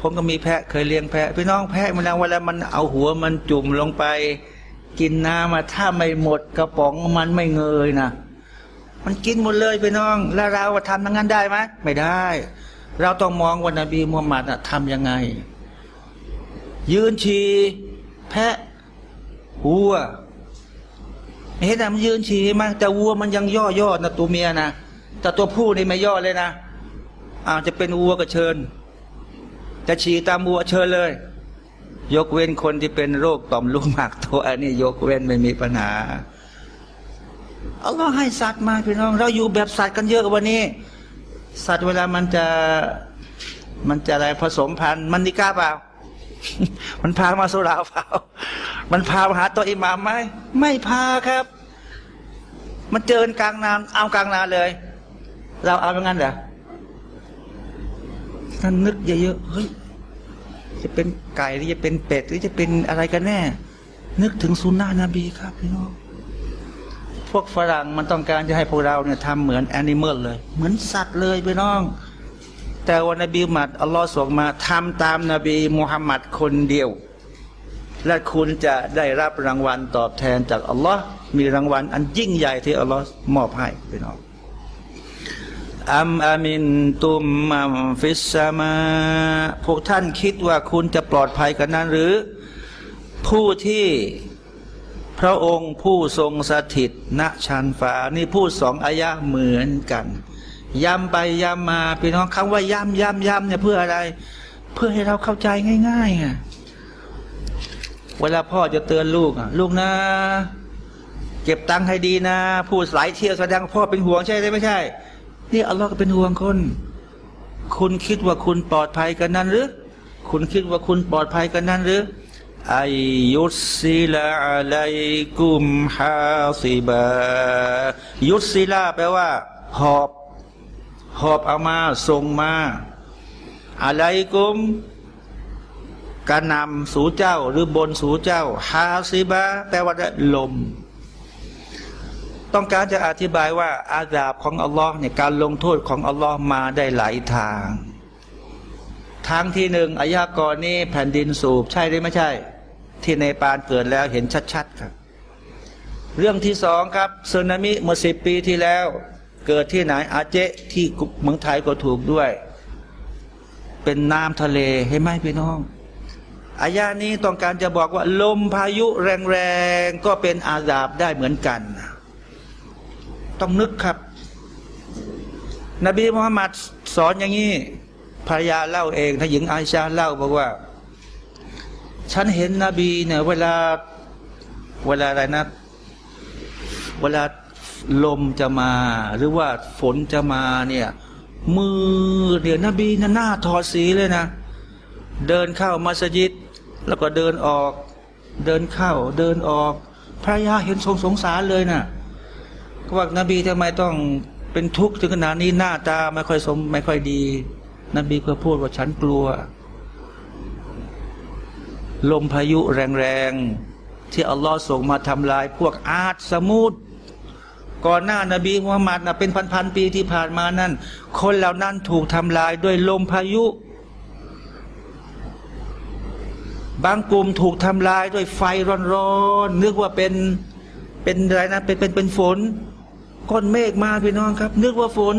ผมก็มีแพะเคยเลี้ยงแพะพี่น้องแพะมันแล้วเวลามันเอาหัวมันจุ่มลงไป กินน้ำมาถ้าไม่หมดกระป๋องมันไม่เงยนะมันกินหมดเลยพี่น้อง แล้วเราทำอย่างนั้นได้ไหมไม่ได้ เราต้องมองว่านบีมุฮัมมัดทำยังไง ยืนชีแพะหัวเห็นแต่มันยืนฉี่มาแต่วัวมันยังย่อย่อนะตัวเมียนะแต่ตัวผู้นี่ไม่ย่อเลยนะอาจจะเป็นวัวก็เชิญจะฉี่ตามวัวเชิญเลย ยกเว้นคนที่เป็นโรคต่อมลูกหมากตัวอันนี้ยกเว้นไม่มีปัญหาเอาก็ให้สัตว์มาพี่น้อง เราอยู่แบบสัตว์กันเยอะวันนี้ สัตว์เวลามันจะมันจะอะไรผสมพันธุ์มันนิก้าเปล่า มันพามาสุราเปล่า มันพามาหาตัวอิหมามไหมไม่พาครับ มันเจอกลางนาเอากลางนาเลย เราเอาอย่างนั้นเหรอท่านนึกเยอะๆเฮ้ยจะเป็นไก่หรือจะเป็นเป็ดหรือจะเป็นอะไรกันแน่ นึกถึงสุนนะนบีครับพี่น้อง วกฝรั่งมันต้องการจะให้พวกเราเนี่ยทำเหมือนแอนิเมลเลย เหมือนสัตว์เลยพี่น้อง แต่วันนบีมัดอัลลอฮ์ส่งมาทำตามนาบีมุฮัมมัดคนเดียว และคุณจะได้รับรางวัลตอบแทนจากอัลลอฮ์มีรางวัลอันยิ่งใหญ่ที่อัลลอฮ์มอบให้พี่น้องอัมอามินตุมมัมฟิสซามา พวกท่านคิดว่าคุณจะปลอดภัยกันนั้นหรือ ผู้ที่ พระองค์ผู้ทรงสถิตณชันฟ้านี่พูดสองอายะเหมือนกันย้ำไปย้ำมาพี่น้องคำว่าย้ำย้ำย้ำเนี่ยเพื่ออะไร เพื่อให้เราเข้าใจง่ายๆไงเวลาพ่อจะเตือนลูกอะลูกนะ เก็บตังค์ให้ดีนะพูดหลายเที่ยวแสดงพ่อเป็นห่วงใช่ไหมไม่ใช่ นี่อัลลอฮ์ก็เป็นห่วงคน คุณคิดว่าคุณปลอดภัยกันนั้นหรือ คุณคิดว่าคุณปลอดภัยกันนั้นหรือ อายุสิลาอะลัยกุมฮาซิบายุสิลาแปลว่า หอบ หอบเอามาส่งมาอะไรกุมการนำสู่เจ้าหรือบนสู่เจ้าฮาซิบะแปลว่าลม ต้องการจะอธิบายว่า อาดาบของอัลลอฮ์เนี่ยการลงโทษของอัลลอฮ์มาได้หลายทาง ทางที่หนึ่งอายะกรนี้แผ่นดินสูบใช่หรือไม่ใช่ ที่ในปานเกิดแล้วเห็นชัดๆครับ เรื่องที่สองครับสึนามิเมื่อสิบปีที่แล้ว เกิดที่ไหนอาเจที่เมืองไทยก็ถูกด้วย เป็นน้ำทะเลให้ไหมพี่น้องอายานี้ต้องการจะบอกว่า ลมพายุแรงๆ ก็เป็นอาดาบได้เหมือนกัน ต้องนึกครับ นบีมุฮัมมัดสอนอย่างนี้ภรรยาเล่าเองถ้าหญิงอาชาเล่าบอกว่า ฉันเห็นนบีเนี่ยเวลาเวลาอะไรนะ เวลาลมจะมา หรือว่าฝนจะมาเนี่ย มือเดี๋ยวนบีน่ะหน้าถอดสีเลยนะ เดินเข้ามัสยิด แล้วก็เดินออก เดินเข้า เดินออกภรรยาเห็นสงสงสารเลยนะ่ะก็ว่านบีทำไมต้องเป็นทุกข์ถึงขนาดนี้หน้าตาไม่ค่อยสมไม่ค่อยดี นบีก็พูดว่าฉันกลัว ลมพายุแรงๆ ที่อัลลอฮ์ส่งมาทำลายพวกอาดสมุดก่อนหน้านาบีมุฮัมมัดนะเป็นพันๆปีที่ผ่านมานั้นคนเหล่านั้นถูกทำลายด้วยลมพายุ บางกลุ่มถูกทำลายด้วยไฟร้อนๆนึกว่าเป็นเป็นอะไรนะเป็นเป็นเป็นฝนก้อนเมฆมาพี่น้องครับ นึกว่าฝน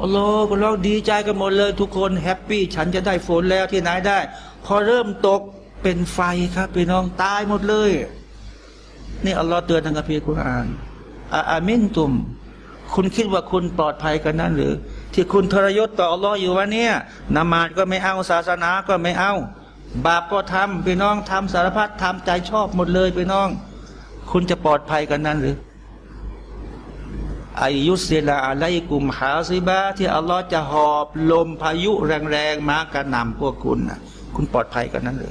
อัลลอฮ์ก็เราดีใจกันหมดเลย ทุกคนแฮปปี้ฉันจะได้ฝนแล้วที่ไหนได้ พอเริ่มตก เป็นไฟครับพี่น้องตายหมดเลย นี่อัลลอฮ์เตือนทางกัมภีร์คุรอานอาอามินตุม คุณคิดว่าคุณปลอดภัยกันนั้นหรือ ที่คุณทรยศต่ออัลลอฮ์อยู่วันนี้นมาดก็ไม่เอาศาสนาก็ไม่เอา บาปก็ทำพี่น้องทำสารพัดทำใจชอบหมดเลยพี่น้อง คุณจะปลอดภัยกันนั้นหรืออายุเซลาอะไลกุมฮาซิบะที่อัลลอฮ์จะหอบลมพายุแรงๆมากระหน่ำพวกคุณนะคุณปลอดภัยกันนั้นหรื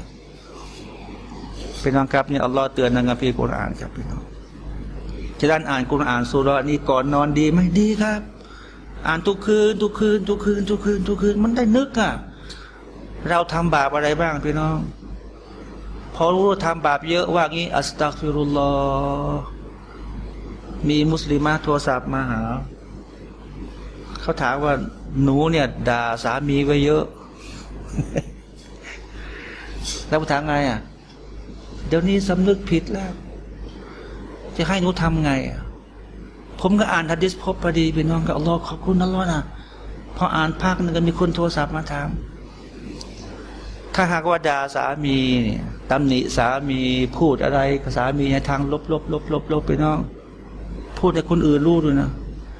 พี่น้องครับนี่อัลลอฮ์เตือนในคัมภีร์กุรอานครับพี่น้องฉะนั้นอ่านกุรอานสุรานี้ก่อนนอนดีไหมดีครับ อ่านทุกคืนทุกคืนทุกคืนทุกคืนทุกคืนมันได้นึกอะเราทำบาปอะไรบ้างพี่น้อง พอรู้ว่าทำบาปเยอะว่างี้อัสตักฟิรุลลอมีมุสลิมาโทรศัพท์มาหาเขาถามว่าหนูเนี่ยด่าสามีไว้เยอะ แล้วถามไงอะ เดี๋ยวนี้สำนึกผิดแล้ว จะให้หนูทำไง ผมก็อ่านฮัดดิสพบพอดีพี่น้องกับอัลลอฮ์ขอบคุณอัลลอฮ์นะพออ่านภาคหนึงก็มีคนโทรศัพท์มาถาม ถ้าหากว่าด่าสามีเนี่ยตำหนิสามีพูดอะไรกับสามีในทางลบลบลบลบลบไปน้อง พูดให้คนอื่นรู้ด้วยนะ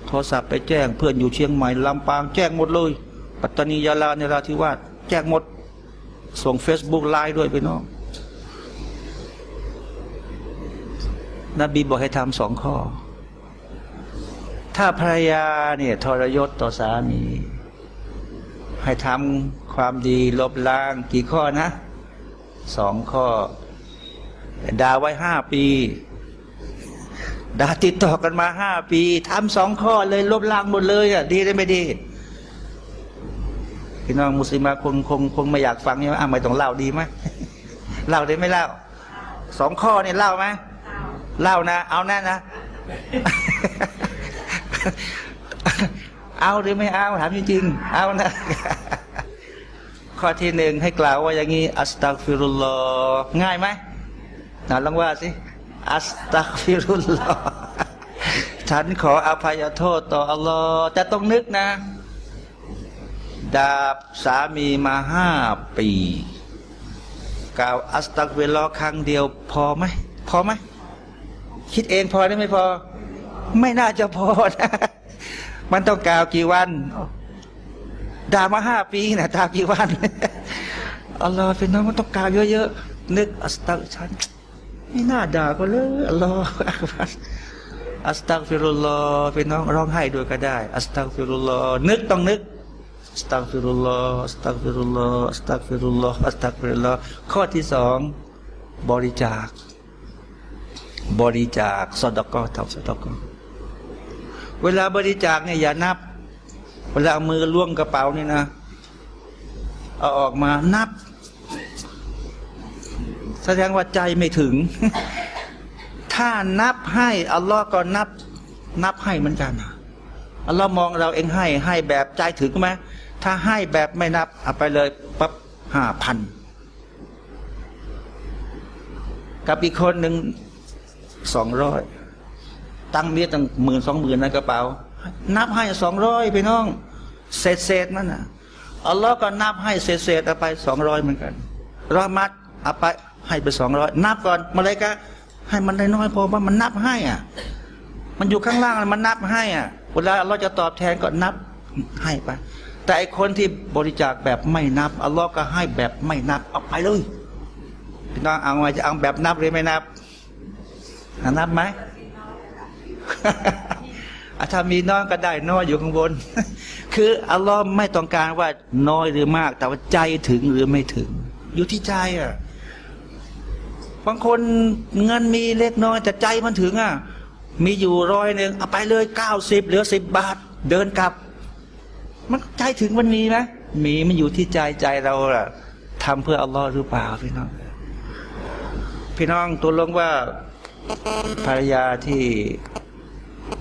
โทรศัพท์ไปแจ้งเพื่อนอยู่เชียงใหม่ลำปางแจ้งหมดเลย ปัตตานียาลาในราธิวาสแจ้งหมด ส่งเฟซบุ๊กไลน์ด้วยไปน้อง นบีบอกให้ทำสองข้อ ถ้าภรรยาเนี่ยทรยศต่อสามี ให้ทำความดีลบล้างกี่ข้อนะสองข้อด่าไว้ห้าปีด่าติดต่อกันมาห้าปีทำสองข้อเลยลบล้างหมดเลยอะดีได้ไม่ดีพี่น้องมุสลิมาคงคงคงไม่อยากฟังใช่ไหมอะไม่ต้องเล่าดีไหมเล่าได้ไม่เล่าสองข้อเนี่ยเล่าไหม เล่านะ เอาแน่นะ เอาหรือไม่เอาถามจริงๆเอานะ ข้อที่หนึ่งให้กล่าวว่าอย่างนี้ อัสตักฟิรุลลอฮ์ง่ายไหมน่าลองว่าสิ อัสตักฟิรุลลอฮ์ฉันขออภัยโทษต่ออัลลอฮ์แต่ต้องนึกนะดาบสามีมาห้าปี กล่าวอัสตักฟิรุลลอฮ์ครั้งเดียวพอไหมพอไหม คิดเองพอได้ไม่พอ ไม่น่าจะพอนะมันต้องกล่าวกี่วันด่ามาห้าปีนะด่ากี่วันอัลลอฮ์พี่น้องมันต้องกล่าวเยอะๆนึก أستغفر ฉันไม่น่าด่าก็เลยอัลลอฮ์อัสตักฟิรุลลอฮ์เป็นน้องร้องไห้ด้วยก็ได้ أستغفر الله นึกต้องนึก أستغفر الله أستغفر الله أستغفر الله أستغفر اللهข้อที่สองบริจาค บริจาคสดกอทำสดกอเวลาบริจาคเนี่ยอย่านับ เวลามือล้วงกระเป๋านี่นะ เอาออกมานับ แสดงว่าใจไม่ถึง ถ้านับให้อัลลอฮ์ก็นับ นับให้เหมือนกันอัลลอฮ์มองเราเองให้ให้แบบใจถึงไหมถ้าให้แบบไม่นับเอาไปเลยปั๊บห้าพันกับอีกคนหนึ่ง สองร้อยตั้งเมียตั้งหมื่นสองหมื่นในกระเป๋า นับให้สองร้อยไปน้อง เศษเศษนั่นน่ะอัลลอฮ์ก็นับให้เศษเศษเอาไปสองร้อยเหมือนกันรอมัดเอาไปให้ไปสองร้อยนับก่อนมาเลยกะให้มันได้น้อยพอว่ามันนับให้อะ มันอยู่ข้างล่างมันนับให้อะ เวลาอัลลอฮ์จะตอบแทนก็นับให้ไป แต่ไอคนที่บริจาคแบบไม่นับอัลลอฮ์ก็ให้แบบไม่นับเอาไปเลยพี่น้องเอาไงจะเอาแบบนับหรือไม่นับ นับไหมถ้ามีน้อยก็ได้น้อยอยู่ข้างบน คืออัลลอฮ์ไม่ต้องการว่าน้อยหรือมาก แต่ว่าใจถึงหรือไม่ถึง อยู่ที่ใจอะบางคนเงินมีเล็กน้อยแต่ใจมันถึงอะ มีอยู่ร้อยหนึ่งเอาไปเลยเก้าสิบเหลือสิบบาท เดินกลับ มันใจถึงมันมีไหมมีมันอยู่ที่ใจใจเราล่ะทำเพื่ออัลลอฮ์หรือเปล่าพี่น้อง พี่น้องตัวลงว่า ภรรยาที่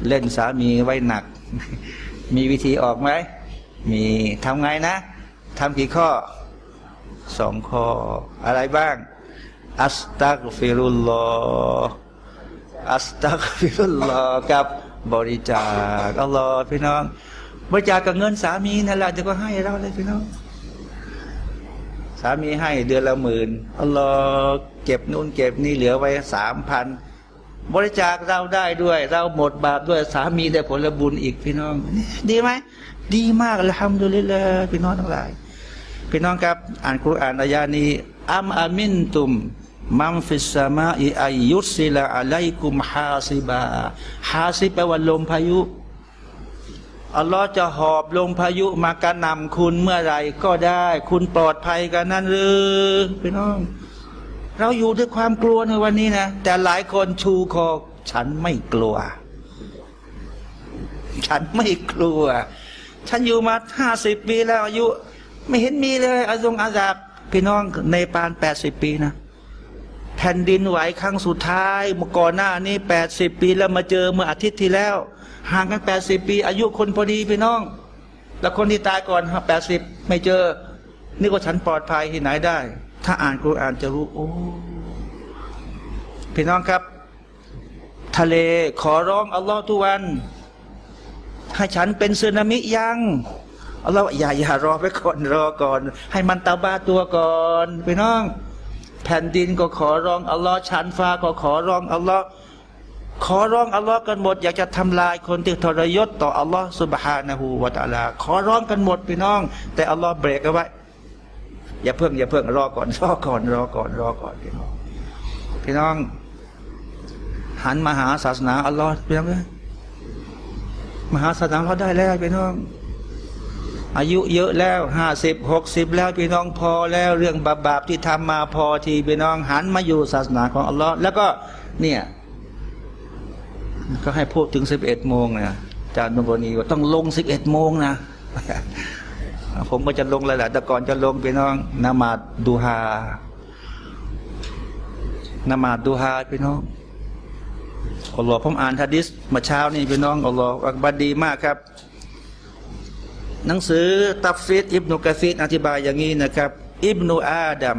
เล่นสามีไว้หนัก มีวิธีออกไหม มีทำไงนะทำกี่ข้อสองข้อ อะไรบ้าง อัสตักฟิรุลลออัสตักฟิรุลลอกับบริจาคอัลลอฮ์พี่น้อง บริจาคกับเงินสามีนั่นแหละจะก็ให้เราเลยพี่น้อง สามีให้เดือนละหมื่นอัลลอฮ์เก็บนู่นเก็บนี่เหลือไว้สามพัน บริจาคเราได้ด้วย เราหมดบาปด้วยสามีได้ผลบุญอีกพี่น้อง ดีไหมดีมากเลยทำดูเลยเลยพี่น้องทั้งหลาย พี่น้องครับ อ่านคุรานอายานี้อัมอามินตุมมัมฟิสมาอิอายุสิลาอะไลกุมฮาซิบาฮาซิแปลว่าลมพายุอัลลอฮ์จะหอบลมพายุมากระหนำคุณเมื่อไรก็ได้ คุณปลอดภัยกันนั่นหรือพี่น้อง เราอยู่ด้วยความกลัวในวันนี้นะ แต่หลายคนชูคอฉันไม่กลัว ฉันไม่กลัว ฉันอยู่มาห้าสิบปีแล้วอายุ ไม่เห็นมีเลยอาซงอาซาบพี่น้องในปานแปดสิบปีนะแผ่นดินไหวครั้งสุดท้ายเมื่อก่อนหน้านี้แปดสิบปีแล้วมาเจอเมื่ออาทิตย์ที่แล้ว ห่างกันแปดสิบปี อายุคนพอดีพี่น้อง แล้วคนที่ตายก่อนแปดสิบไม่เจอ นี่ก็ฉันปลอดภัยที่ไหนได้ ถ้าอ่านกุรอานจะรู้ โอ้ พี่น้องครับ ทะเลขอร้องอัลลอฮ์ทุกวัน ให้ฉันเป็นสึนามิยังอัลลอฮ์อย่าอย่ารอไปก่อนรอก่อน ให้มันตาบ้าตัวก่อนพี่น้อง แผ่นดินก็ขอร้องอัลลอฮ์ชั้นฟ้าก็ขอร้องอัลลอฮ์ขอร้องอัลลอฮ์กันหมด อยากจะทำลายคนที่ทรยศต่ออัลลอฮ์สุบฮานะฮูวะตะอาลา ขอร้องกันหมดพี่น้อง แต่อัลลอฮ์เบรกเอาไว้ อย่าเพิ่งอย่าเพิ่งรอก่อนรอก่อนรอก่อนรอก่อนพี่น้องพี่น้อง หันมาหาศาสนาอัลลอฮ์พี่น้องเอ้ยมหาศาสนาเราได้แล้วพี่น้อง อายุเยอะแล้วห้าสิบหกสิบแล้วพี่น้องพอแล้วเรื่องบาปบาปที่ทำมาพอทีพี่น้อง หันมาอยู่ศาสนาของอัลลอฮ์แล้วก็เนี่ยก็ให้พูดถึงสิบเอ็ดโมงนะอาจารย์นุบนีว่าต้องลงสิบเอ็ดโมงนะ ผมก็จะลงแล้วแหละแต่ก่อนจะลงพี่น้องนามาดดูฮานามาดดูฮาพี่น้องอัลลอฮ์ผมอ่านฮะดิษมาเช้านี่พี่น้องอัลลอฮ์อักบัดดีมากครับ หนังสือตัฟฟิดอิบนุกะซีดอธิบายอย่างนี้นะครับ อิบนุอาดัม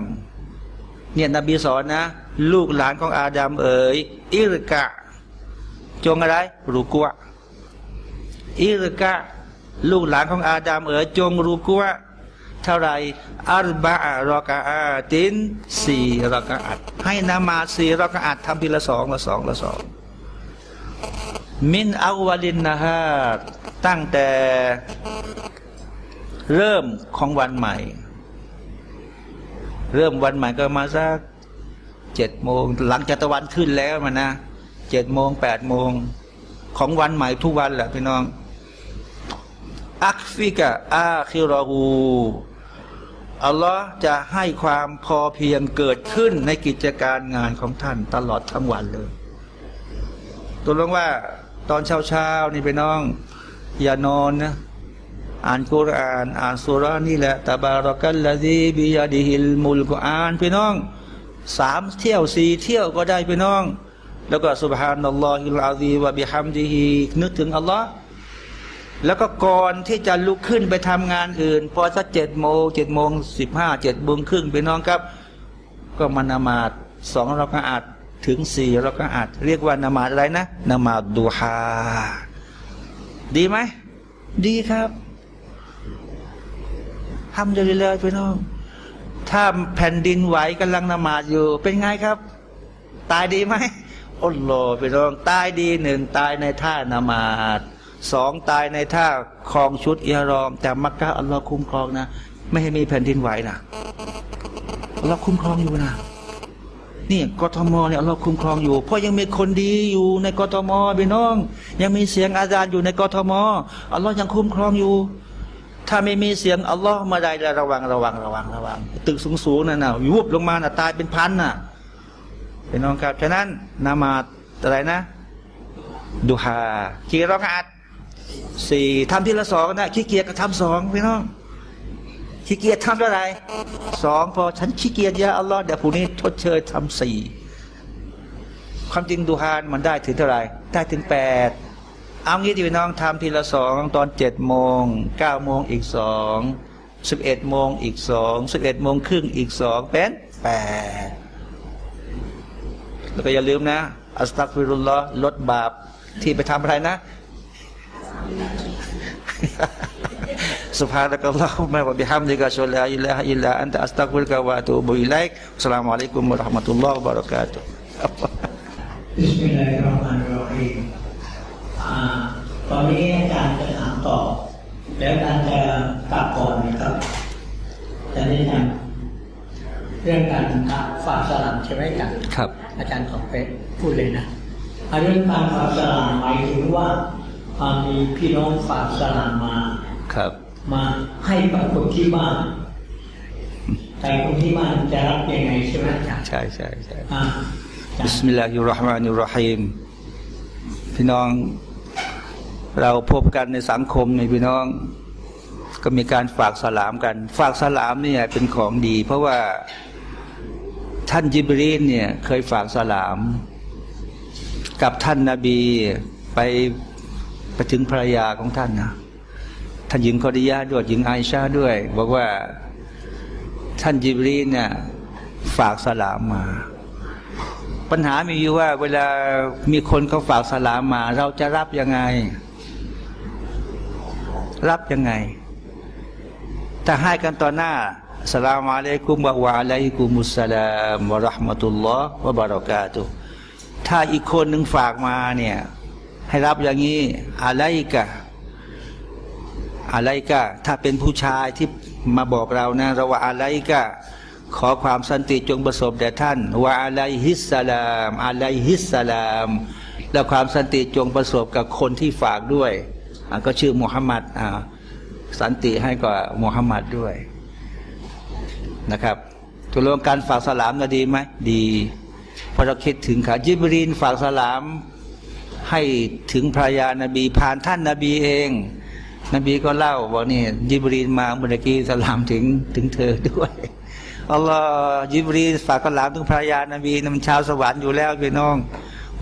เนี่ยนบีสอนนะ ลูกหลานของอาดัมเอ๋ยอิรกะ จงอะไรรูกัวอิรกะ ลูกหลานของอาดัมเอ๋ยจงรู้กัวเท่าไรอัลบะรอกาอาตินสี่รอกาอัดให้นามาสี่รอกาอัดทำทีละสองละสองละสองมินอาวลินนะฮะตั้งแต่เริ่มของวันใหม่ เริ่มวันใหม่ก็มาสักเจ็ดโมงหลังจากตะวันขึ้นแล้วมันนะเจ็ดโมงแปดโมงของวันใหม่ทุกวันแหละพี่น้อง อักฟิกะอาคิรอฮูอัลลอฮ์จะให้ความพอเพียงเกิดขึ้นในกิจการงานของท่านตลอดทั้งวันเลยตัวลงว่าตอนเช้าเช้าๆนี่ไปน้อง อย่านอนนะอ่านกุรอาน อ่านสุรานี่แหละตาบารักัลลาดีบิยาดิฮิลมุลกอ่านพี่น้องสามเที่ยวสี่เที่ยวก็ได้พี่น้อง แล้วก็สุบฮานัลลอฮิลอาซีวะบิฮัมดิฮินึกถึงอัลลอฮ์ แล้วก็ก่อนที่จะลุกขึ้นไปทำงานอื่น พอสักเจ็ดโมงเจ็ดโมงสิบห้าเจ็ดโมงครึ่งไปน้องครับ ก็มานามาดสองเราก็อาจถึงสี่เราก็อาจเรียกว่านามาดอะไรนะนามาดดูฮาดีไหมดีครับทำเลยเลยพี่น้อง ถ้าแผ่นดินไหวกำลังนมาดอยู่ เป็นไงครับ ตายดีไหมอัลลอฮ์พี่น้อง ตายดีหนึ่งตายในท่านมาด สองตายในท่าคลองชุดเอิฮรอม แต่มักกะอัลลอฮ์คุ้มครองนะ ไม่ให้มีแผ่นดินไหวนะอัลลอฮ์คุ้มครองอยู่นะนี่กทมเนี่ยอัลลอฮ์คุ้มครองอยู่ เพราะยังมีคนดีอยู่ในกทมพี่น้อง ยังมีเสียงอาจารย์อยู่ในกทมอัลลอฮ์ยังคุ้มครองอยู่ ถ้าไม่มีเสียงอัลลอฮ์มาได้ระวังระวังระวังระวัง ตึกสูงๆนั่นน่ะยุบลงมาน่ะตายเป็นพันน่ะเป็นน้องครับฉะนั้นนามาอะไรนะดูฮากี่รอกอาด สี่ทำทีละสองนะขี้เกียจก็ทำสองพี่น้องขี้เกียจทำเท่าไหร่สองพอฉันขี้เกียจเยาอัลลอฮ์เดี๋ยวพรุ่งนี้ทดเชยทำสี่ความจริงดูฮานมันได้ถึงเท่าไหร่ได้ถึงแปดเอางี้ที่พี่น้องทำทีละสองตอนเจ็ดโมงเก้าโมงอีกสองสิบเอ็ดโมงอีกสองสิบเอ็ดโมงครึ่งอีกสองเป็นแปดแล้วก็อย่าลืมนะ อัสตักฟิรุลลอฮ์ลดบาปที่ไปทำอะไรนะ Subhanakallahumma wa bihamdika asyhadu an la ilaha illa anta astaghfiruka wa atubu ilaik. Assalamualaikum warahmatullahi wabarakatuh. Bismillahirrahmanirrahim. ตอนนี้อาจารย์จะถามตอบแล้วอาจารย์จะกลับก่อนนะครับจะได้ทำเรื่องการฝากสลามใช่ไหมอาจารย์ครับ อาจารย์ขอไปพูดเลยนะเรื่องการฝากสลามหมายถึงว่า มีพี่น้องฝากสลัมมาครับ มาให้กับคนที่บ้านแต่คนที่บ้านจะรับยังไงใช่ไหมอาจารย์ใช่ใช่ใช่อ่าอาจารบิย์สมิลลาฮิรเราะห์มานิรเราะฮีมพี่น้องเราพบกันในสังคมในพี่น้อง ก็มีการฝากสลามกัน ฝากสลามเนี่ยเป็นของดี เพราะว่าท่านจิบรีนเนี่ยเคยฝากสลาม กับท่านนาบีไป ไปถึงภรรยาของท่านนะท่านหญิงคอดิยาด้วยหญิงไอชาด้วย บอกว่าท่านจิบรีเนี่ยฝากสลามมา ปัญหามีอยู่ว่าเวลามีคนเขาฝากสลามมา เราจะรับยังไง รับยังไงถ้าให้กันต่อหน้าสลามอะลัยกุมวะวะอะลัยกุมุสสลามวะราะห์มะตุลลอฮ์วะบารอกาตุถ้าอีกคนหนึ่งฝากมาเนี่ย ให้รับอย่างนี้อะไรกะอะไรกะถ้าเป็นผู้ชายที่มาบอกเรานะเราว่าอะไรกะขอความสันติจงประสบแด่ท่านว่าอะไรฮิสสลามอะไรฮิสสลาม แล้วความสันติจงประสบกับคนที่ฝากด้วยอะก็ชื่อมุฮัมมัดอ่าสันติให้กับมุฮัมมัดด้วยนะครับตัวรวมการฝากสลามนะดีไหมดีพอเราคิดถึงขาจิบรีนฝากสลาม ให้ถึงภรรยานาบีผ่านท่านนาบีเอง นบีก็เล่าบอกนี่จิบรีนมาเมื่อกี้สลามถึงถึงเธอด้วยอัลลอฮ์จิบรีนฝากสลามถึงภรรยานาบีนมันชาวสวรรค์อยู่แล้วพี่น้อง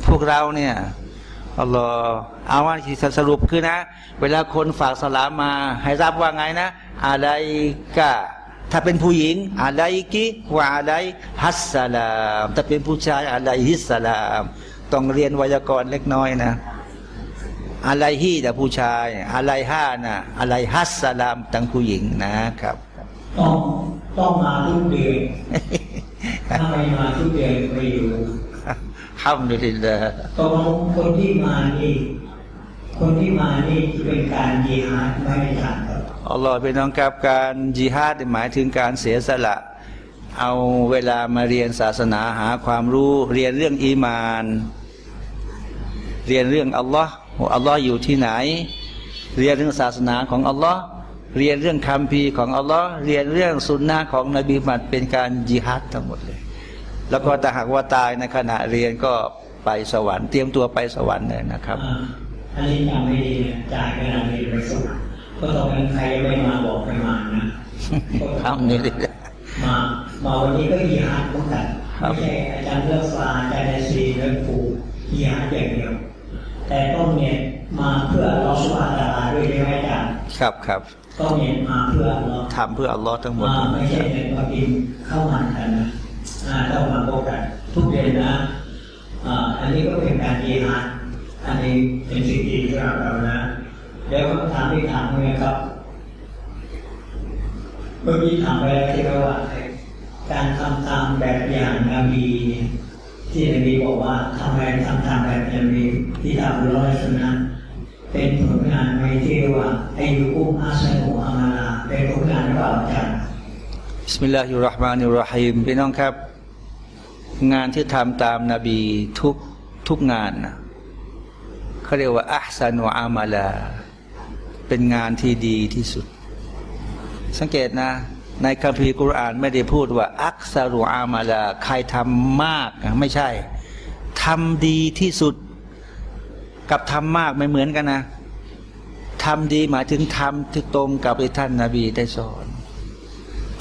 พวกเราเนี่ยอัลลอฮ์เอาว่าที่สรุปคือนะ เวลาคนฝากสลามมา ให้รับว่าไงนะ อะไรกะถ้าเป็นผู้หญิงอะไรกิว่าอะไรฮัสสลามถ้าเป็นผู้ชายอะไรฮิสสลาม ต้องเรียนไวยากรณ์เล็กน้อยนะ อะไรฮีแต่ผู้ชาย อะไรห้านะอะไรฮัสสลามตั้งผู้หญิงนะครับ ต้องต้องมาทุกเดือนถ้าไม่มาทุกเดือนไม่อยู่ห้ามดุลิลละตกลงคนที่มานี่คนที่มานี่เป็นการยีฮาดไม่ได้ทำครับอัลลอฮ์เป็นน้องกับการจิฮาดหมายถึงการเสียสละ เอาเวลามาเรียนศาสนาหาความรู้เรียนเรื่องอีมาน เรียนเรื่องอัลลอฮ์ว่าอัลลอฮ์อยู่ที่ไหน เรียนเรื่องศาสนาของอัลลอฮ์เรียนเรื่องคำพีร์ของอัลลอฮ์เรียนเรื่องสุนนะของนบีมุฮัมมัดเป็นการจิฮาดทั้งหมดเลย แล้วก็ถ้าหากว่าตายในขณะเรียนก็ไปสวรรค์เตรียมตัวไปสวรรค์เลยนะครับอ่าอันนี้จำไม่ดีนะจ่ายเวลาเรียนไปสุดก็ตอนนั้นใครไม่มาบอกไม่มานะห้ามนี่เลย มามาวันนี้ก็ยีฮาดเหมือนกันครับไม่ใช่อาจารย์เลือกฟ้าอาจารย์ไอซีเลือกปูฮิยาอย่างเดียว แต่ต้องเนียนมาเพื่ออัลลอฮฺสุบฮานะฮูวะตะอาลาด้วยใช่ไหมอาจารย์ครับครับต้องเนียนมาเพื่ออัลลอฮฺทำเพื่ออัลลอฮ์ทั้งหมดมาไม่ใช่เนียนมากินข้าวมันกันนะอ่าต้องมาพบกัน ทุกเดือนนะอ่าอันนี้ก็เป็นการยีฮาดอันนี้เป็นสิ่งดีสำหรับเรานะเดี๋ยวคำถามที่ถามเนี่ยครับ เมื่อกี้ถามไปแล้วที่ว่าการทำตามแบบอย่างนบีเนี่ยที่นบีบอกว่าทำไมทำตามแบบนบีที่ทำร้อยสนันเป็นผลงานในที่เรียกว่าอายุอุ้มอาสนุอามาลาเป็นผลงานหรือเปล่าอาจารย์บิสมิลลาฮิรราะห์มานิรราะฮีมพี่น้องครับ งานที่ทำตามนาบีทุกทุกงานเขาเรียกว่าอัพซันวอามาลาเป็นงานที่ดีที่สุด สังเกตนะ ในคัมภีร์กุรอานไม่ได้พูดว่า อักซารุอามาลาใครทำมากนะไม่ใช่ทำดีที่สุด กับทำมากไม่เหมือนกันนะทำดีหมายถึงทำที่ตรงกับที่ท่านนาบีได้สอน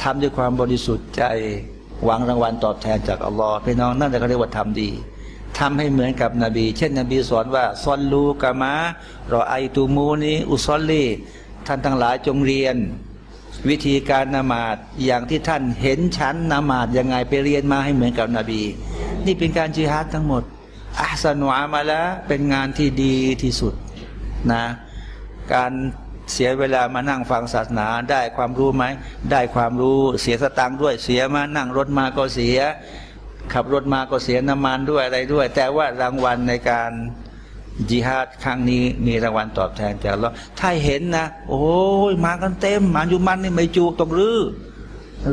ทำด้วยความบริสุทธิ์ใจหวังรางวัลตอบแทนจากอัลลอฮ์พี่น้องนั่นแหละเขาเรียกว่าทำดีทำให้เหมือนกับนบี เช่นนบีสอนว่าซอนลูกามะรอไอตูมูนีอุซอลลีท่านทั้งหลายจงเรียน วิธีการนมาดอย่างที่ท่านเห็นชั้นนมาดยังไงไปเรียนมาให้เหมือนกับนบี นี่เป็นการจิฮาดทั้งหมดอัสนุอามาละเป็นงานที่ดีที่สุดนะ การเสียเวลามานั่งฟังศาสนาได้ความรู้ไหม ได้ความรู้เสียสตังค์ด้วยเสียมานั่งรถมาก็เสีย ขับรถมาก็เสียน้ำมันด้วยอะไรด้วย แต่ว่ารางวัลในการ จิฮาดครั้งนี้มีรางวัลตอบแทนจากเราถ้าเห็นนะ โอ้ยมากันเต็มมาอยู่มันนี่ไม่จูต้องรื้อ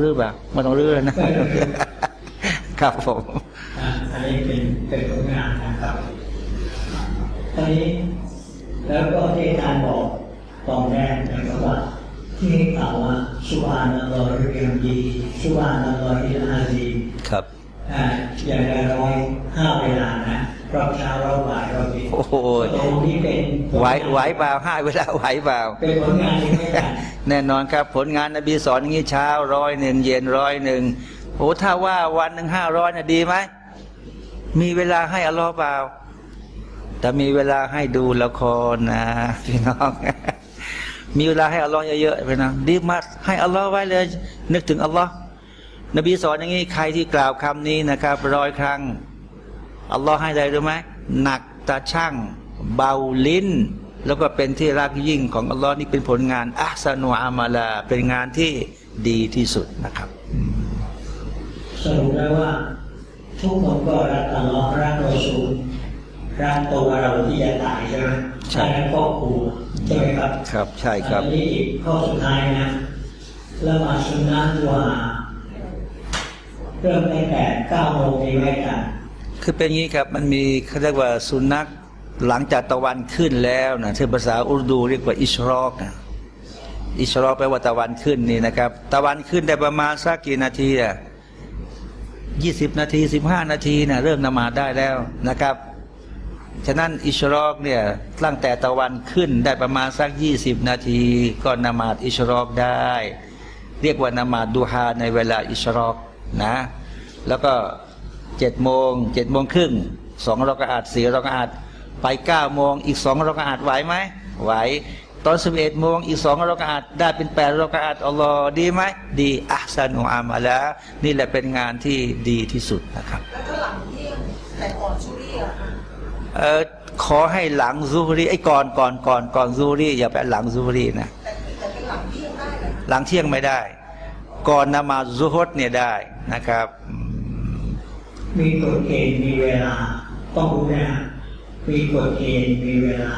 รื้อแบบไม่ต้องรื้อแล้วนะครับผมอ่าอันนี้เป็นเป็นผลงานนะครับตอนนี้แล้วก็ที่อาจารย์บอกตอนแรกนะครับว่าที่กล่าวว่าสุบานัลลอฮิบิฮัมดีสุบานัลลอฮิลอาซีมครับอ่าอย่างละร้อยห้าเวลานะ รอบเช้ารอบบ่ายรอบเย็นโอ้โหตรงนี้เป็นผลไหวงานไหวเปล่าห้าเวลาไหวเปล่าเป็นผลงานที่ไม่ได้แน่นอนครับ ผลงานนบีสอนอย่างนี้เช้าร้อยหนึ่งเย็นร้อยหนึ่งโอ้ถ้าว่าวันหนึ่งห้าร้อยน่ะดีไหมมีเวลาให้อัลลอฮ์เปล่าแต่มีเวลาให้ดูละครนะพี่น้องมีเวลาให้อัลลอฮ์เยอะๆพี่น้องดีมากให้อัลลอฮ์ไว้เลย นึกถึงอัลลอฮ์นบีสอนอย่างนี้ใครที่กล่าวคำนี้นะครับร้อยครั้ง อัลลอฮ์ให้อะไรรู้ไหมหนักตาช่างเบาลิ้น แล้วก็เป็นที่รักยิ่งของอัลลอฮ์นี่เป็นผลงานอัสนุอามาลา เป็นงานที่ดีที่สุดนะครับสรุปได้ว่า ทุกคนก็รักอัลลอฮ์รักรอซูลรักตัวเราที่จะตายใช่ไหมใช่รักครอบครัวใช่ไหมครับ ครับใช่ครับอันนี้อีกข้อสุดท้ายนะละหมาดสุนนะตัวหาเริ่มตั้งแต่เก้าโมงนี้ไว้กัน คือเป็นอย่างนี้ครับมันมีเขาเรียกว่าสุนัขหลังจากตะวันขึ้นแล้วนะที่ภาษาอุรดูเรียกว่าอิชรอกนะอิชรอกแปลว่าตะวันขึ้นนี่นะครับ ตะวันขึ้นได้ประมาณสักกี่นาทีอะยี่สิบนาทีสิบห้านาทีนะเริ่มนมาได้แล้วนะครับ ฉะนั้นอิชรอกเนี่ยตั้งแต่ตะวันขึ้นได้ประมาณสักยี่สิบนาที ก็นมาดอิชรอกได้ เรียกว่านมาดดูฮาในเวลาอิชรอกนะ แล้วก็ เจ็ดโมงเจ็ดโมงครึ่งสองเราก็อาจสี่เราก็อาจไปเก้าโมงอีกสองเราก็อาจไหวไหมไหวตอนสิบเอ็ดโมงอีกสองเราก็อาจได้เป็นแปดเราก็อาจอัลลอฮ์ดีไหมดี أحسن عملا นี่แหละเป็นงานที่ดีที่สุดนะครับแล้วก็หลังเที่ยงแต่ก่อนซูฮรีอะค่ะเออขอให้หลังซูฮรีไอ้ก่อนก่อนก่อนก่อนซูฮรีอย่าไปหลังซูฮรีนะแต่แต่เป็นหลังเที่ยงได้เหรอคะหลังเที่ยงไม่ได้ ก่อนนมาซซูฮรีเนี่ยได้นะครับอืม มีกฎเกณฑ์มีเวลาต้องรู้นะมีกฎเกณฑ์มีเวลา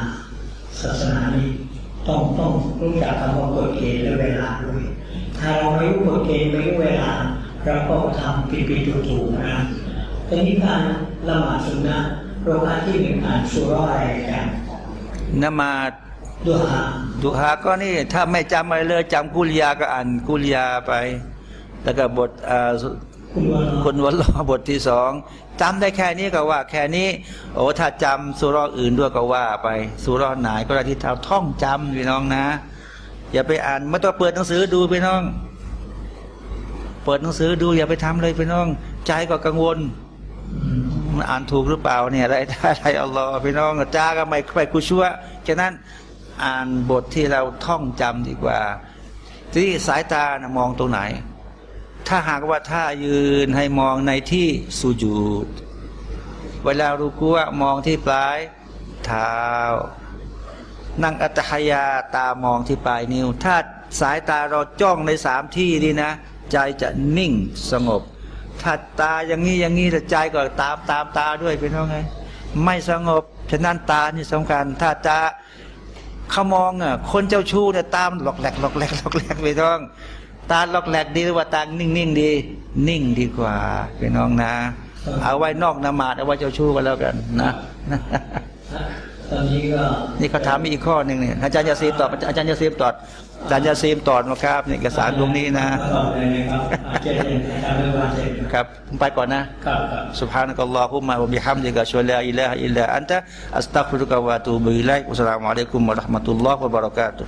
ศาสนานี้ต้องต้องรู้จักคำว่ากฎเกณฑ์และเวลาด้วยถ้าเราไม่รู้กฎเกณฑ์ไม่รู้เวลาเราก็ทำผิดผิดถูกถูกๆนะแต่นี้การละหมาดสุนนะโรคาที่หนึ่งอ่านสุราะห์อะไรกันนมาดด้วยหาดุฮาก็นี่ถ้าไม่จำอะไรเลยจำกุลยาก็อ่านกุลยาไป แล้วก็บทอ่า คุณวันวันลอบทที่สองจำได้แค่นี้ก็ว่า แค่นี้ โอ้ถ้าจำสุรออื่นด้วยก็ว่าไปสุรอไหนก็ได้ที่เท้าท่องจำพี่น้องนะ อย่าไปอ่านไม่ต้องเปิดหนังสือดูพี่น้อง เปิดหนังสือดูอย่าไปทำเลยพี่น้อง ใจก็กังวลมันอ่านถูกหรือเปล่าเนี่ยอะไรอะไรอัลลอฮ์พี่น้องจ้าก็ไม่ไปกุชัวฉะนั้นอ่านบทที่เราท่องจำดีกว่า ที่สายตานะมองตรงไหน ถ้าหากว่าถ้ายืนให้มองในที่สุญูดเวลารูกัวมองที่ปลายเท้า นั่งอัตหยาตามองที่ปลายนิ้ว ถ้าสายตาเราจ้องในสามที่นี่นะ ใจจะนิ่งสงบ ถ้าตาอย่างนี้อย่างนี้แต่ใจก็ตามตามตาด้วยเป็นว่าไง ไม่สงบ ฉะนั้นตานี่สำคัญ ถ้าตาเขามองอะคนเจ้าชู้เนี่ยตามหลอกแหลกหลอกแหลกหลอกแหลกไปท้อง ตาล็อกแหลกดีหรือว่าตานิ่งนิ่งดี นิ่งดีกว่าพี่น้องนะ เอาไว้นอกนมาดเอาไว้เจ้าชู้กันแล้วกันนะตอนนี้ก็นี่เขาถามมีอีกข้อหนึ่งเนี่ยอาจารย์ยาซีมตอบอาจารย์ยาซีมตอบอาจารย์ยาซีมตอบนะครับเอกสารตรงนี้นะครับผมไปก่อนนะสุภาพนักลอฮุมะบิฮัมดิกะชวลาอิลาอิลาอันตะอัสตักฟุรุกะวะตูบิไลอุสลามุอะลัยกุมวะราะห์มะตุลลอฮ์วะบารอกาตุ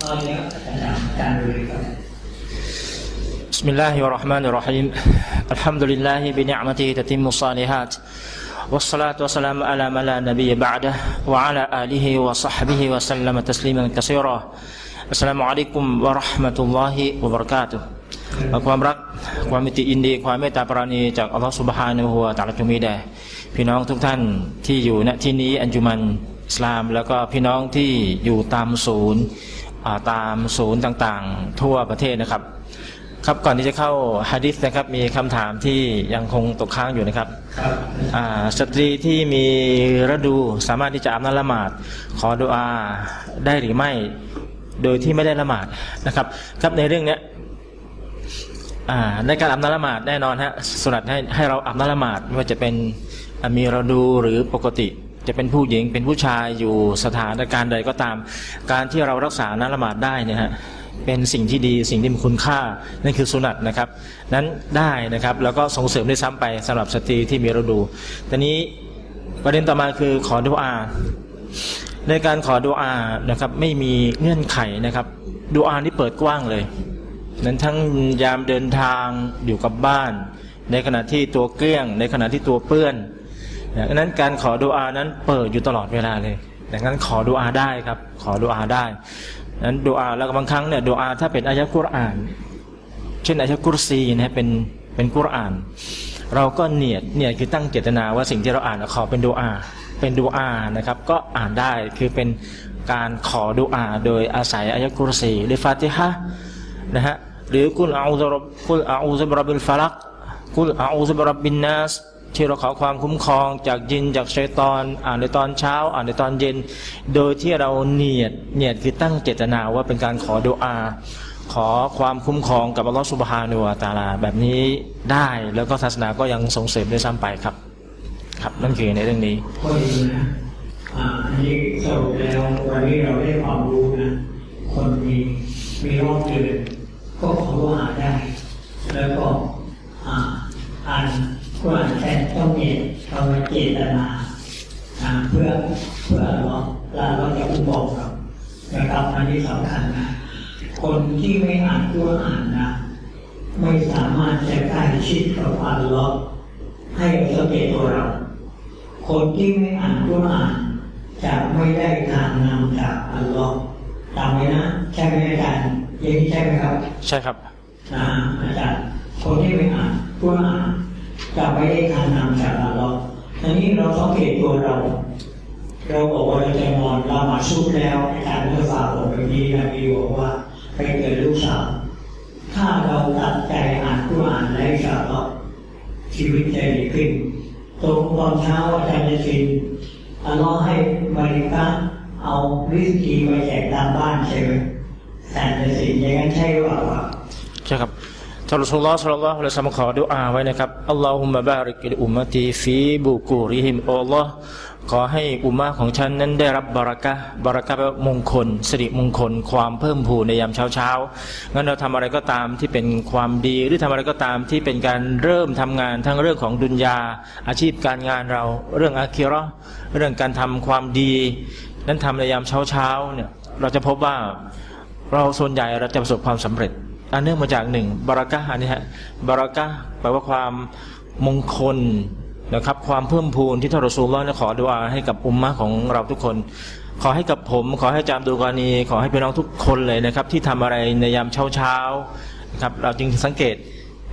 بسم الله الرحمن الرحيم الحمد لله بنعمته تتم الصالحات والصلاة والسلام على من لا نبي بعده وعلى آله وصحبه وسلم تسليما كثيرا السلام عليكم ورحمة الله وبركاته ความรักความมิติอินดี ความเมตตาปราณีจากอัลลอฮฺสุบฮานะฮูวะตะอาลาจงมีแด่พี่น้องทุกท่านที่อยู่ณที่นี้อันจุมันอิสลาม แล้วก็พี่น้องที่อยู่ตามศูนย์อ่าตามศูนย์ต่างๆ ทั่วประเทศนะครับ ครับก่อนที่จะเข้าฮะดิษนะครับมีคำถามที่ยังคงตกค้างอยู่นะครับครับอ่าสตรีที่มีฤดูสามารถที่จะอาบน้ำละหมาด ขอดุอาได้หรือไม่ โดยที่ไม่ได้ละหมาดนะครับ ครับในเรื่องเนี้ยอ่าในการอาบน้ำละหมาดแน่นอนฮะสุนัตให้ให้เราอาบน้ำละหมาดไม่ว่าจะเป็นอ่ามีฤดูหรือปกติจะเป็นผู้หญิงเป็นผู้ชายอยู่สถานการณ์ใดก็ตาม การที่เรารักษาน้ำละหมาดได้เนี่ยฮะ เป็นสิ่งที่ดีสิ่งที่มีคุณค่านั่นคือสุนัตนะครับ นั้นได้นะครับแล้วก็ส่งเสริมได้ซ้ำไปสำหรับสตรีที่มีฤดูตอนนี้ประเด็นต่อมาคือขอดุอา ในการขอดุอานะครับ ไม่มีเงื่อนไขนะครับดุอานี่เปิดกว้างเลย นั้นทั้งยามเดินทางอยู่กับบ้าน ในขณะที่ตัวเกลี้ยง ในขณะที่ตัวเปื้อนดังนั้นการขอดุอานั้นเปิดอยู่ตลอดเวลาเลยดังนั้นขอดุอาได้ครับ ขอดุอาได้ นั้นดุอาแล้วก็บางครั้งเนี่ยดุอาถ้าเป็นอายะกุรอาน เช่นอายะกุรซีนะฮะเป็นเป็นกุรอาน เราก็เนียดเนียดคือตั้งเจตนาว่าสิ่งที่เราอ่านขอเป็นดุอาเป็นดุอานะครับ ก็อ่านได้คือเป็นการขอดุอาโดยอาศัยอายะกุรซีหรือฟาติฮะนะฮะหรือกุลอาอูซรับกุลอาอูซบรับบิลฟาลักกุลอาอูซบรับบินนัส ที่เราขอความคุ้มครองจากยินจากชัยตอนอ่านในตอนเช้า อ่านในตอนเย็น โดยที่เราเนียดเนียดคือตั้งเจตนาว่าเป็นการขอดุอา ขอความคุ้มครองกับอัลลอฮฺสุบฮานุวะตาลาแบบนี้ได้แล้วก็ศาสนาก็ยังส่งเสริมด้วยซ้ำไปครับ ครับนั่นคือในเรื่องนี้ก็ดีนะอันนี้สรุปแล้ววันนี้เราได้ความรู้นะคนมีมีรอบเดือนก็ขอรู้อ่านได้ แล้วก็อ่าอ่านก็อ่านแต่ต้องมีคำว่าเจตนาเพื่อเพื่อเราเราเราจะอุบอกเรานะครับอันนี้สำคัญนะคนที่ไม่อ่านตัวอ่านนะ ไม่สามารถจะใกล้ชิดกับอัลลอฮ์ให้เราสังเกตตัวเรา คนที่ไม่อ่านกุรอานจะไม่ได้ทางนำจากอัลลอฮ์จำไว้นะใช่ไหมอาจารย์อย่างนี้ใช่ไหมครับ ใช่ครับอาจารย์คนที่ไม่อ่านกุรอาน จะไม่ได้ทางนำจากอัลลอฮ์ทีนี้เราสังเกตตัวเรา เราบอกว่าเราจะนอนเรามาชุบแล้วอาจารย์เมื่อฝากผมไปที่นบีบอกว่าไปเกิดลูกสาวถ้าเราตัดใจอ่านกุรอานและอิสลามชีวิตจะดีขึ้น ตรงตอนเช้าอาจารย์จะชินอัลลอฮ์ให้บริการเอาวิสกีมาแจกตามบ้านใช่ไหมอาจารย์จะชินอย่างนั้นใช่หรือเปล่า ท่านรอสูลุลลอฮ์สัลลัลลอฮุอะลัยฮิวะซัมขอดุอาไว้นะครับอัลลอฮุมะบาริกลิอุมมะตีฟีบุกูริฮิมอัลลอฮ์ขอให้อุมมะของฉันนั้นได้รับบารักะบารักะแปลว่ามงคลสิริมงคล ความเพิ่มพูนในยามเช้าเช้างั้นเราทำอะไรก็ตามที่เป็นความดีหรือทำอะไรก็ตามที่เป็นการเริ่มทำงานทั้งเรื่องของดุนยา อาชีพการงานเรา เรื่องอาคิราะห์เรื่องการทำความดี นั้นทำในยามเช้าเช้าเนี่ยเราจะพบว่าเราส่วนใหญ่เราจะประสบความสำเร็จ อันเนื่องมาจากหนึ่งบารักะอันนี้ฮะบารักะแปลว่าความมงคลนะครับ ความเพิ่มพูนที่ท่านรอซูลลอฮ์เนี่ยขอดุอาให้กับอุมมะของเราทุกคน ขอให้กับผม ขอให้จามดูกรณี ขอให้พี่น้องทุกคนเลยนะครับ ที่ทำอะไรในยามเช้าเช้านะครับเราจึงสังเกต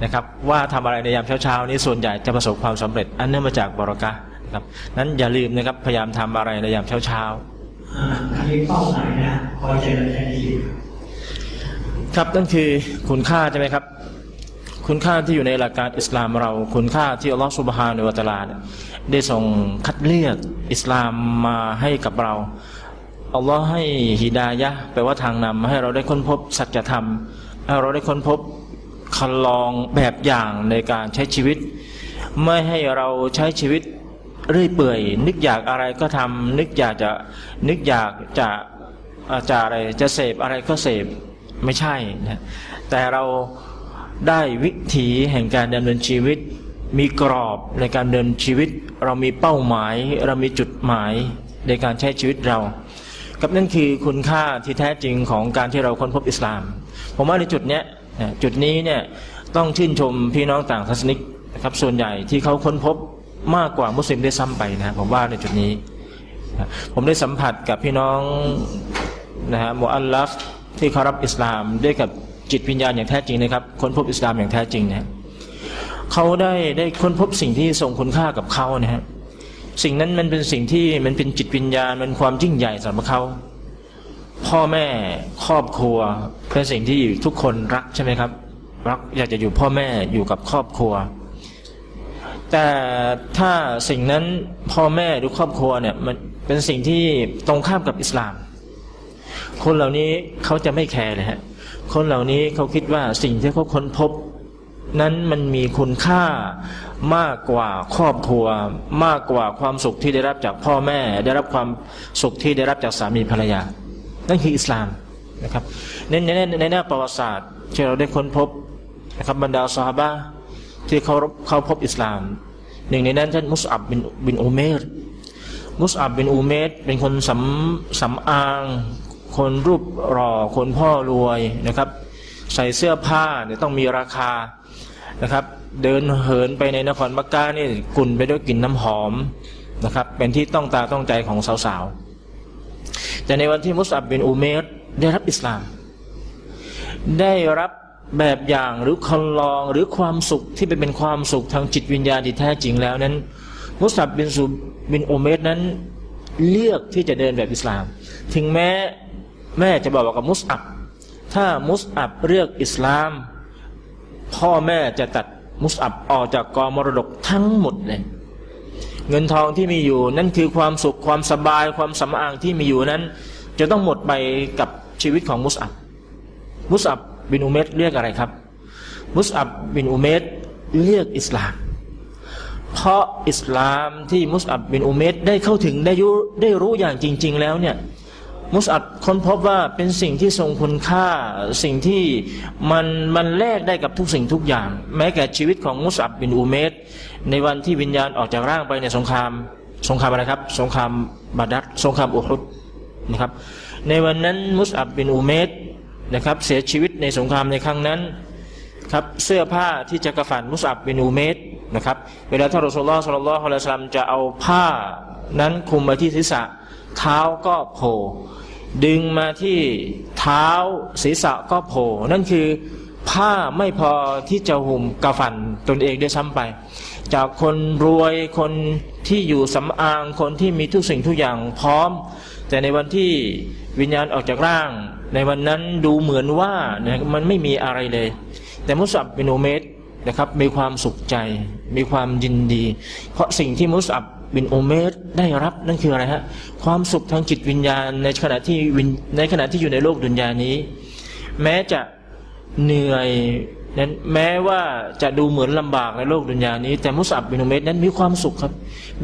นะครับว่าทำอะไรในยามเช้าเช้านี้ส่วนใหญ่จะประสบความสำเร็จ อันเนื่องมาจากบารอกะนะครับนั้นอย่าลืมนะครับพยายามทำอะไรในยามเช้าเช้าอ่าอันนี้เป้าหมายนะขอเจริญในชีวิต ครับนั่นคือคุณค่าใช่ไหมครับ คุณค่าที่อยู่ในหลักการอิสลามเรา คุณค่าที่อัลลอฮฺสุบฮานุวะตะอาลาเนี่ยได้ส่งคัดเลือกอิสลามมาให้กับเราอัลลอฮ์ให้ฮิดายะแปลว่าทางนำให้เราได้ค้นพบสัจธรรมให้เราได้ค้นพบคันลองแบบอย่างในการใช้ชีวิต ไม่ให้เราใช้ชีวิตเรื่อยเปื่อย นึกอยากอะไรก็ทำนึกอยากจะนึกอยากจะอาจะอะไรจะเสพอะไรก็เสพ ไม่ใช่นะแต่เราได้วิถีแห่งการดำเนินชีวิต มีกรอบในการเดินชีวิต เรามีเป้าหมาย เรามีจุดหมายในการใช้ชีวิตเรากับนั่นคือคุณค่าที่แท้จริงของการที่เราค้นพบอิสลาม ผมว่าในจุดเนี้ยจุดนี้เนี่ยต้องชื่นชมพี่น้องต่างศาสนิกนะครับส่วนใหญ่ที่เขาค้นพบมากกว่ามุสลิมได้ซ้ำไปนะผมว่าในจุดนี้ ผมได้สัมผัสกับพี่น้องนะฮะมุอัลลัฟ ที่เขารับอิสลามด้วยกับจิตวิญญาณอย่างแท้จริงนะครับค้นพบอิสลามอย่างแท้จริงนะเขาได้ได้ค้นพบสิ่งที่ทรงคุณค่ากับเขานะฮะสิ่งนั้นมันเป็นสิ่งที่มันเป็นจิตวิญญาณมันความยิ่งใหญ่สำหรับเขาพ่อแม่ครอบครัวเป็นสิ่งที่ทุกคนรักใช่ไหมครับ รักอยากจะอยู่พ่อแม่อยู่กับครอบครัว แต่ถ้าสิ่งนั้นพ่อแม่หรือครอบครัวเนี่ยมันเป็นสิ่งที่ตรงข้ามกับอิสลาม คนเหล่านี้เขาจะไม่แคร์เลยฮะคนเหล่านี้เขาคิดว่าสิ่งที่เขาค้นพบ นั้นมันมีคุณค่ามากกว่าครอบครัว มากกว่าความสุขที่ได้รับจากพ่อแม่ ได้รับความสุขที่ได้รับจากสามีภรรยา นั่นคืออิสลามนะครับในในในในหน้าประวัติศาสตร์ที่เราได้ค้นพบนะครับบรรดาซอฮาบะห์ที่เขาเขาพบอิสลาม หนึ่งในนั้นท่านมุสอับบินบินอุเมรมุสอับบินอูเมรเป็นคนสำสำอาง คนรูปหล่อคนพ่อรวยนะครับ ใส่เสื้อผ้าเนี่ยต้องมีราคานะครับ เดินเหินไปในนครมักกะนี่กลุ่นไปด้วยกลิ่นน้ำหอมนะครับ เป็นที่ต้องตาต้องใจของสาวๆ แต่ในวันที่มุสอับบินอูเมรได้รับอิสลาม ได้รับแบบอย่างหรือคนลองหรือความสุขที่เป็นความสุขทางจิตวิญญาณที่แท้จริงแล้วนั้น มุสอับบินซูบินอูเมรนั้นเลือกที่จะเดินแบบอิสลาม ถึงแม้ แม่จะบอกกับมุสอับถ้ามุสอับเลือกอิสลาม พ่อแม่จะตัดมุสอับออกจากกองมรดกทั้งหมดเลยเงินทองที่มีอยู่นั่นคือความสุขความสบายความสำอางที่มีอยู่นั้น จะต้องหมดไปกับชีวิตของมุสอับมุสอับบินอุเมรเรียกอะไรครับ มุสอับบินอุเมรเรียกอิสลาม เพราะอิสลามที่มุสอับบินอุเมรได้เข้าถึงได้ยุได้รู้อย่างจริง ๆ แล้วเนี่ย มุสอับค้นพบว่าเป็นสิ่งที่ทรงคุณค่า สิ่งที่มันมันแลกได้กับทุกสิ่งทุกอย่าง แม้แก่ชีวิตของมุสอับบินอุเมรในวันที่วิญญาณออกจากร่างไปในสงคราม สงครามอะไรครับ สงครามบาดัดสงครามอุฮุดนะครับ ในวันนั้นมุสอับบินอุเมรนะครับ เสียชีวิตในสงครามในครั้งนั้นครับเสื้อผ้าที่จะกระฝันมุสอับบินอูเมตนะครับ เวลาท่านรอสูลลอฮ์สัลลัลลอฮุอะลัยฮิวะซัลลัมจะเอาผ้านั้นคลุมมาที่ศีรษะ เท้าก็โผล่ ดึงมาที่เท้าศีรษะก็โผล่นั่นคือผ้าไม่พอที่จะห่มกระฝันตนเองได้วยซ้ำไป จากคนรวยคนที่อยู่สำอางคนที่มีทุกสิ่งทุกอย่างพร้อม แต่ในวันที่วิญญาณออกจากร่าง ในวันนั้นดูเหมือนว่านะมันไม่มีอะไรเลย แต่มุสอับบินอุเมตนะครับมีความสุขใจ มีความยินดี เพราะสิ่งที่มุสอับ บินอุเมตได้รับนั่นคืออะไรฮะความสุขทางจิตวิญญาณ ในขณะที่วิญในขณะที่อยู่ในโลกดุนยานี้ แม้จะเหนื่อยนั้นแม้ว่าจะดูเหมือนลำบากในโลกดุนยานี้ แต่มุสับบินอุเมตนั้นมีความสุขครับ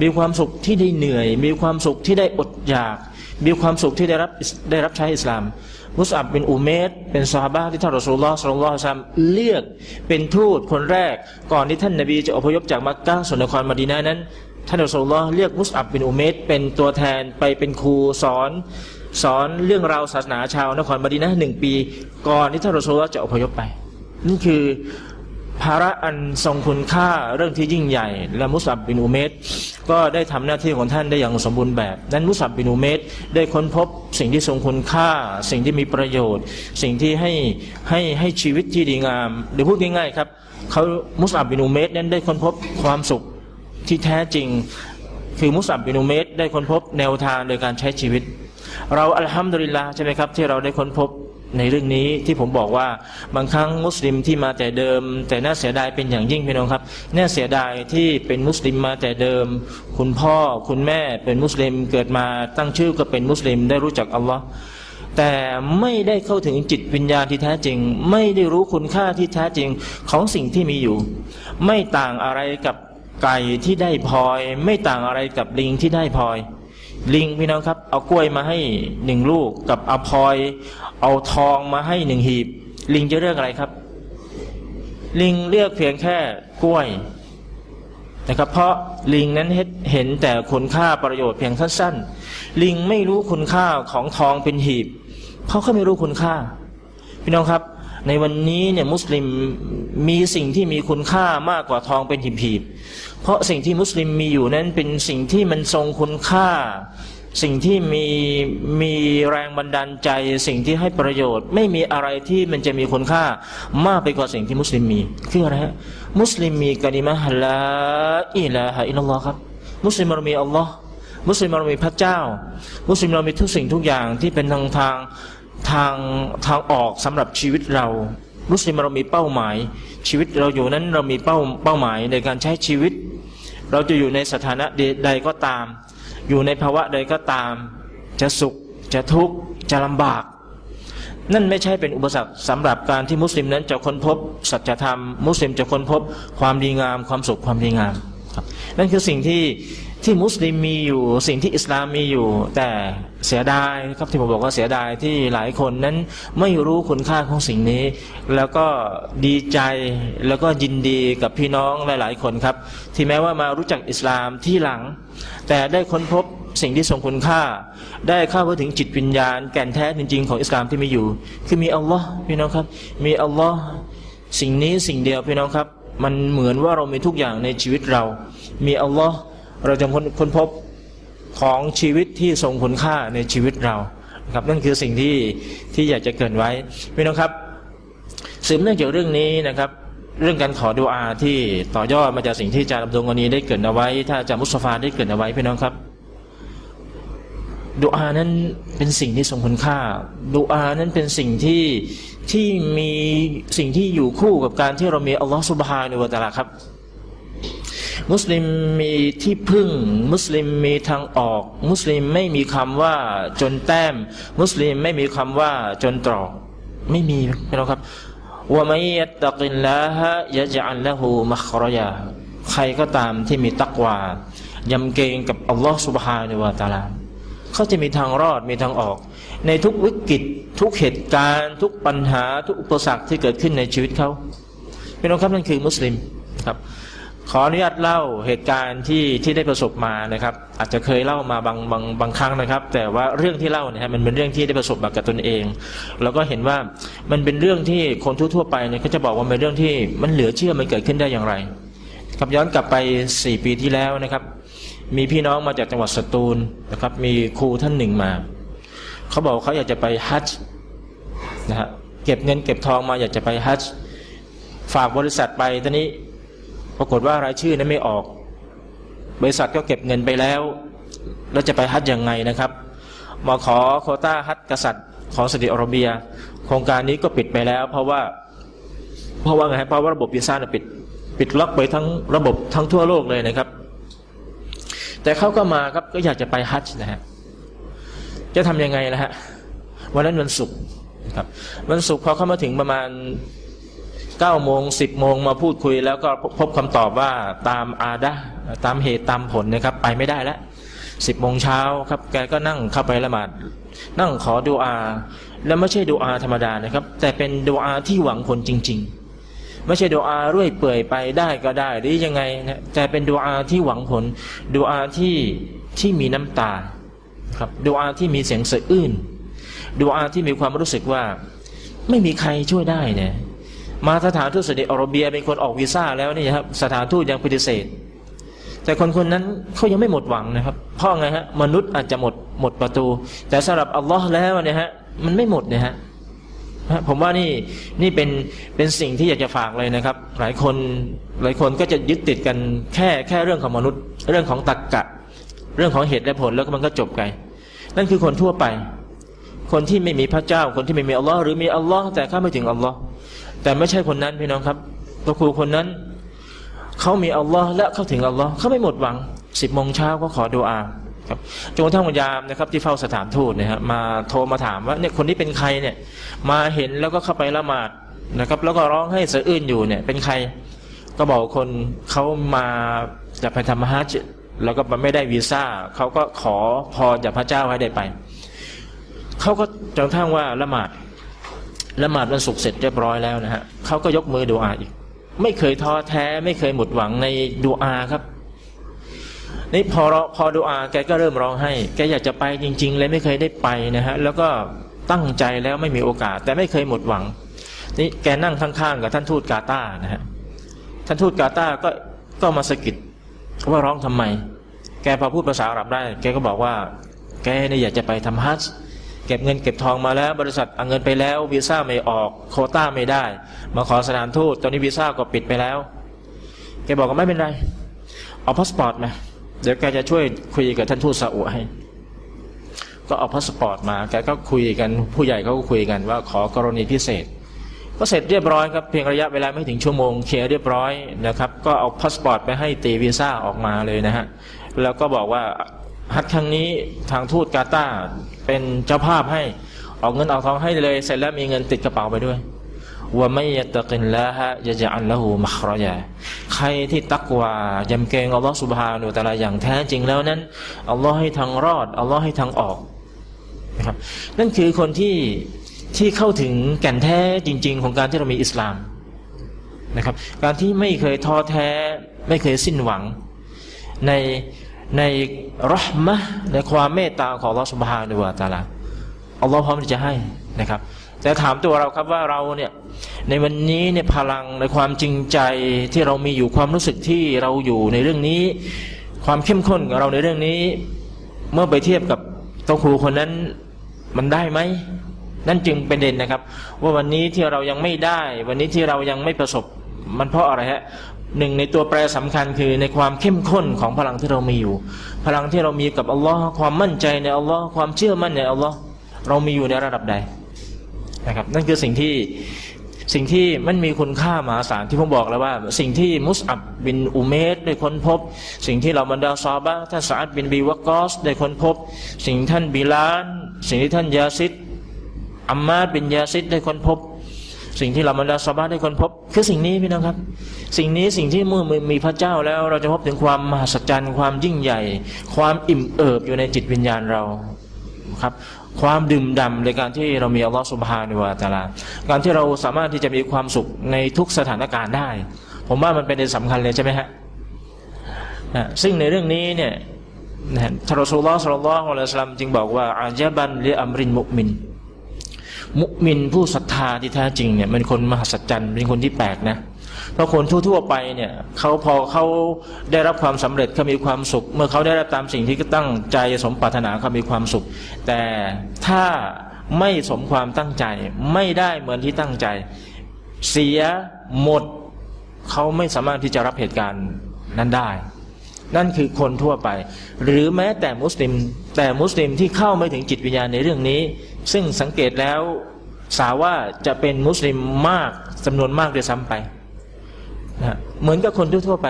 มีความสุขที่ได้เหนื่อย มีความสุขที่ได้อดอยาก มีความสุขที่ได้รับได้รับใช้อิสลามมุสอับเป็นอุเมตเป็นซาบะที่ท่านรอสูลลอฮ์สัลลัลลอฮุอะลัยฮิวะซัมเลือกเป็นทูตคนแรก ก่อนที่ท่านนบีจะอพยพจากมักกะสู่นครมะดีนะห์นั้น ท่านรอสูลลอฮ์เรียกมุสอับเป็นอุเมตเป็นตัวแทนไปเป็นครูสอนสอนเรื่องราวศาสนาชาวนครมดีนะห์หนึ่งปี ก่อนที่ท่านรอสูลลอฮ์จะอพยพไป นี่คือภาระอันทรงคุณค่าเรื่องที่ยิ่งใหญ่ และมุสับบินอุเมตก็ได้ทำหน้าที่ของท่านได้อย่างสมบูรณ์แบบ นั้นมุสับบินอุเมตได้ค้นพบสิ่งที่ทรงคุณค่า สิ่งที่มีประโยชน์ สิ่งที่ให้ให้ให้ชีวิตที่ดีงามหรือพูดง่ายๆครับเขามุสับบินอุเมตนั้นได้ค้นพบความสุข ที่แท้จริง คือมุสับบินุเมตได้ค้นพบแนวทางโดยการใช้ชีวิต เราอัลฮัมดุลิลลาใช่ไหมครับที่เราได้ค้นพบในเรื่องนี้ที่ผมบอกว่าบางครั้งมุสลิมที่มาแต่เดิม แต่น่าเสียดายเป็นอย่างยิ่งพี่น้องครับน่าเสียดายที่เป็นมุสลิมมาแต่เดิม คุณพ่อคุณแม่เป็นมุสลิมเกิดมาตั้งชื่อก็เป็นมุสลิมได้รู้จักอัลลอฮ์แต่ไม่ได้เข้าถึงจิตวิญญาณที่แท้จริง ไม่ได้รู้คุณค่าที่แท้จริงของสิ่งที่มีอยู่ ไม่ต่างอะไรกับ ไก่ที่ได้พลอย ไม่ต่างอะไรกับลิงที่ได้พลอย ลิงพี่น้องครับ เอากล้วยมาให้หนึ่งลูกกับเอาพลอย เอาทองมาให้หนึ่งหีบ ลิงจะเลือกอะไรครับ ลิงเลือกเพียงแค่กล้วยนะครับเพราะลิงนั้นเห็นแต่คุณค่าประโยชน์เพียงสั้นๆลิงไม่รู้คุณค่าของทองเป็นหีบ เพราะเขาไม่รู้คุณค่า พี่น้องครับ ในวันนี้เนี่ยมุสลิมมีสิ่งที่มีคุณค่ามากกว่าทองเป็นหีบ เพราะสิ่งที่มุสลิมมีอยู่นั้นเป็นสิ่งที่มันทรงคุณค่า สิ่งที่มีมีแรงบันดาลใจ สิ่งที่ให้ประโยชน์ ไม่มีอะไรที่มันจะมีคุณค่า มากไปกว่าสิ่งที่มุสลิมมี คืออะไรฮะมุสลิมมีกะลิมะฮลาอิลาฮะอิลลอฮ์ครับ มุสลิมเรามีอัลลอฮ์มุสลิมเรามีพระเจ้า มุสลิมเรามีทุกสิ่งทุกอย่างที่เป็นทางทางทางทางออกสำหรับชีวิตเรา มุสลิมเรามีเป้าหมาย ชีวิตเราอยู่นั้นเรามีเป้าเป้าหมายในการใช้ชีวิต เราจะอยู่ในสถานะใดก็ตาม อยู่ในภาวะใดก็ตาม จะสุขจะทุกข์จะลำบาก นั่นไม่ใช่เป็นอุปสรรคสำหรับการที่มุสลิมนั้นจะค้นพบสัจธรรม มุสลิมจะค้นพบความดีงาม ความสุขความดีงามครับนั่นคือสิ่งที่ ที่มุสลิมมีอยู่สิ่งที่อิสลามมีอยู่ แต่เสียดายครับที่ผมบอกว่าเสียดายที่หลายคนนั้นไม่รู้คุณค่าของสิ่งนี้ แล้วก็ดีใจแล้วก็ยินดีกับพี่น้องหลาย ๆ คนครับ ที่แม้ว่ามารู้จักอิสลามที่หลัง แต่ได้ค้นพบสิ่งที่ทรงคุณค่า ได้เข้าไปถึงจิตวิญญาณแก่นแท้จริง ๆ ของอิสลามที่มีอยู่ คือมีอัลลอฮ์พี่น้องครับ มีอัลลอฮ์สิ่งนี้สิ่งเดียวพี่น้องครับ มันเหมือนว่าเรามีทุกอย่างในชีวิตเรา มีอัลลอฮ์ เราจะค้นพบของชีวิตที่ทรงคุณค่าในชีวิตเราครับนั่นคือสิ่งที่ที่อยากจะเกินไว้พี่น้องครับสืบเนื่องจากเรื่องนี้นะครับ เรื่องการขอดูอาที่ต่อยอดมาจากสิ่งที่อาจารย์อับดุลกานีได้เกิดเอาไว้ ถ้าอาจารย์มุสฟาได้เกิดเอาไว้พี่น้องครับดูอานั้นเป็นสิ่งที่ทรงคุณค่าดูอานั้นเป็นสิ่งที่ที่มีสิ่งที่อยู่คู่กับการที่เรามีอัลลอฮฺสุบฮานุวะตาลาครับ มุสลิมมีที่พึ่ง มุสลิมมีทางออก มุสลิมไม่มีคำว่าจนแต้ม มุสลิมไม่มีคำว่าจนตรอกไม่มีนะครับว่าไม่ยัตกินละฮะยะจัลละหูมัครยาใครก็ตามที่มีตักวายำเกรงกับอัลลอฮฺสุบฮานุวาตาลาเขาจะมีทางรอดมีทางออก ในทุกวิกฤตทุกเหตุการณ์ ทุกปัญหาทุกอุปสรรคที่เกิดขึ้นในชีวิตเขาพี่น้องครับนั่นคือมุสลิมครับ ขออนุญาตเล่าเหตุการณ์ที่ที่ได้ประสบมานะครับ อาจจะเคยเล่ามาบางบางบางครั้งนะครับ แต่ว่าเรื่องที่เล่าเนี่ยมันเป็นเรื่องที่ได้ประสบมากับตนเอง แล้วก็เห็นว่ามันเป็นเรื่องที่คนทั่วๆไปเนี่ยเขาจะบอกว่าเป็นเรื่องที่มันเหลือเชื่อมันเกิดขึ้นได้อย่างไรครับย้อนกลับไปสี่ปีที่แล้วนะครับ มีพี่น้องมาจากจังหวัดสตูลนะครับ มีครูท่านหนึ่งมาเขาบอกเขาอยากจะไปฮัจจ์นะฮะเก็บเงินเก็บทองมาอยากจะไปฮัจจ์ฝากบริษัทไปตอนนี้ ปรากฏว่ารายชื่อนั้นไม่ออก บริษัทก็เก็บเงินไปแล้ว แล้วจะไปฮัทยังไงนะครับมาขอโคต้าฮัทกษัตริย์ของสาอุดิอาระเบีย โครงการนี้ก็ปิดไปแล้ว เพราะว่า เพราะว่าไงเพราะว่าระบบวีซ่าปิด ปิดล็อกไปทั้งระบบทั้งทั่วโลกเลยนะครับ แต่เขาก็มาครับก็อยากจะไปฮัทนะฮะจะทำยังไงนะฮะวันนั้นวันศุกร์ครับวันศุกร์พอเข้ามาถึงประมาณ เก้าโมงสิบโมงมาพูดคุย แล้วก็พบคำตอบว่าตามอาดะตามเหตุตามผลนะครับ ไปไม่ได้แล้วสิบโมงเช้าครับแกก็นั่งเข้าไปละหมาดนั่งขอดูอา แล้วไม่ใช่ดูอาธรรมดานะครับ แต่เป็นดูอาที่หวังผลจริง ๆ ไม่ใช่ดูอาเรื่อยเปื่อยไปได้ก็ได้หรือยังไงนะแต่เป็นดูอาที่หวังผลดูอาที่ที่มีน้ำตาครับดูอาที่มีเสียงสะอื้นดูอาที่มีความรู้สึกว่า ไม่มีใครช่วยได้เนี่ย มาสถานทูตซาอุดิอาระเบียเป็นคนออกวีซ่าแล้วนี่ครับสถานทูตยังปฏิเสธ แต่คนคนนั้นเขายังไม่หมดหวังนะครับ เพราะไงฮะมนุษย์อาจจะหมดหมดประตู แต่สำหรับอัลลอฮ์แล้วเนี่ยฮะมันไม่หมดเนี่ยฮะฮะผมว่านี่นี่เป็นเป็นสิ่งที่อยากจะฝากเลยนะครับ หลายคนหลายคนก็จะยึดติดกันแค่แค่เรื่องของมนุษย์ เรื่องของตรรกะ เรื่องของเหตุและผลแล้วก็มันก็จบไปนั่นคือคนทั่วไป คนที่ไม่มีพระเจ้า คนที่ไม่มีอัลลอฮ์หรือมีอัลลอฮ์แต่เข้าไม่ถึงอัลลอฮ์ แต่ไม่ใช่คนนั้นพี่น้องครับตัวครูคนนั้นเขามีอัลลอฮ์และเข้าถึงอัลลอฮ์เขาไม่หมดหวังสิบโมงเช้าก็ขอดูอาครับจนกระทั่งวันยามนะครับที่เฝ้าสถานทูตนี่ยฮะมาโทรมาถามว่าเนี่ยคนนี้เป็นใครเนี่ยมาเห็นแล้วก็เข้าไปละหมาดนะครับ แล้วก็ร้องให้สะอื้นอยู่เนี่ยเป็นใครก็บอกคนเขามาจะไปทำฮัจญ์แล้วก็ไม่ได้วีซ่าเขาก็ขอพรจากพระเจ้าให้ได้ไปเขาก็จนกระทั่งว่าละหมาด ละหมาดวันศุกร์เสร็จเรียบร้อยแล้วนะฮะเขาก็ยกมือดูอาอีก ไม่เคยท้อแท้ ไม่เคยหมดหวังในดูอาครับนี่พอพอดูอาแกก็เริ่มร้องให้ แกอยากจะไปจริง ๆ เลยไม่เคยได้ไปนะฮะแล้วก็ตั้งใจแล้วไม่มีโอกาส แต่ไม่เคยหมดหวัง นี่แกนั่งข้างๆกับท่านทูตกาตานะฮะท่านทูตกาตาก็ก็มาสะกิดว่าร้องทำไม แกพอพูดภาษาอาหรับได้ แกก็บอกว่า แกเนี่ยอยากจะไปทำฮัจญ์ เก็บเงินเก็บทองมาแล้ว บริษัทเอาเงินไปแล้ววีซ่าไม่ออกโควต้าไม่ได้ มาขอสถานทูตตอนนี้วีซ่าก็ปิดไปแล้วแกบอกว่าไม่เป็นไรเอาพาสปอร์ตมาเดี๋ยวแกจะช่วยคุยกับท่านทูตซาอุให้ ก็เอาพาสปอร์ตมาแกก็คุยกันผู้ใหญ่เขาก็คุยกันว่าขอกรณีพิเศษ ก็เสร็จเรียบร้อยครับเพียงระยะเวลาไม่ถึงชั่วโมงเคลียร์เรียบร้อยนะครับ ก็เอาพาสปอร์ตไปให้ตีวีซ่าออกมาเลยนะฮะแล้วก็บอกว่า ฮัทครั้งนี้ทางทูตกาตาเป็นเจ้าภาพให้ออกเงินออกทองให้เลย เสร็จแล้วมีเงินติดกระเป๋าไปด้วยว่าไม่ยตะกินละฮะยะจะอันละหูมัครยาใครที่ตักว่ายำเกรงอัลลอฮฺสุบฮานุต่ละอย่างแท้จริงแล้วนั้นอัลลอฮ์ให้ทางรอดอัลลอฮ์ให้ทางออกนะครับนั่นคือคนที่ที่เข้าถึงแก่นแท้จริง ๆ ของการที่เรามีอิสลามนะครับ การที่ไม่เคยท้อแท้ไม่เคยสิ้นหวังใน ในรหมะในความเมตตาของอัลลอฮฺสุบฮานุวาตาลาอัลลอฮ์พร้อมที่จะให้นะครับ แต่ถามตัวเราครับว่าเราเนี่ยในวันนี้เนี่ยพลังในความจริงใจที่เรามีอยู่ความรู้สึกที่เราอยู่ในเรื่องนี้ ความเข้มข้นของเราในเรื่องนี้ เมื่อไปเทียบกับตัวครูคนนั้นมันได้ไหมนั่นจึงเป็นเด่นนะครับ ว่าวันนี้ที่เรายังไม่ได้ วันนี้ที่เรายังไม่ประสบมันเพราะอะไรฮะ หนึ่งในตัวแปรสำคัญคือในความเข้มข้นของพลังที่เรามีอยู่ พลังที่เรามีกับอัลลอฮ์ความมั่นใจในอัลลอฮ์ความเชื่อมั่นในอัลลอฮ์เรามีอยู่ในระดับใดนะครับ นั่นคือสิ่งที่สิ่งที่มันมีคุณค่ามหาศาลที่ผมบอกแล้วว่า สิ่งที่มุสอับบินอุเมดได้ค้นพบ สิ่งที่เราบรรดาซอบะท่านสาดบินบีวกอสได้ค้นพบ สิ่งท่านบิลาน สิ่งที่ท่านยาซิดอัมมาดบินยาซิดได้ค้นพบ สิ่งที่เราบรรดาซอบะได้ค้นพบ คือสิ่งนี้พี่น้องครับ สิ่งนี้สิ่งที่เมื่อมีพระเจ้าแล้วเราจะพบถึงความมหัศจรรย์ความยิ่งใหญ่ ความอิ่มเอิบอยู่ในจิตวิญญาณเราครับความดื่มด่ำในการที่เรามีอัลลอฮฺสุบฮานุวาตาลาการที่เราสามารถที่จะมีความสุขในทุกสถานการณ์ได้ ผมว่ามันเป็นเรื่องสำคัญเลยใช่ไหมฮะซึ่งในเรื่องนี้เนี่ยทารสุลลอฮ์สุลลัลลอฮุอะลัยฮิสลามจึงบอกว่าอาญาบันเรอัมรินมุมิน มุมินผู้ศรัทธาที่แท้จริงเนี่ยเป็นคนมหัศจรรย์เป็นคนที่แปลกนะเพราะคนทั่วๆไปเนี่ยเขาพอเขาได้รับความสำเร็จเขามีความสุข เมื่อเขาได้รับตามสิ่งที่ตั้งใจสมปรารถนาเขามีความสุข แต่ถ้าไม่สมความตั้งใจ ไม่ได้เหมือนที่ตั้งใจ เสียหมดเขาไม่สามารถที่จะรับเหตุการณ์นั้นได้ นั่นคือคนทั่วไป หรือแม้แต่มุสลิม แต่มุสลิมที่เข้าไม่ถึงจิตวิญญาณในเรื่องนี้ ซึ่งสังเกตแล้วสาว่าจะเป็นมุสลิมมากจำนวนมากเดยซ้ำไปนะเหมือนกับคนทั่วไป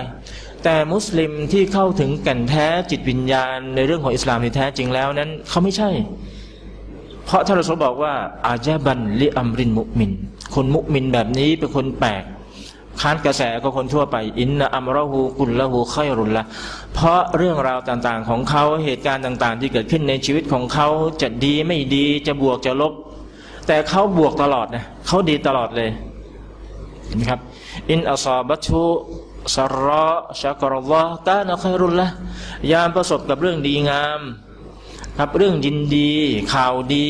แต่มุสลิมที่เข้าถึงแก่นแท้จิตวิญญาณ ในเรื่องของอิสลามที่แท้จริงแล้วนั้นเขาไม่ใช่ เพราะท่านรสุลบอกว่าอาญาบันลิอัมรินมุมิน คนมุมินแบบนี้เป็นคนแปลก ค้านกระแสก็คนทั่วไป อินนะอัมรหูกุลละหูค่อยรุนละเพราะเรื่องราวต่างๆของเขาเหตุการณ์ต่าง ๆ ที่เกิดขึ้นในชีวิตของเขาจะดีไม่ดีจะบวกจะลบ แต่เขาบวกตลอดนะเขาดีตลอดเลยนะครับอินอัซาบัตุสระชักรลลอตานะครุลละยามประสบกับเรื่องดีงาม ครับเรื่องยินดี ข่าวดี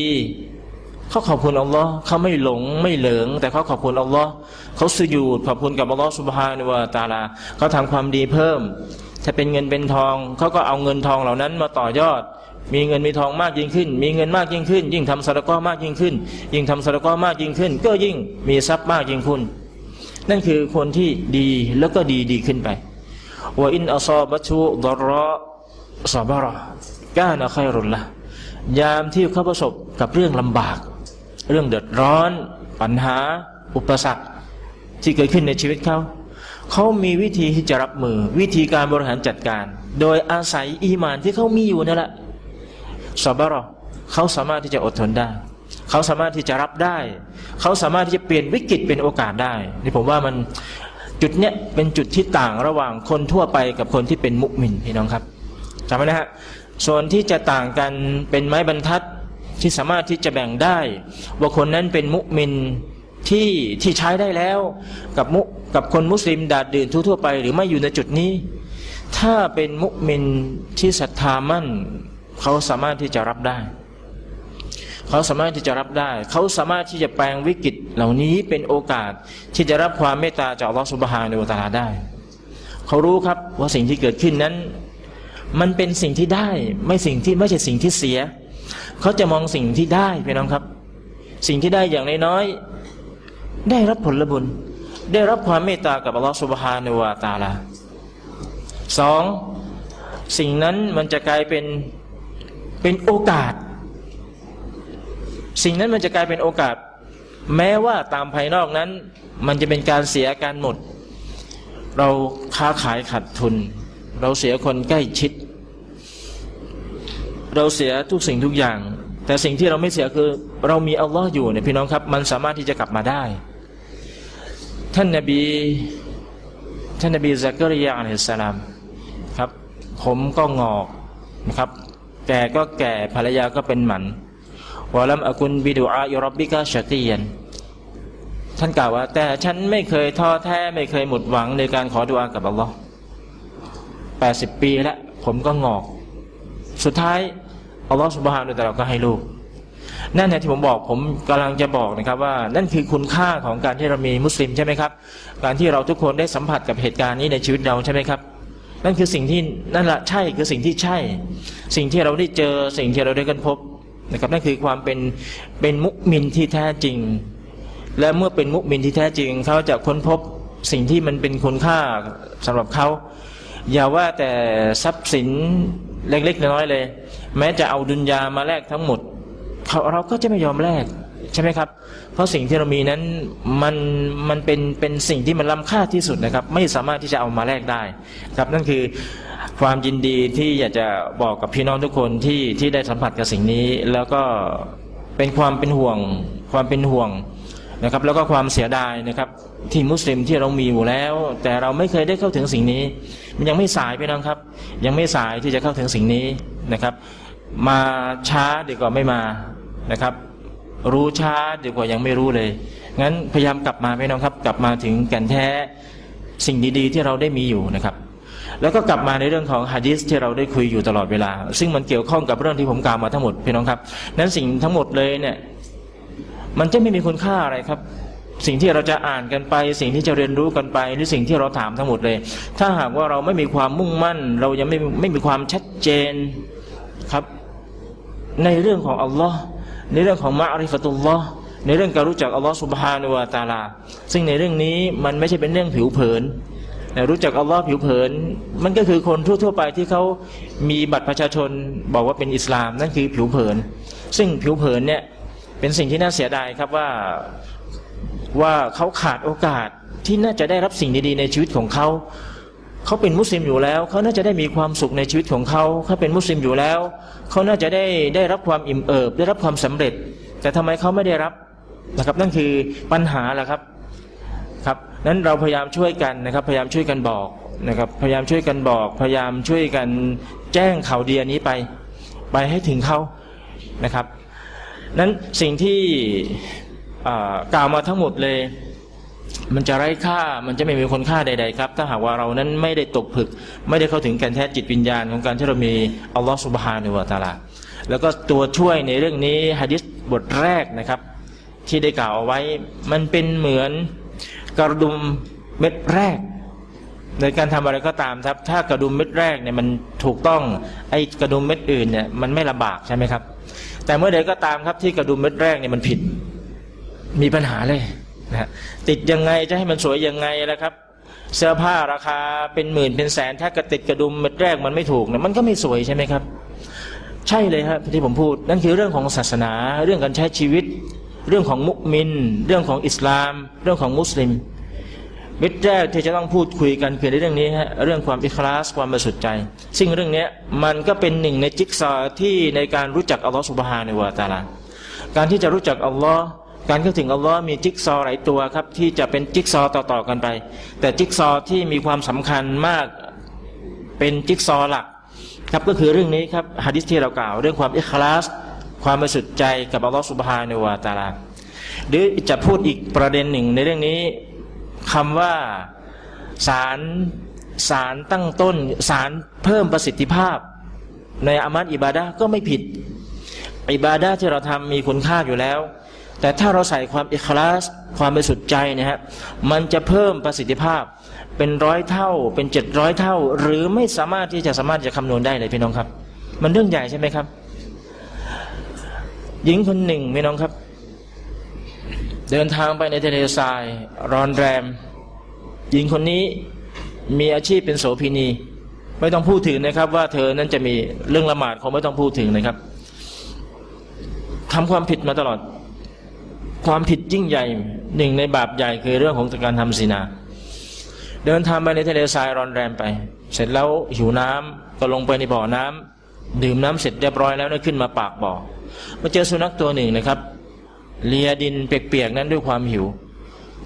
เขาขอบคุณอัลลอฮ์เขาไม่หลงไม่เหลิงแต่เขาขอบคุณอัลลอฮ์เขาสุญูดขอบคุณกับอัลลอฮ์สุบฮานวะตาลาเขาทำความดีเพิ่ม ถ้าเป็นเงินเป็นทองเขาก็เอาเงินทองเหล่านั้นมาต่อยอด มีเงินมีทองมากยิ่งขึ้น มีเงินมากยิ่งขึ้น ยิ่งทำสระก้อมากยิ่งขึ้น ยิ่งทำสระก้อมากยิ่งขึ้น ก็ยิ่งมีทรัพย์มากยิ่งขึ้น นั่นคือคนที่ดีแล้วก็ดีดีขึ้นไปว่าอินอัลซอบัตุดรอซาบาระกานะไครุลละยามที่เขาประสบกับเรื่องลำบาก เรื่องเดือดร้อน ปัญหา อุปสรรคที่เกิดขึ้นในชีวิตเขาเขามีวิธีที่จะรับมือ วิธีการบริหารจัดการ โดยอาศัยอีมานที่เขามีอยู่นั่นแหละซาบาระเขาสามารถที่จะอดทนได้ เขาสามารถที่จะรับได้ เขาสามารถที่จะเปลี่ยนวิกฤตเป็นโอกาสได้ นี่ผมว่ามันจุดเนี้ยเป็นจุดที่ต่างระหว่างคนทั่วไปกับคนที่เป็นมุมินพี่น้องครับจำไว้นะฮะส่วนที่จะต่างกันเป็นไม้บรรทัด ที่สามารถที่จะแบ่งได้ ว่าคนนั้นเป็นมุมินที่ที่ใช้ได้แล้ว กับมุกับคนมุสลิมดาดดื่นทั่วๆไป หรือไม่อยู่ในจุดนี้ ถ้าเป็นมุมินที่ศรัทธามั่น เขาสามารถที่จะรับได้ เขาสามารถที่จะรับได้ เขาสามารถที่จะแปลงวิกฤตเหล่านี้เป็นโอกาสที่จะรับความเมตตาจากอัลลอฮฺสุบฮานาอูตาลาได้ เขารู้ครับว่าสิ่งที่เกิดขึ้นนั้น มันเป็นสิ่งที่ได้ไม่สิ่งที่ไม่ใช่สิ่งที่เสีย เขาจะมองสิ่งที่ได้พี่น้องครับ สิ่งที่ได้อย่างน้อยๆได้รับผลบุญ ได้รับความเมตตากับอัลลอฮฺสุบฮานาอูตาลาสองสิ่งนั้นมันจะกลายเป็นเป็นโอกาส สิ่งนั้นมันจะกลายเป็นโอกาส แม้ว่าตามภายนอกนั้น มันจะเป็นการเสียการหมด เราค้าขายขาดทุน เราเสียคนใกล้ชิด เราเสียทุกสิ่งทุกอย่าง แต่สิ่งที่เราไม่เสียคือ เรามีอัลลอฮ์อยู่เนี่ยพี่น้องครับ มันสามารถที่จะกลับมาได้ ท่านนบี ท่านนบีซักริยาอัลฮิสลามครับ ผมก็งอกนะครับ แก่ก็แก่ภรรยาก็เป็นหมันวะลัมอากุนบิดูอาอิรบบิกาชาตียนท่านกล่าวว่า แต่ฉันไม่เคยท้อแท้ไม่เคยหมดหวังในการขอดุอากับอัลลอฮ์แปดสิบปีแล้วผมก็งอก สุดท้ายอัลลอฮ์สุบฮานุตะลาก็ให้ลูก นั่นแหละที่ผมบอกผมกำลังจะบอกนะครับว่า นั่นคือคุณค่าของการที่เรามีมุสลิมใช่ไหมครับ การที่เราทุกคนได้สัมผัสกับเหตุการณ์นี้ในชีวิตเราใช่ไหมครับนั่นคือสิ่งที่นั่นแหละใช่คือสิ่งที่ใช่ สิ่งที่เราได้เจอสิ่งที่เราได้กันพบนะครับนั่นคือความเป็นเป็นมุมินที่แท้จริง และเมื่อเป็นมุมินที่แท้จริง เขาจะค้นพบสิ่งที่มันเป็นคุณค่าสำหรับเขา อย่าว่าแต่ทรัพย์สินเล็กๆน้อยๆเลย แม้จะเอาดุนยามาแลกทั้งหมดเขาเราก็จะไม่ยอมแลกใช่ไหมครับ เพราะสิ่งที่เรามีนั้นมันมันเป็นเป็นสิ่งที่มันล้ำค่าที่สุดนะครับ ไม่สามารถที่จะเอามาแลกได้ครับนั่นคือความยินดีที่อยากจะบอกกับพี่น้องทุกคนที่ที่ได้สัมผัสกับสิ่งนี้ แล้วก็เป็นความเป็นห่วง ความเป็นห่วงนะครับ แล้วก็ความเสียดายนะครับ ที่มุสลิมที่เรามีอยู่แล้ว แต่เราไม่เคยได้เข้าถึงสิ่งนี้ มันยังไม่สายพี่น้องครับ ยังไม่สายที่จะเข้าถึงสิ่งนี้นะครับ มาช้าดีกว่าไม่มานะครับ รู้ช้าดีกว่ายังไม่รู้เลยงั้นพยายามกลับมาพี่น้องครับ กลับมาถึงแก่นแท้สิ่งดีๆ ที่เราได้มีอยู่นะครับ แล้วก็กลับมาในเรื่องของฮะดิษที่เราได้คุยอยู่ตลอดเวลา ซึ่งมันเกี่ยวข้องกับเรื่องที่ผมกล่าวมาทั้งหมดพี่น้องครับ นั้นสิ่งทั้งหมดเลยเนี่ย มันจะไม่มีคุณค่าอะไรครับ สิ่งที่เราจะอ่านกันไป สิ่งที่จะเรียนรู้กันไปหรือสิ่งที่เราถามทั้งหมดเลย ถ้าหากว่าเราไม่มีความมุ่งมั่น เรายังไม่ไม่มีความชัดเจนครับ ในเรื่องของอัลลอฮ์ในเรื่องของมะริฟตุลลอฮ์ในเรื่องการรู้จักอัลลอฮ์สุบฮานุวาตาลา ซึ่งในเรื่องนี้มันไม่ใช่เป็นเรื่องผิวเผินแต่รู้จักอัลลอฮ์ผิวเผิน มันก็คือคนทั่วๆไปที่เขามีบัตรประชาชนบอกว่าเป็นอิสลามนั่นคือผิวเผิน ซึ่งผิวเผินเนี่ยเป็นสิ่งที่น่าเสียดายครับว่า ว่าเขาขาดโอกาสที่น่าจะได้รับสิ่งดีๆในชีวิตของเขาเขาเป็นมุสลิมอยู่แล้วเขาน่าจะได้มีความสุขในชีวิตของเขาเขาเป็นมุสลิมอยู่แล้วเขาน่าจะได้ได้รับความอิ่มเอิบได้รับความสำเร็จ แต่ทำไมเขาไม่ได้รับนะครับ นั่นคือปัญหาแหละครับครับนั้นเราพยายามช่วยกันนะครับ พยายามช่วยกันบอกนะครับ พยายามช่วยกันบอก พยายามช่วยกันแจ้งข่าวดีอันนี้ไป ไปให้ถึงเขานะครับ นั้นสิ่งที่ กล่าวมาทั้งหมดเลย มันจะไร้ค่ามันจะไม่มีคุณค่าใด ๆ ครับ ถ้าหากว่าเรานั้นไม่ได้ตกผึก ไม่ได้เข้าถึงแก่นแท้จิตวิญญาณของการที่เรามีอัลลอฮฺสุบฮานุวะตาลาแล้วก็ตัวช่วยในเรื่องนี้ฮะดิษบทแรกนะครับ ที่ได้กล่าวเอาไว้ มันเป็นเหมือนกระดุมเม็ดแรก ในการทำอะไรก็ตามครับ ถ้ากระดุมเม็ดแรกเนี่ยมันถูกต้องไอ้กระดุมเม็ดอื่นเนี่ยมันไม่ลำบากใช่ไหมครับ แต่เมื่อใดก็ตามครับที่กระดุมเม็ดแรกเนี่ยมันผิด มีปัญหาเลยนะฮะติดยังไงจะให้มันสวยยังไงล่ะครับ เสื้อผ้าราคาเป็นหมื่นเป็นแสน ถ้ากระติดกระดุมเม็ดแรกมันไม่ถูกเนี่ยมันก็ไม่สวยใช่ไหมครับ ใช่เลยครับที่ผมพูด นั่นคือเรื่องของศาสนา เรื่องการใช้ชีวิต เรื่องของมุมิน เรื่องของอิสลาม เรื่องของมุสลิมเม็ดแรกที่จะต้องพูดคุยกันคือในเรื่องนี้ฮะเรื่องความอิคลาสความบริสุทธิ์ใจ ซึ่งเรื่องนี้มันก็เป็นหนึ่งในจิ๊กซอว์ที่ในการรู้จักอัลลอฮฺสุบฮาในวะตะอาลาการที่จะรู้จักอัลลอฮ์ การเข้าถึงอัลลอฮ์มีจิ๊กซอว์หลายตัวครับ ที่จะเป็นจิ๊กซอว์ต่อๆกันไป แต่จิ๊กซอว์ที่มีความสำคัญมากเป็นจิ๊กซอว์หลักครับก็คือเรื่องนี้ครับฮะดิษที่เรากล่าว เรื่องความอิคลาส ความบริสุทธิ์ใจกับอัลลอฮ์สุบฮาในวะตาลาหรือจะพูดอีกประเด็นหนึ่งในเรื่องนี้คำว่าสารสารตั้งต้นสารเพิ่มประสิทธิภาพ ในอามัดอิบาดะก็ไม่ผิดอิบาดะที่เราทำมีคุณค่าอยู่แล้ว แต่ถ้าเราใส่ความอิคลาสความบริสุทธิ์ใจเนะฮะมันจะเพิ่มประสิทธิภาพเป็นร้อยเท่าเป็นเจ็ดร้อยเท่า หรือไม่สามารถที่จะสามารถจะคำนวณได้เลยพี่น้องครับ มันเรื่องใหญ่ใช่ไหมครับ หญิงคนหนึ่งพี่น้องครับ เดินทางไปในทะเลทรายร้อนแรม หญิงคนนี้มีอาชีพเป็นโสเภณีไม่ต้องพูดถึงนะครับ ว่าเธอนั้นจะมีเรื่องละหมาดคงไม่ต้องพูดถึงนะครับทำความผิดมาตลอด ความผิดยิ่งใหญ่หนึ่งในบาปใหญ่คือเรื่องของการทำศีนา เดินทางไปในทะเลทรายร้อนแรมไป เสร็จแล้วหิวน้ำก็ลงไปในบ่อน้ำดื่มน้ำเสร็จเรียบร้อยแล้วนะขึ้นมาปากบ่อมาเจอสุนัขตัวหนึ่งนะครับ เลียดินเปียกๆนั้นด้วยความหิว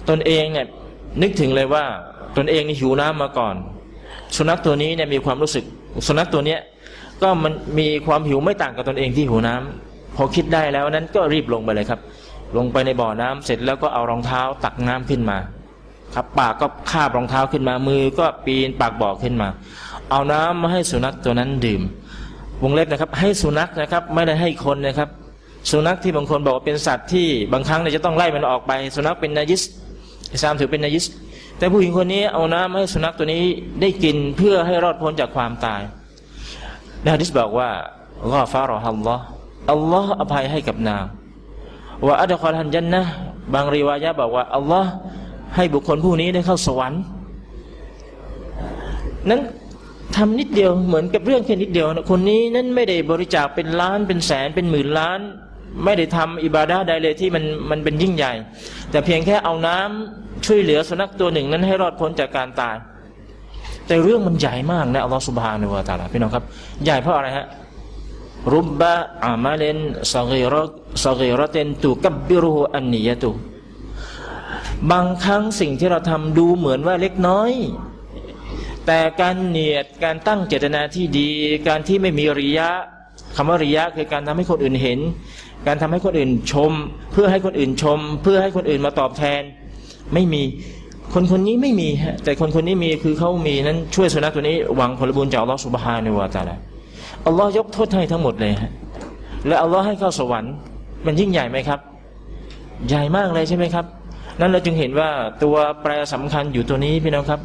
ตนเองเนี่ยนึกถึงเลยว่าตนเองนี่หิวน้ำมาก่อน สุนัขตัวนี้เนี่ยมีความรู้สึก สุนัขตัวเนี้ยก็มันมีความหิวไม่ต่างกับตนเองที่หิวน้ำพอคิดได้แล้วนั้นก็รีบลงไปเลยครับ ลงไปในบ่อน้ำเสร็จแล้วก็เอารองเท้าตักน้ำขึ้นมา ครับปากก็คาบรองเท้าขึ้นมามือก็ปีนปากบ่อขึ้นมา เอาน้ำมาให้สุนัขตัวนั้นดื่ม วงเล็บนะครับ ให้สุนัขนะครับ ไม่ได้ให้คนนะครับ สุนัขที่บางคนบอกว่าเป็นสัตว์ที่บางครั้งเนี่ยจะต้องไล่มันออกไป สุนัขเป็นนายิสอิสามถือเป็นนายิสแต่ผู้หญิงคนนี้เอาน้ำให้สุนัขตัวนี้ได้กินเพื่อให้รอดพ้นจากความตายนะฮะดิษบอกว่ากอฟารอฮัลลอฮ์อัลลอฮ์อภัยให้กับนาง ว่าอัลลอฮันจันนะบางรีวายะบอกว่าอัลลอฮ์ให้บุคคลผู้นี้ได้เข้าสวรรค์ นั้นทำนิดเดียวเหมือนกับเรื่องแค่นิดเดียวนะคนนี้นั้นไม่ได้บริจาคเป็นล้านเป็นแสนเป็นหมื่นล้าน ไม่ได้ทำอิบาดาใดเลยที่มันมันเป็นยิ่งใหญ่ แต่เพียงแค่เอาน้ำช่วยเหลือสุนัขตัวหนึ่งนั้นให้รอดพ้นจากการตาย แต่เรื่องมันใหญ่มากนะอัลลอฮฺสุบฮานุวะตาลาพี่น้องครับ ใหญ่เพราะอะไรฮะ รุบบะอามาเลนสกีรสกีรเตนตุกับบิรุอันนียตุบางครั้งสิ่งที่เราทำดูเหมือนว่าเล็กน้อย แต่การเนียดการตั้งเจตนาที่ดี การที่ไม่มีริยะคำว่าริยะคือการทำให้คนอื่นเห็น การทำให้คนอื่นชม เพื่อให้คนอื่นชม เพื่อให้คนอื่นมาตอบแทน ไม่มีคนคนนี้ไม่มีฮะแต่คนคนนี้มีคือเขามีนั้นช่วยสุนัขตัวนี้หวังผลบุญจากอัลลอฮฺสุบฮานุวาตาลา อัลลอฮ์ยกโทษให้ทั้งหมดเลยฮะและอัลลอฮ์ให้เข้าสวรรค์ มันยิ่งใหญ่ไหมครับ ใหญ่มากเลยใช่ไหมครับ นั้นเราจึงเห็นว่าตัวแปรสำคัญอยู่ตัวนี้พี่น้องครับ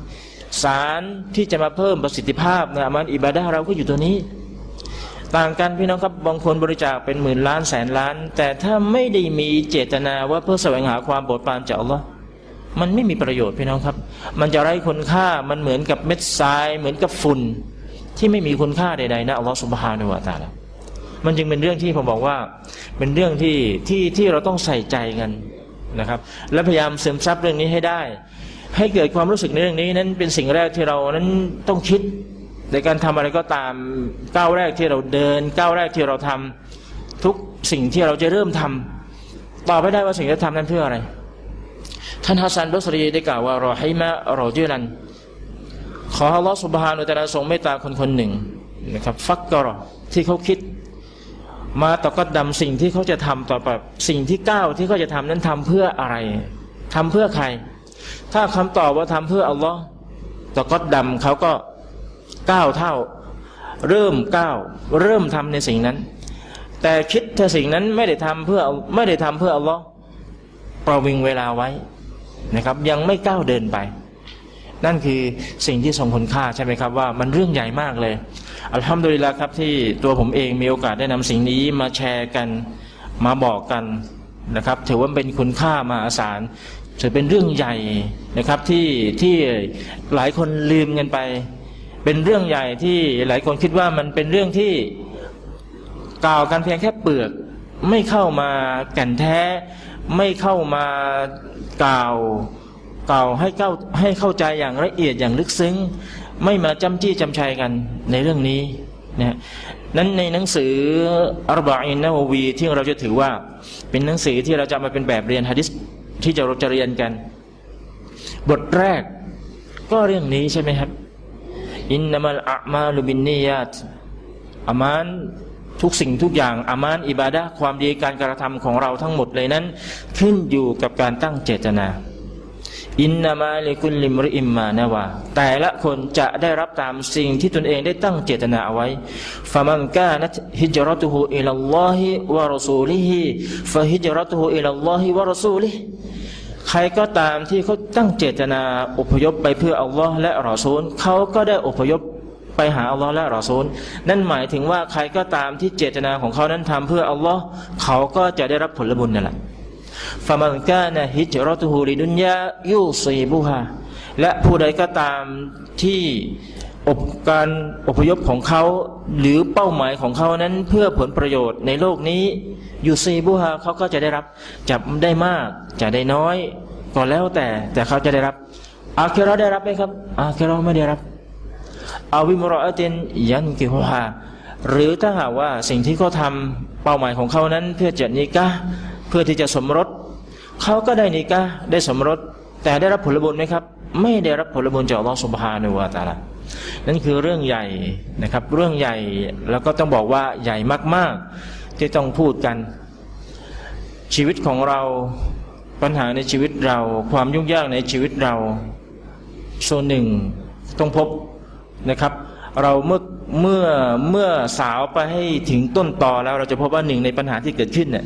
สารที่จะมาเพิ่มประสิทธิภาพนะมันอิบาดาเราก็อยู่ตัวนี้ ต่างกันพี่น้องครับบางคนบริจาคเป็นหมื่นล้านแสนล้าน แต่ถ้าไม่ได้มีเจตนาว่าเพื่อแสวงหาความโปรดปรานจากอัลลอฮ์มันไม่มีประโยชน์พี่น้องครับ มันจะไร้คุณค่ามันเหมือนกับเม็ดทรายเหมือนกับฝุ่น ที่ไม่มีคุณค่าใดๆนะอัลลอฮ์สุบฮานุวะตาละมันจึงเป็นเรื่องที่ผมบอกว่า เป็นเรื่องที่ที่ที่เราต้องใส่ใจกันนะครับ และพยายามเสริมซับเรื่องนี้ให้ได้ ให้เกิดความรู้สึกในเรื่องนี้นั้นเป็นสิ่งแรกที่เรานั้นต้องคิดในการทำอะไรก็ตามก้าวแรกที่เราเดินก้าวแรกที่เราทำทุกสิ่งที่เราจะเริ่มทำตอบไม่ได้ว่าสิ่งที่ทำนั้นเพื่ออะไร ท่านฮัสซันบัสรีได้กล่าวว่ารอให้มารอจุลัน ขออัลลอฮฺสุบฮานุตะลาทรงเมตตาคนคนหนึ่งนะครับ ฟักกรอที่เขาคิด มาตอก็ดำสิ่งที่เขาจะทำต่อไปสิ่งที่ก้าวที่เขาจะทำนั้นทำเพื่ออะไรทำเพื่อใคร ถ้าคำตอบว่าทำเพื่ออัลลอฮ์ตะกดดำเขาก็ก้าวเท่า เริ่มก้าวเริ่มทำในสิ่งนั้น แต่คิดถ้าสิ่งนั้นไม่ได้ทำเพื่อไม่ได้ทำเพื่ออัลลอฮ์ประวิงเวลาไว้นะครับ ยังไม่ก้าวเดินไป นั่นคือสิ่งที่ทรงคุณค่าใช่ไหมครับว่ามันเรื่องใหญ่มากเลยอัลฮัมดุลิลละครับที่ตัวผมเองมีโอกาสได้นำสิ่งนี้มาแชร์กันมาบอกกันนะครับ ถือว่าเป็นคุณค่ามหาศาลถือเป็นเรื่องใหญ่นะครับที่ที่หลายคนลืมกันไป เป็นเรื่องใหญ่ที่หลายคนคิดว่ามันเป็นเรื่องที่กล่าวกันเพียงแค่เปลือก ไม่เข้ามาแก่นแท้ ไม่เข้ามากล่าว กล่าวให้เข้าให้เข้าใจอย่างละเอียดอย่างลึกซึ้ง ไม่มาจำจี้จำชัยกันในเรื่องนี้นะนั้นในหนังสืออัลบาอินนาววีที่เราจะถือว่าเป็นหนังสือที่เราจะมาเป็นแบบเรียนฮะดิษที่จะเราจะเรียนกัน บทแรกก็เรื่องนี้ใช่ไหมครับ อินนามัลอะมาลุบินนียาตอามานทุกสิ่งทุกอย่างอามานอิบาดะความดีการกระทำของเราทั้งหมดเลยนั้น ขึ้นอยู่กับการตั้งเจตนา إنما لكل امرئ ما نوى แต่ละคนจะได้รับตามสิ่งที่ตนเองได้ตั้งเจตนาเอาไว้فمن كانت هجرته إلى الله ورسوله فهجرته إلى الله ورسوله ใครก็ตามที่เขาตั้งเจตนาอพยพไปเพื่ออัลลอฮ์และรอซูลเขาก็ได้อพยพไปหาอัลลอฮ์และรอซูลนั่นหมายถึงว่าใครก็ตามที่เจตนาของเขานั้นทำเพื่ออัลลอฮ์เขาก็จะได้รับผลบุญนั่นแหละ ฟามันกานะฮิจรตุฮูลิดุนยายูซีบุฮาและผู้ใดก็ตามที่อบการอพยพของเขา หรือเป้าหมายของเขานั้นเพื่อผลประโยชน์ในโลกนี้ยูซีบุฮาเขาก็จะได้รับจะได้มากจะได้น้อยก็แล้วแต่แต่เขาจะได้รับ อาเคโรได้รับไหมครับอาเคโรไม่ได้รับอาวิมรอเตนยันกิฮฮาหรือถ้าหากว่าสิ่งที่เขาทำเป้าหมายของเขานั้นเพื่อจะนิกะ เพื่อที่จะสมรสเขาก็ได้นิกะได้สมรส แต่ได้รับผลบุญไหมครับ ไม่ได้รับผลบุญจากอัลลอฮฺสุบฮานุวาตาละนั่นคือเรื่องใหญ่นะครับ เรื่องใหญ่แล้วก็ต้องบอกว่าใหญ่มากๆ ที่ต้องพูดกัน ชีวิตของเราปัญหาในชีวิตเรา ความยุ่งยากในชีวิตเราส่วนหนึ่งต้องพบนะครับ เราเมื่อเมื่อเมื่อสาวไปให้ถึงต้นต่อแล้วเราจะพบว่าหนึ่งในปัญหาที่เกิดขึ้นเนี่ย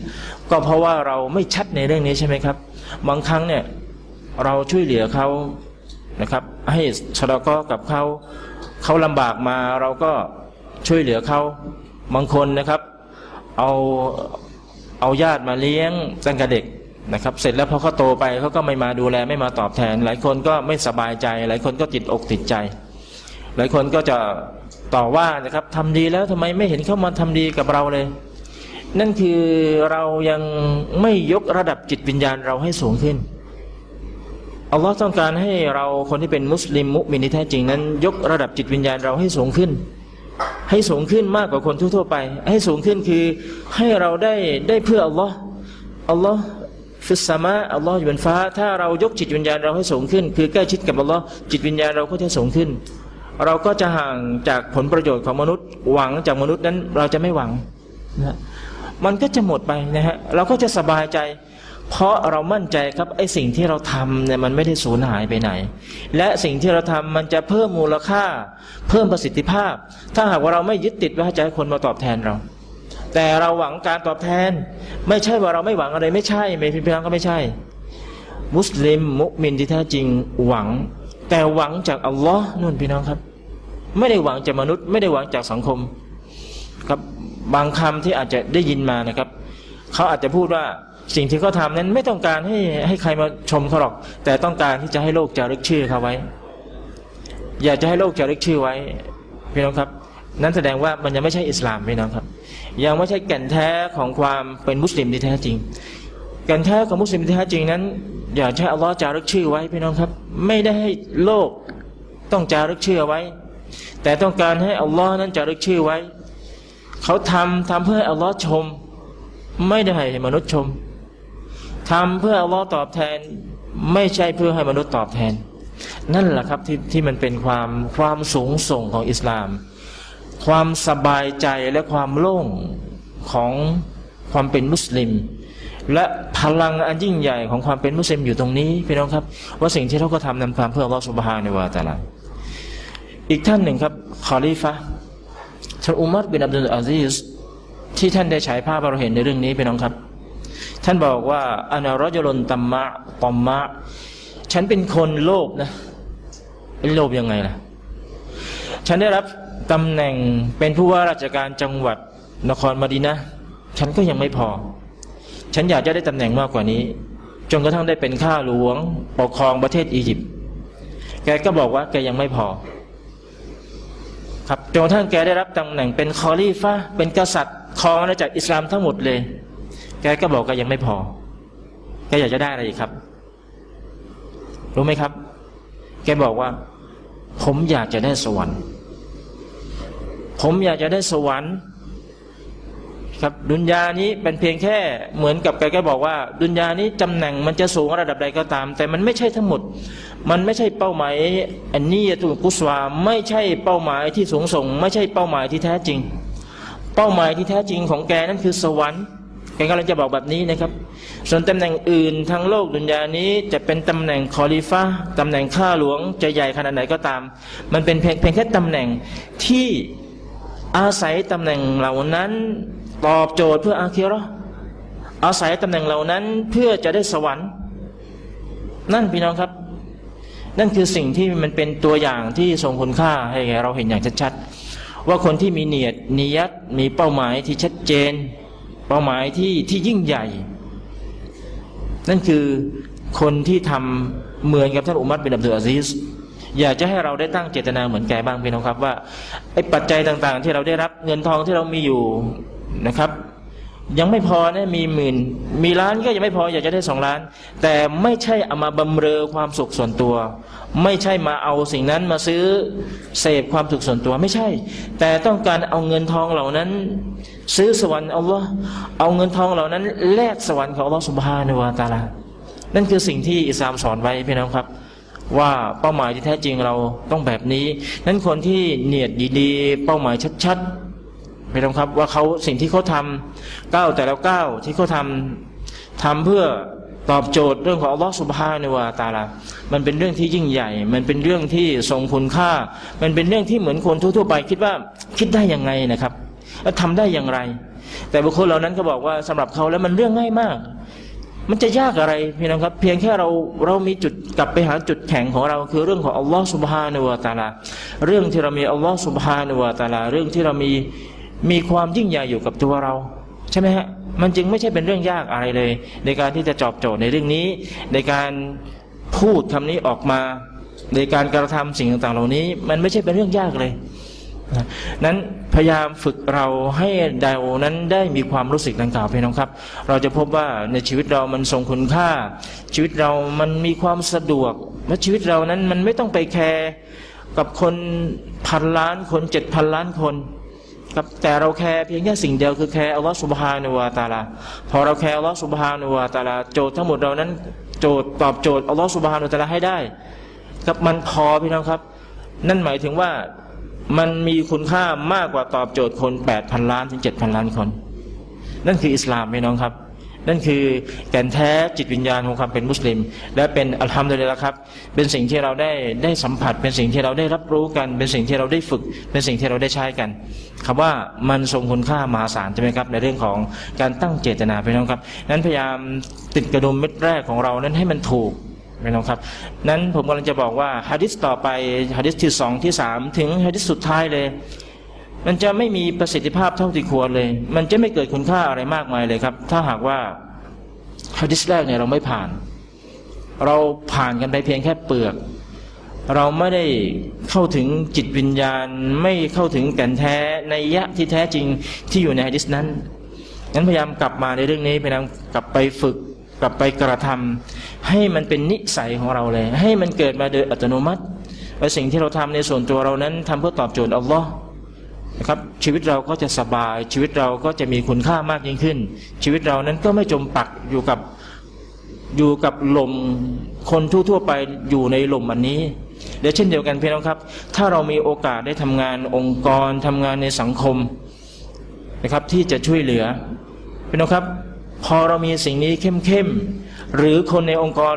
ก็เพราะว่าเราไม่ชัดในเรื่องนี้ใช่ไหมครับ บางครั้งเนี่ยเราช่วยเหลือเขานะครับ ให้ชะลอก็กับเขาเขาลำบากมาเราก็ช่วยเหลือเขาบางคนนะครับ เอาเอาญาติมาเลี้ยงตั้งแต่เด็กนะครับ เสร็จแล้วพอเขาโตไปเขาก็ไม่มาดูแลไม่มาตอบแทน หลายคนก็ไม่สบายใจ หลายคนก็ติดอกติดใจ หลายคนก็จะต่อว่านะครับทำดีแล้วทำไมไม่เห็นเข้ามาทำดีกับเราเลย นั่นคือเรายังไม่ยกระดับจิตวิญญาณเราให้สูงขึ้นอัลลอฮ์ต้องการให้เราคนที่เป็นมุสลิมมุมินแท้จริงนั้น ยกระดับจิตวิญญาณเราให้สูงขึ้น ให้สูงขึ้นมากกว่าคนทั่วไป ให้สูงขึ้นคือให้เราได้ได้เพื่ออัลลอฮ์อัลลอฮ์ฟิสซามะอัลลอฮ์อยู่บนฟ้า ถ้าเรายกจิตวิญญาณเราให้สูงขึ้น คือใกล้ชิดกับอัลลอฮ์จิตวิญญาณเราก็จะสูงขึ้น เราก็จะห่างจากผลประโยชน์ของมนุษย์ หวังจากมนุษย์นั้นเราจะไม่หวังนะมันก็จะหมดไปนะฮะเราก็จะสบายใจ เพราะเรามั่นใจครับไอ้สิ่งที่เราทำเนี่ยมันไม่ได้สูญหายไปไหน และสิ่งที่เราทำมันจะเพิ่มมูลค่า เพิ่มประสิทธิภาพ ถ้าหากว่าเราไม่ยึดติดว่าจะให้คนมาตอบแทนเรา แต่เราหวังการตอบแทน ไม่ใช่ว่าเราไม่หวังอะไรไม่ใช่ไม่พี่น้องก็ไม่ใช่ มุสลิมมุมินที่แท้จริงหวัง แต่หวังจากอัลลอฮ์นู่นพี่น้องครับ ไม่ได้หวังจากมนุษย์ ไม่ได้หวังจากสังคม ครับบางคำที่อาจจะได้ยินมานะครับ เขาอาจจะพูดว่าสิ่งที่เขาทานั้นไม่ต้องการให้ให้ใครมาชมเขาหรอก แต่ต้องการที่จะให้โลกจารึกชื่อเขาไว้ อยากจะให้โลกจารึกชื่อไว้พี่น้องครับ นั้นแสดงว่ามันยังไม่ใช่อิสลามพี่น้องครับ ยังไม่ใช่แก่นแท้ของความเป็นมุสลิมที่แท้จริง ก่นแท้ของมุสลิมที่แท้จริงนั้น อยากให้อัลลอฮ์จารึกชื่อไว้พี่น้องครับ ไม่ได้ให้โลกต้องจารึกชื่อไว้ แต่ต้องการให้อัลลอฮ์นั้นจารึกชื่อไว้ เขาทำทำเพื่ออัลลอฮ์ชม ไม่ได้ให้มนุษย์ชมทำเพื่ออัลลอฮ์ตอบแทน ไม่ใช่เพื่อให้มนุษย์ตอบแทน นั่นแหละครับที่ที่มันเป็นความความสูงส่งของอิสลาม ความสบายใจและความโล่งของความเป็นมุสลิม และพลังอันยิ่งใหญ่ของความเป็นมุสลิมอยู่ตรงนี้พี่น้องครับ ว่าสิ่งที่เราก็ทำนำความเพื่ออัลอสุบฮานะฮูวะตาลาอีกท่านหนึ่งครับคอลีฟะท่านอุมัรบินอับดุลอาซีสที่ท่านได้ฉายภาพเราเห็นในเรื่องนี้พี่น้องครับ ท่านบอกว่าอานารจลนตัมมะตอมมะ ฉันเป็นคนโลภนะเป็นโลภยังไงล่ะ ฉันได้รับตำแหน่งเป็นผู้ว่าราชการจังหวัดนครมดีนะ ฉันก็ยังไม่พอ ฉันอยากจะได้ตำแหน่งมากกว่านี้ จนกระทั่งได้เป็นข้าหลวง ปกครองประเทศอียิปต์แกก็บอกว่าแกยังไม่พอ ครับจนกระทั่งแกได้รับตำแหน่งเป็นคอลีฟะเป็นกษัตริย์ครองอาณาจักรอิสลามทั้งหมดเลย แกก็บอกแกยังไม่พอแกอยากจะได้อะไรอีกครับ รู้ไหมครับ แกบอกว่า ผมอยากจะได้สวรรค์ ผมอยากจะได้สวรรค์ ครับดุนยานี้เป็นเพียงแค่เหมือนกับแกก็บอกว่า ดุนยานี้ตำแหน่งมันจะสูงระดับใดก็ตาม แต่มันไม่ใช่ทั้งหมด มันไม่ใช่เป้าหมายอันนี้ตุกุสวาไม่ใช่เป้าหมายที่สูงส่ง ไม่ใช่เป้าหมายที่แท้จริง เป้าหมายที่แท้จริงของแกนั่นคือสวรรค์แกกำลังจะบอกแบบนี้นะครับ ส่วนตำแหน่งอื่นทั้งโลกดุนยานี้จะเป็นตำแหน่งคอลิฟะตำแหน่งข้าหลวงจะใหญ่ขนาดไหนก็ตาม มันเป็นเพียงเพียงแค่ตำแหน่งที่อาศัยตำแหน่งเหล่านั้น ตอบโจทย์เพื่ออาคีเราะห์อาศัยตำแหน่งเหล่านั้นเพื่อจะได้สวรรค์ นั่นพี่น้องครับ นั่นคือสิ่งที่มันเป็นตัวอย่างที่ทรงคุณค่าให้เราเห็นอย่างชัดๆว่าคนที่มีเนียดนิยัตมีเป้าหมายที่ชัดเจน เป้าหมายที่ที่ยิ่งใหญ่ นั่นคือคนที่ทำเหมือนกับท่านอุมัรบินอับดุลอาซีสอยากจะให้เราได้ตั้งเจตนาเหมือนแกบ้างพี่น้องครับว่าไอ้ปัจจัยต่างๆ ที่เราได้รับเงินทองที่เรามีอยู่ นะครับ ยังไม่พอนะมีหมื่นมีล้านก็ยังไม่พออยากจะได้สองล้าน แต่ไม่ใช่เอามาบำเรอความสุขส่วนตัว ไม่ใช่มาเอาสิ่งนั้นมาซื้อเสพความสุขส่วนตัวไม่ใช่ แต่ต้องการเอาเงินทองเหล่านั้น ซื้อสวรรค์อัลลอฮ์เอาเงินทองเหล่านั้นแลกสวรรค์ของอัลลอฮ์สุบฮานวะตาลานั่นคือสิ่งที่อิสลามสอนไว้พี่น้องครับว่าเป้าหมายที่แท้จริงเราต้องแบบนี้ นั้นคนที่เนียดดีๆ เป้าหมายชัดๆ พี่น้องครับว่าเขาสิ่งที่เขาทำก้าวแต่ละก้าวที่เขาทำทำเพื่อตอบโจทย์เรื่องของอัลลอฮฺสุบฮานวะตาลา มันเป็นเรื่องที่ยิ่งใหญ่ มันเป็นเรื่องที่ทรงคุณค่า มันเป็นเรื่องที่เหมือนคนทั่วๆไปคิดว่าคิดได้ยังไงนะครับแล้วทำได้อย่างไร แต่บุคคลเหล่านั้นก็บอกว่าสำหรับเขาแล้วมันเรื่องง่ายมาก มันจะยากอะไรพี่น้องครับ เพียงแค่เราเรามีจุดกลับไปหาจุดแข็งของเรา คือเรื่องของอัลลอฮฺสุบฮานวะตาลา เรื่องที่เรามีอัลลอฮฺสุบฮานวะตาลา เรื่องที่เรามี มีความยิ่งใหญ่อยู่กับตัวเรา ใช่ไหมฮะมันจึงไม่ใช่เป็นเรื่องยากอะไรเลย ในการที่จะจอบโจทย์ในเรื่องนี้ ในการพูดคำนี้ออกมา ในการกระทำสิ่งต่างๆ เหล่านี้ มันไม่ใช่เป็นเรื่องยากเลยนั้นพยายามฝึกเราให้บ่าวนั้นได้มีความรู้สึกดังกล่าวพี่น้องครับ เราจะพบว่าในชีวิตเรามันทรงคุณค่า ชีวิตเรามันมีความสะดวกและชีวิตเรานั้นมันไม่ต้องไป care กับคนพันล้านคนเจ็ดพันล้านคน ครับแต่เรา care เพียงแค่สิ่งเดียวคือ care อัลลอฮฺ سبحانه وتعالى พอเรา care อัลลอฮฺ سبحانه وتعالى โจทย์ทั้งหมดเรานั้น โจทย์ตอบโจทย์อัลลอฮฺ سبحانه وتعالى ให้ได้ครับมันพอพี่น้องครับ นั่นหมายถึงว่ามันมีคุณค่ามากกว่าตอบโจทย์คนแปดพันล้านถึงเจ็ดพันล้านคน นั่นคืออิสลามพี่น้องครับ นั่นคือแก่นแท้จิตวิญญาณของความเป็นมุสลิม และเป็นอัลฮัมดุลิลละครับ เป็นสิ่งที่เราได้ได้สัมผัส เป็นสิ่งที่เราได้รับรู้กัน เป็นสิ่งที่เราได้ฝึก เป็นสิ่งที่เราได้ใช้กันคำว่ามันทรงคุณค่ามหาศาลใช่ไหมครับในเรื่องของการตั้งเจตนาพี่น้องครับ นั้นพยายามติดกระดุมเม็ดแรกของเรานั้นให้มันถูกพี่น้องครับ นั้นผมกำลังจะบอกว่าฮะดิษต่อไปฮะดิษที่สองที่สามถึงฮะดิษสุดท้ายเลย มันจะไม่มีประสิทธิภาพเท่าที่ควรเลย มันจะไม่เกิดคุณค่าอะไรมากมายเลยครับ ถ้าหากว่าฮะดิษแรกเนี่ยเราไม่ผ่าน เราผ่านกันไปเพียงแค่เปลือก เราไม่ได้เข้าถึงจิตวิญญาณ ไม่เข้าถึงแก่นแท้ในยะที่แท้จริงที่อยู่ในฮะดิษนั้นงั้นพยายามกลับมาในเรื่องนี้พยายามกลับไปฝึกกลับไปกระทำให้มันเป็นนิสัยของเราเลย ให้มันเกิดมาโดยอัตโนมัติว่าสิ่งที่เราทำในส่วนตัวเรานั้นทำเพื่อตอบโจทย์อัลลอฮ์ นะครับชีวิตเราก็จะสบาย ชีวิตเราก็จะมีคุณค่ามากยิ่งขึ้น ชีวิตเรานั้นก็ไม่จมปักอยู่กับอยู่กับลมคนทั่วๆไปอยู่ในลมอันนี้เดียวเช่นเดียวกันพี่น้องครับ ถ้าเรามีโอกาสได้ทำงานองค์กรทำงานในสังคมนะครับที่จะช่วยเหลือพี่น้องครับ พอเรามีสิ่งนี้เข้มๆหรือคนในองค์กร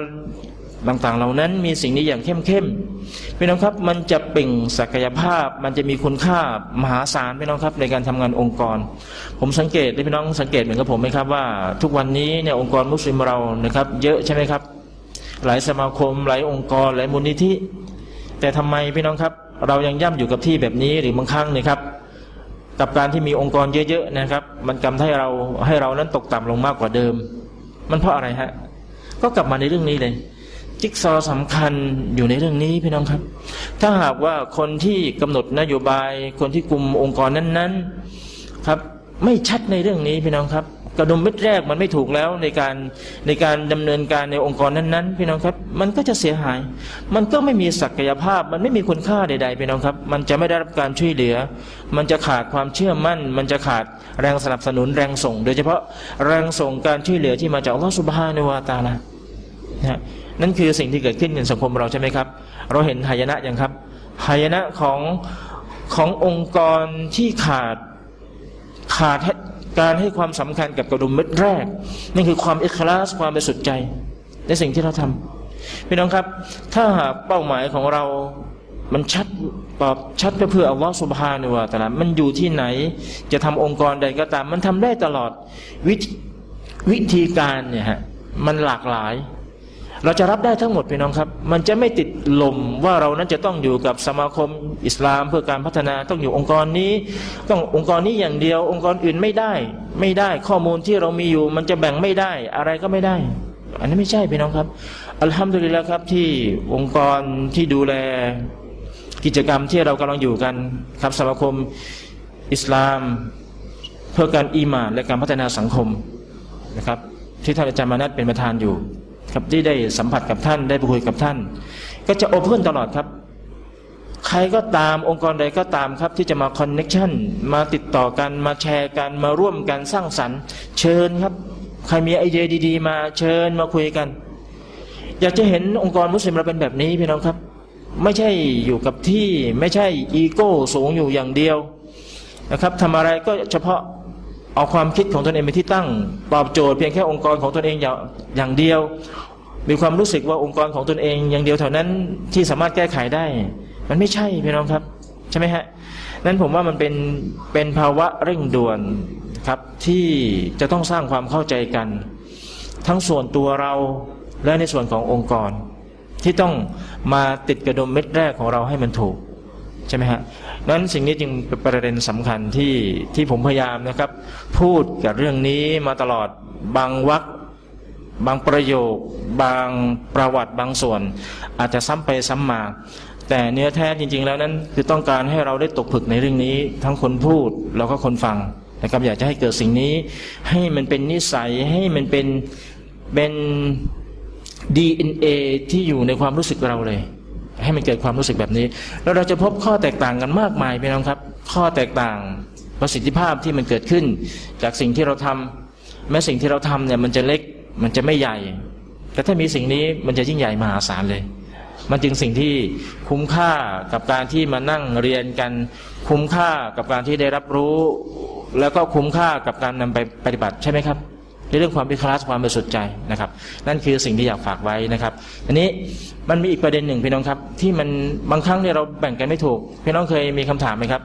ต่างๆ เหล่านั้นมีสิ่งนี้อย่างเข้มๆพี่น้องครับ มันจะเป่งศักยภาพ มันจะมีคุณค่ามหาศาลพี่น้องครับ ในการทำงานองค์กร ผมสังเกตได้พี่น้องสังเกตเหมือนกับผมไหมครับว่า ทุกวันนี้เนี่ยองค์กรมุสลิมเรานะครับ เยอะใช่ไหมครับ หลายสมาคม หลายองค์กร หลายมูลนิธิ แต่ทำไมพี่น้องครับ เรายังย่ำอยู่กับที่แบบนี้หรือบางครั้งเนี่ยครับกับการที่มีองค์กรเยอะๆนะครับ มันกำให้เราให้เรานั้นตกต่ำลงมากกว่าเดิม มันเพราะอะไรฮะ ก็กลับมาในเรื่องนี้เลย จิ๊กซอว์สำคัญอยู่ในเรื่องนี้พี่น้องครับ ถ้าหากว่าคนที่กำหนดนโยบาย คนที่กลุ่มองค์กรนั้น ๆครับ ไม่ชัดในเรื่องนี้พี่น้องครับ กระดุมเม็ดแรกมันไม่ถูกแล้วในการในการดำเนินการในองค์กรนั้นๆ พี่น้องครับ มันก็จะเสียหาย มันก็ไม่มีศักยภาพ มันไม่มีคุณค่าใด ๆ พี่น้องครับ มันจะไม่ได้รับการช่วยเหลือ มันจะขาดความเชื่อมั่น มันจะขาดแรงสนับสนุนแรงส่ง โดยเฉพาะแรงส่งการช่วยเหลือที่มาจากอัลลอฮฺสุบฮานะฮูวาตาลานะ นั่นคือสิ่งที่เกิดขึ้นในสังคมเราใช่ไหมครับ เราเห็นหายนะอย่างครับหายนะของขององค์กรที่ขาดขาดการให้ความสำคัญกับกระดุมเม็ดแรกนั่นคือความเอิคลาสความบริสุทธิ์ใจ ในสิ่งที่เราทำพี่น้องครับ ถ้าหากเป้าหมายของเรามันชัดตอบชัดเพื่ออัลลอฮฺสุบฮานุวาตะลามันอยู่ที่ไหน จะทำองค์กรใดก็ตาม มันทำได้ตลอดวิวิธีการเนี่ยฮะมันหลากหลาย เราจะรับได้ทั้งหมดพี่น้องครับ มันจะไม่ติดลมว่าเรานั้นจะต้องอยู่กับสมาคมอิสลามเพื่อการพัฒนาต้องอยู่องค์กรนี้ ต้ององค์กรนี้อย่างเดียว องค์กรอื่นไม่ได้ ไม่ได้ข้อมูลที่เรามีอยู่ มันจะแบ่งไม่ได้อะไรก็ไม่ได้ อันนี้ไม่ใช่พี่น้องครับอัลฮัมดุลิลละครับที่องค์กรที่ดูแลกิจกรรมที่เรากำลังอยู่กันครับสมาคมอิสลาม เพื่อการอีมานและการพัฒนาสังคมนะครับ ที่ท่านอาจารย์มานัทเป็นประธานอยู่ ครับที่ได้สัมผัสกับท่านได้ไปคุยกับท่าน ก็จะ open ตลอดครับ ใครก็ตามองค์กรใดก็ตามครับ ที่จะมา connection มาติดต่อกันมาแชร์กันมาร่วมกันสร้างสรรค์ เชิญครับ ใครมีไอเดียดี ๆ มาเชิญมาคุยกัน อยากจะเห็นองค์กรมุสลิมเราเป็นแบบนี้พี่น้องครับ ไม่ใช่อยู่กับที่ไม่ใช่อีโก้สูงอยู่อย่างเดียวนะครับทำอะไรก็เฉพาะ เอาความคิดของตนเองเป็นที่ตั้ง ตอบโจทย์เพียงแค่องค์กรของตนเองอย่างอย่างเดียว มีความรู้สึกว่าองค์กรของตนเอง อย่างเดียวเท่านั้นที่สามารถแก้ไขได้ มันไม่ใช่พี่น้องครับ ใช่ไหมฮะนั้นผมว่ามันเป็นเป็นภาวะเร่งด่วนครับที่จะต้องสร้างความเข้าใจกัน ทั้งส่วนตัวเราและในส่วนขององค์กร ที่ต้องมาติดกระดมเม็ดแรกของเราให้มันถูก ใช่ไหมฮะนั้นสิ่งนี้จึงเป็นประเด็นสำคัญที่ที่ผมพยายามนะครับ พูดกับเรื่องนี้มาตลอดบางวักบางประโยค บางประวัติบางส่วน อาจจะซ้ำไปซ้ำมา แต่เนื้อแท้จริง ๆ แล้วนั้นคือต้องการให้เราได้ตกผึกในเรื่องนี้ ทั้งคนพูดแล้วก็คนฟังนะครับอยากจะให้เกิดสิ่งนี้ ให้มันเป็นนิสัยให้มันเป็นเป็น DNA ที่อยู่ในความรู้สึกเราเลย ให้มันเกิดความรู้สึกแบบนี้ แล้วเราจะพบข้อแตกต่างกันมากมายพี่น้องครับ ข้อแตกต่างประสิทธิภาพที่มันเกิดขึ้น จากสิ่งที่เราทำแม้สิ่งที่เราทำเนี่ยมันจะเล็กมันจะไม่ใหญ่ แต่ถ้ามีสิ่งนี้มันจะยิ่งใหญ่มหาศาลเลย มันจึงสิ่งที่คุ้มค่ากับการที่มานั่งเรียนกัน คุ้มค่ากับการที่ได้รับรู้ แล้วก็คุ้มค่ากับการนำไปปฏิบัติใช่ไหมครับ ในเรื่องความเป็นคลาสความบริสุทธิ์ใจนะครับ นั่นคือสิ่งที่อยากฝากไว้นะครับอันนี้มันมีอีกประเด็นหนึ่งพี่น้องครับ ที่มันบางครั้งเนี่ยเราแบ่งกันไม่ถูกพี่น้องเคยมีคำถามไหมครับ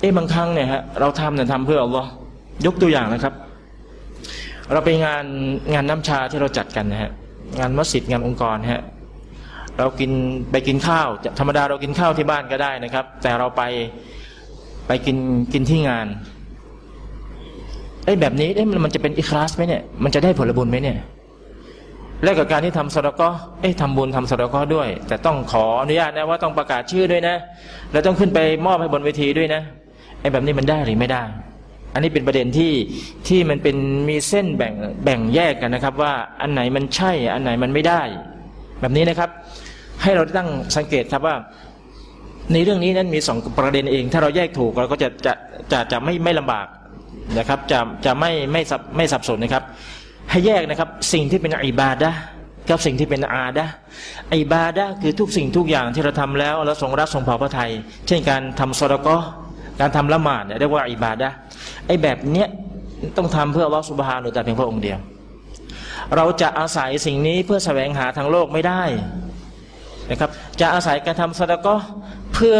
เอ๊ะบางครั้งเนี่ยฮะเราทำเนี่ยทำเพื่ออัลลอฮ์ยกตัวอย่างนะครับ เราไปงานงานน้ำชาที่เราจัดกันนะฮะงานมัสยิดงานองค์กรฮะเรากินไปกินข้าว ธรรมดาเรากินข้าวที่บ้านก็ได้นะครับ แต่เราไปไปกินกินที่งาน ไอ้แบบนี้เอ้มันจะเป็นอิคลาสไหมเนี่ยมันจะได้ผลบุญไหมเนี่ยและกับการที่ทำสระก็เอ้ทำบุญทำสระก็ด้วย แต่ต้องขออนุญาตนะว่าต้องประกาศชื่อด้วยนะ แล้วต้องขึ้นไปมอบให้บนเวทีด้วยนะไอ้แบบนี้มันได้หรือไม่ได้ อันนี้เป็นประเด็นที่ที่มันเป็นมีเส้นแบ่งแบ่งแยกกันนะครับ ว่าอันไหนมันใช่อันไหนมันไม่ได้ แบบนี้นะครับ ให้เราตั้งสังเกตครับว่า ในเรื่องนี้นั้นมีสองประเด็นเอง ถ้าเราแยกถูกเราก็จะจะจะจะไม่ไม่ลำบาก นะครับจะจะไม่ไม่สับไม่สับสนนะครับ ให้แยกนะครับสิ่งที่เป็นอิบาดะกับสิ่งที่เป็นอาดะอิบาดะคือทุกสิ่งทุกอย่างที่เราทำแล้วแล้วทรงรักทรงพอพระทัยเช่นการทำสดก็การทำละหมาดเนี่ยเรียกว่าอิบาดะไอแบบเนี้ยต้องทำเพื่ออัลอสุบฮานุแต่เพียงพระองค์เดียว เราจะอาศัยสิ่งนี้เพื่อแสวงหาทางโลกไม่ได้นะครับ จะอาศัยการทำสะดก็เพื่อ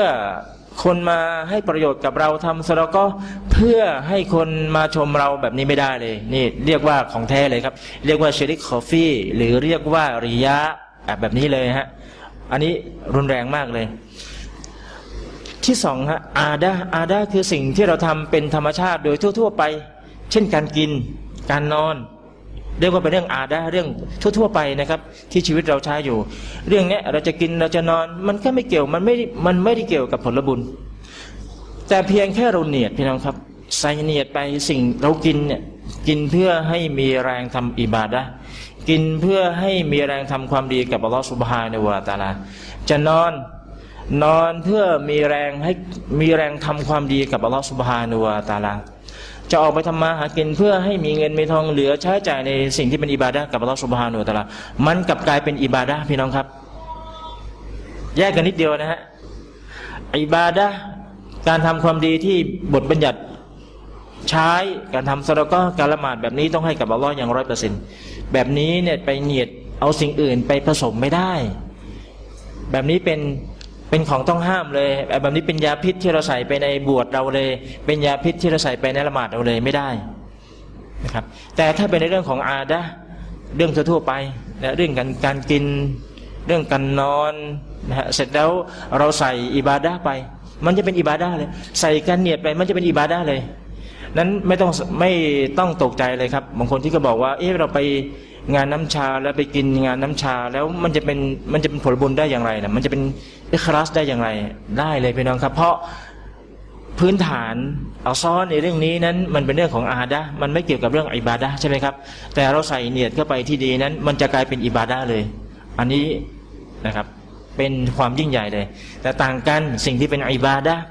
คนมาให้ประโยชน์กับเราทำสะดะก็เพื่อให้คนมาชมเราแบบนี้ไม่ได้เลย นี่เรียกว่าของแท้เลยครับ เรียกว่าเชริกคอฟฟี่ หรือเรียกว่าริยะแบบนี้เลยฮะ อันนี้รุนแรงมากเลย ที่สองฮะอาดาอาดาคือสิ่งที่เราทำเป็นธรรมชาติโดยทั่ว ๆ ไป เช่นการกิน การนอน เรียกว่าเป็นเรื่องอาดาเรื่องทั่วๆไปนะครับ ที่ชีวิตเราใช้อยู่ เรื่องนี้เราจะกินเราจะนอน มันก็ไม่เกี่ยวมันไม่มันไม่ได้เกี่ยวกับผลบุญ แต่เพียงแค่เราเนียดพี่น้องครับใส่เนียดไปสิ่งเรากินเนี่ยกินเพื่อให้มีแรงทำอิบาดะกินเพื่อให้มีแรงทำความดีกับอัลลอฮฺสุบฮาในวะตาลาจะนอนนอนเพื่อมีแรงให้มีแรงทำความดีกับอัลลอฮฺสุบฮานุวะตาลา จะออกไปทำมาหากินเพื่อให้มีเงินมีทองเหลือใช้จ่ายในสิ่งที่เป็นอิบาดะกับอัลลอฮฺสุบฮานุตะลามันกลับกลายเป็นอิบาดะพี่น้องครับ แยกกันนิดเดียวนะฮะอิบาดะการทำความดีที่บทบัญญัติใช้การทำสระก็การละหมาดแบบนี้ต้องให้กับอัลลอฮ์อย่างร้อยเปอร์เซ็นต์แบบนี้เนี่ยไปเนียดเอาสิ่งอื่นไปผสมไม่ได้ แบบนี้เป็น เป็นของต้องห้ามเลยแบบนี้เป็นยาพิษที่เราใส่ไปในบวชเราเลย เป็นยาพิษที่เราใส่ไปในละหมาดเราเลยไม่ได้นะครับ แต่ถ้าเป็นในเรื่องของอาดะเรื่องทั่วไปนะเรื่องการการกิน เรื่องการนอนนะฮะเสร็จแล้วเราใส่อิบาดะไป มันจะเป็นอิบาดะเลย ใส่การเนียดไปมันจะเป็นอิบาดะเลยนั้นไม่ต้องไม่ต้องตกใจเลยครับบางคนที่ก็บอกว่า เออเราไป งานน้ำชาแล้วไปกินงานน้ำชาแล้วมันจะเป็นมันจะเป็นผลบุญได้อย่างไรนะมันจะเป็นอิคลาสได้อย่างไร ได้เลยพี่น้องครับ เพราะพื้นฐานเอาซ้อนในเรื่องนี้นั้น มันเป็นเรื่องของอาดะมันไม่เกี่ยวกับเรื่องอิบาดะห์ใช่ไหมครับ แต่เราใส่เนียดเข้าไปที่ดีนั้น มันจะกลายเป็นอิบาดะห์เลย อันนี้นะครับเป็นความยิ่งใหญ่เลย แต่ต่างกันสิ่งที่เป็นอิบาดะห์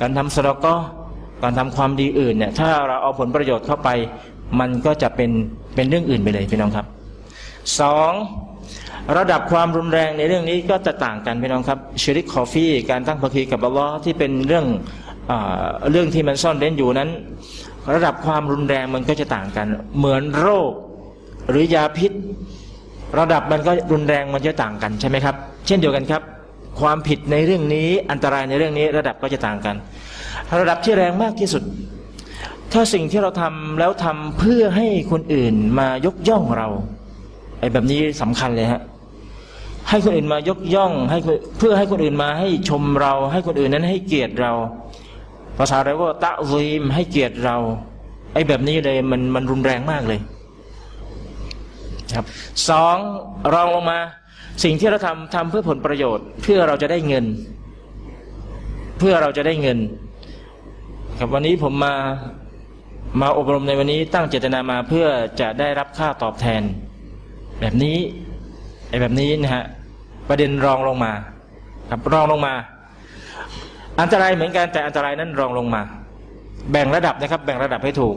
การทำสระก็การทำความดีอื่นเนี่ยถ้าเราเอาผลประโยชน์เข้าไป มันก็จะเป็นเป็นเรื่องอื่นไปเลยพี่น้องครับ สองระดับความรุนแรงในเรื่องนี้ก็จะต่างกันพี่น้องครับชริกคอฟี่การตั้งภาคีกับอัลลอฮ์ที่เป็นเรื่องอเรื่องที่มันซ่อนเร้นอยู่นั้น ระดับความรุนแรงมันก็จะต่างกัน เหมือนโรคหรือยาพิษ ระดับมันก็รุนแรงมันจะต่างกันใช่ไหมครับ เช่นเดียวกันครับ ความผิดในเรื่องนี้อันตรายในเรื่องนี้ระดับก็จะต่างกัน ระดับที่แรงมากที่สุด ถ้าสิ่งที่เราทำแล้วทำเพื่อให้คนอื่นมายกย่องเรา อ้แบบนี้สำคัญเลยฮะให้คนอื่นมายกย่องให้เพื่อให้คนอื่นมาให้ชมเรา ให้คนอื่นนั้นให้เกียรติเรา ภาษาเราก็ตะวีมให้เกียรติเรา ไอ้แบบนี้เลยมันมันรุนแรงมากเลย ครับสองรองลงมา สิ่งที่เราทำทำเพื่อผลประโยชน์ เพื่อเราจะได้เงิน เพื่อเราจะได้เงิน ครับวันนี้ผมมามาอบรมในวันนี้ตั้งเจตนามาเพื่อจะได้รับค่าตอบแทน แบบนี้ไอ้แบบนี้นะฮะประเด็นรองลงมา ครับรองลงมา อันตรายเหมือนกันแต่อันตรายนั้นรองลงมา แบ่งระดับนะครับ แบ่งระดับให้ถูก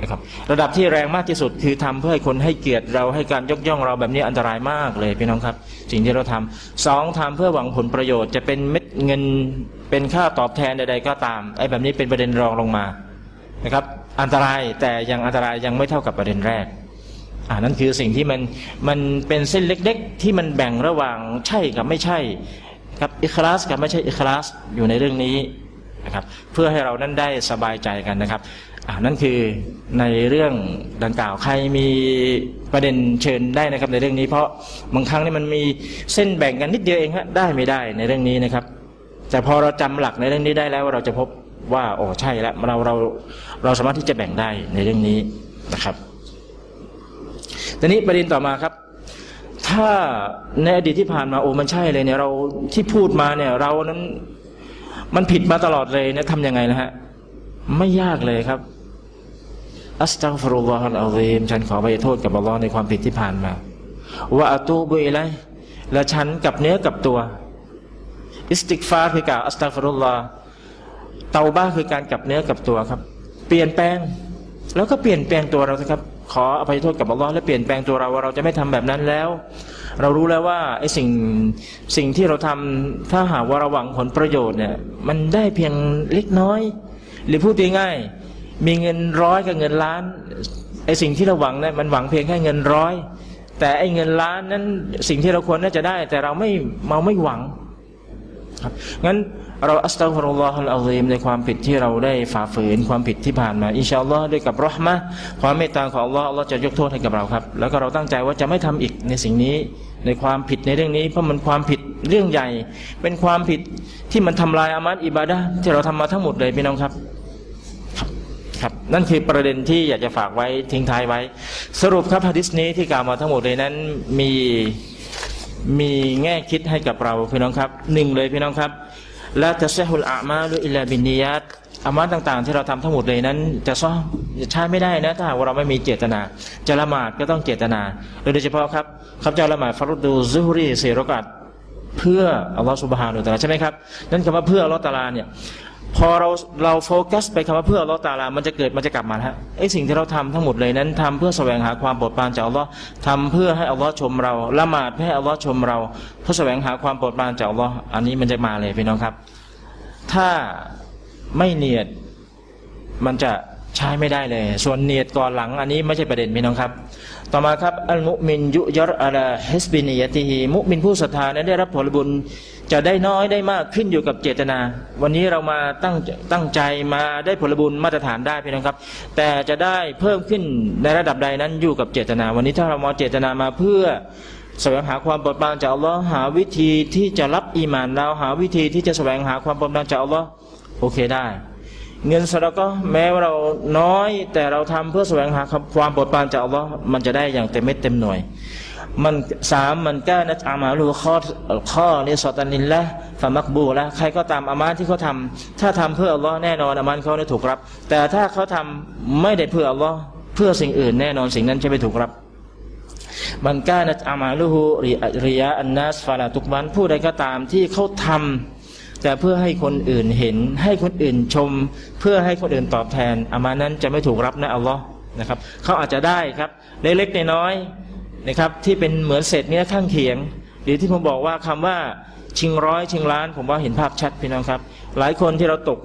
นะครับระดับที่แรงมากที่สุดคือทำเพื่อให้คนให้เกียรติเราให้การยกย่องเราแบบนี้อันตรายมากเลยพี่น้องครับ สิ่งที่เราทำสองทำเพื่อหวังผลประโยชน์จะเป็นเม็ดเงินเป็นค่าตอบแทนใด ๆ ก็ตามไอ้แบบนี้เป็นประเด็นรองลงมานะครับ อันตรายแต่ยังอันตรายยังไม่เท่ากับประเด็นแรก อ่านั่นคือสิ่งที่มันมันเป็นเส้นเล็ก ๆ ที่มันแบ่งระหว่างใช่กับไม่ใช่ครับอิคลาสกับไม่ใช่อิคลาสอยู่ในเรื่องนี้นะครับ เพื่อให้เรานั้นได้สบายใจกันนะครับอ่านั่นคือในเรื่องดังกล่าวใครมีประเด็นเชิญได้นะครับในเรื่องนี้ เพราะบางครั้งนี่มันมีเส้นแบ่งกันนิดเดียวเองฮะได้ไม่ได้ในเรื่องนี้นะครับ แต่พอเราจำหลักในเรื่องนี้ได้แล้วเราจะพบว่าโอ้ใช่แล้วเราเราเราสามารถที่จะแบ่งได้ในเรื่องนี้นะครับ ทีนี้ประเด็นต่อมาครับ ถ้าในอดีตที่ผ่านมาโอ้มันใช่เลยเนี่ยเราที่พูดมาเนี่ย เรานั้นมันผิดมาตลอดเลยเนี่ยทำยังไงนะฮะ ไม่ยากเลยครับอัสตัฟรุลลอฮฺอัลลอฮฺฉันขอไปโทษกับอัลลอฮ์ในความผิดที่ผ่านมาว่าอัตูบุอิไลและฉันกับเนื้อกับตัว อิสติกฟาคือการอัสตัฟรุลลอฮ์เตาบ้าคือการกลับเนื้อกับตัวครับ เปลี่ยนแปลง แล้วก็เปลี่ยนแปลงตัวเราครับ ขออภัยโทษกับอัลลอฮ์และเปลี่ยนแปลงตัวเราว่าเราจะไม่ทำแบบนั้นแล้ว เรารู้แล้วว่าไอ้สิ่งสิ่งที่เราทำถ้าหากว่าเราหวังผลประโยชน์เนี่ยมันได้เพียงเล็กน้อย หรือพูดง่ายๆมีเงินร้อยกับเงินล้านไอ้สิ่งที่เราหวังเนี่ยมันหวังเพียงแค่เงินร้อยแต่ไอ้เงินล้านนั้นสิ่งที่เราควรน่าจะได้ แต่เราไม่เราไม่หวังครับงั้น เราอัสตัฟิรุลลอฮุลอาซีมในความผิดที่เราได้ฝ่าฝืนความผิดที่ผ่านมาอินชาอัลลอฮ์ด้วยกับรหมะความเมตตาของอัลลอฮ์อัลลอฮ์จะยกโทษให้กับเราครับ แล้วก็เราตั้งใจว่าจะไม่ทำอีกในสิ่งนี้ ในความผิดในเรื่องนี้ เพราะมันความผิดเรื่องใหญ่ เป็นความผิดที่มันทำลายอามัดอิบาดะห์ที่เราทำมาทั้งหมดเลยพี่น้องครับครับนั่นคือประเด็นที่อยากจะฝากไว้ทิ้งท้ายไว้ สรุปครับฮะดิษนี้ที่กล่าวมาทั้งหมดเลยนั้นมีมีแง่คิดให้กับเราพี่น้องครับหนึ่งเลยพี่น้องครับ ละจะเซฮุลอามาลุอิลาบินียัตอามาต่างๆ ที่เราทำทั้งหมดเลยนั้น จะซ่อมใช้ไม่ได้นะถ้าว่าเราไม่มีเจตนา จะละหมาดก็ต้องเจตนา โดยเฉพาะครับข้าพเจ้าละหมาดฟารุดูซุฮรีเซรกัดเพื่ออัลลอฮฺสุบฮานุตะลาใช่ไหมครับนั่นคำว่าเพื่ออัลลอฮฺตะลาเนี่ย พอเราเราโฟกัสไปคำว่าเพื่ออัลอตาลา มันจะเกิดมันจะกลับมาฮะไอสิ่งที่เราทำทั้งหมดเลยนั้นทำเพื่อแสวงหาความโปรดปรานจากอัลลอฮ์ทำเพื่อให้อัลลอฮ์ชมเราละหมาดเพื่อให้อัลลอฮ์ชมเรา เพื่อแสวงหาความโปรดปรานจากอัลลอฮ์อันนี้มันจะมาเลยพี่น้องครับ ถ้าไม่เนียดมันจะใช้ไม่ได้เลย ส่วนเนียดก่อนหลังอันนี้ไม่ใช่ประเด็นพี่น้องครับ ต่อมาครับอัลมุมินยุยรอัลฮิสบินียติฮีมุมินผู้ศรัทธานั้นได้รับผลบุญ จะได้น้อยได้มากขึ้นอยู่กับเจตนา วันนี้เรามาตั้งตั้งใจมาได้ผลบุญมาตรฐานได้พี่น้องครับ แต่จะได้เพิ่มขึ้นในระดับใดนั้นอยู่กับเจตนา วันนี้ถ้าเรามองเจตนามาเพื่อแสวงหาความปรดปรานจากอัลลอฮ์หาวิธีที่จะรับอีหมานเราหาวิธีที่จะแสวงหาความปรดปรานจากอัลลอฮ์โอเคได้ เงินสดก็แม้ว่าเราน้อยแต่เราทำเพื่อแสวงหาความปรดปรานจากอัลลอฮ์มันจะได้อย่างเต็มเม็ดเต็มหน่วย มันสามมันก้านัอามาลูข้อข้อนี้สอตันินละฟามักบูละใครก็ตามอามาที่เขาทำถ้าทำเพื่ออัลลอฮ์แน่นอนอามันเขาได้ถูกรับ แต่ถ้าเขาทำไม่ได้เพื่ออัลลอฮ์เพื่อสิ่งอื่นแน่นอนสิ่งนั้นจะไม่ถูกรับมันก้านัอามาลูฮูริยาอันนัสฟาลาตุกบันผู้ใดก็ตามที่เขาทำแต่เพื่อให้คนอื่นเห็นให้คนอื่นชม เพื่อให้คนอื่นตอบแทนอามานั้นจะไม่ถูกรับนะอัลลอฮ์นะครับเขาอาจจะได้ครับเล็กๆน้อยๆ นะครับที่เป็นเหมือนเศษเนื้อข้างเคียง หรือที่ผมบอกว่าคำว่าชิงร้อยชิงล้าน ผมว่าเห็นภาพชัดพี่น้องครับ หลายคนที่เราตก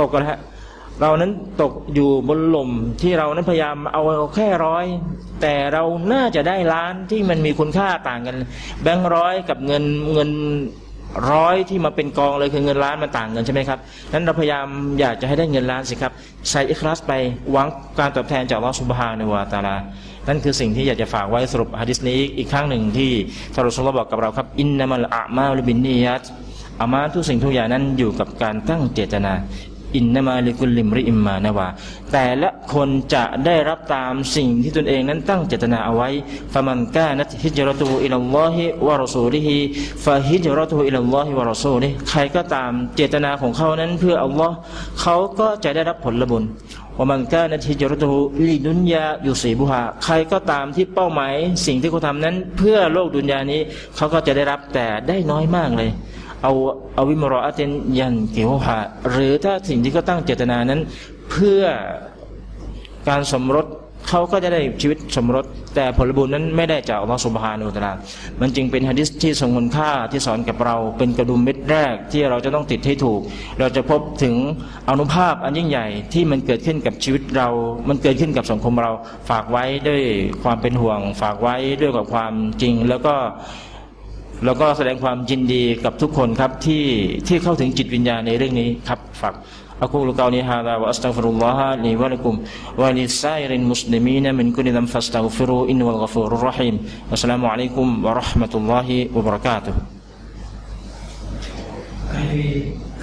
ตกกันฮะเรานั้นตกอยู่บนหล่มที่เรานั้นพยายามเอาแค่ร้อย แต่เราน่าจะได้ล้านที่มันมีคุณค่าต่างกัน แบงค์ร้อยกับเงินเงินร้อยที่มาเป็นกองเลยคือเงินล้านมันต่างกันใช่ไหมครับนั้นเราพยายามอยากจะให้ได้เงินล้านสิครับใส่อิคลาสไปหวังการตอบแทนจากลอสุบฮาในวาตาลา นั่นคือสิ่งที่อยากจะฝากไว้สรุปฮะดิษนี้อีกครั้งหนึ่งที่ทารุสุลลบอกกับเราครับอินนามัลอามาลบินนียัตอามาทุกสิ่งทุกอย่างนั้นอยู่กับการตั้งเจตนาอินนามาลิกุลิมริอิมมานาวาแต่ละคนจะได้รับตามสิ่งที่ตนเองนั้นตั้งเจตนาเอาไว้ฟะมันกานัตฮิจรตูอิลลัลลอฮิวะรอซูลิฮิฟะฮิจรตูอิลลัลลอฮิวะรอซูลิใครก็ตามเจตนาของเขานั้นเพื่ออัลลอฮ์เขาก็จะได้รับผลบุญ ว่ามันก็นาทีจรตุลิดุนยาอยู่สีบุหาใครก็ตามที่เป้าหมาย สิ่งที่เขาทำนั้น เพื่อโลกดุนยานี้เขาก็จะได้รับแต่ได้น้อยมากเลย เอาเอาวิมรออาเตนยันเกียวหาหรือถ้าสิ่งที่เขาตั้งเจตนานั้น เพื่อการสมรส เขาก็จะได้ชีวิตสมรส แต่ผลบุญนั้นไม่ได้จากอัลลอฮฺสุบฮานุตะลามันจึงเป็นฮะดิษที่ทรงคุณค่าที่สอนกับเราเป็นกระดุมเม็ดแรกที่เราจะต้องติดให้ถูก เราจะพบถึงอนุภาพอันยิ่งใหญ่ที่มันเกิดขึ้นกับชีวิตเรา มันเกิดขึ้นกับสังคมเราฝากไว้ด้วยความเป็นห่วง ฝากไว้ด้วยกับความจริงแล้วก็แล้วก็แสดงความยินดีกับทุกคนครับที่ที่เข้าถึงจิตวิญญาณในเรื่องนี้ครับฝาก أقول قولي هذا وأستغفر الله لي ولكم ولسائر المسلمين من كل ذنب فاستغفروه إنه الغفور الرحيم والسلام عليكم ورحمة الله وبركاته ใครมี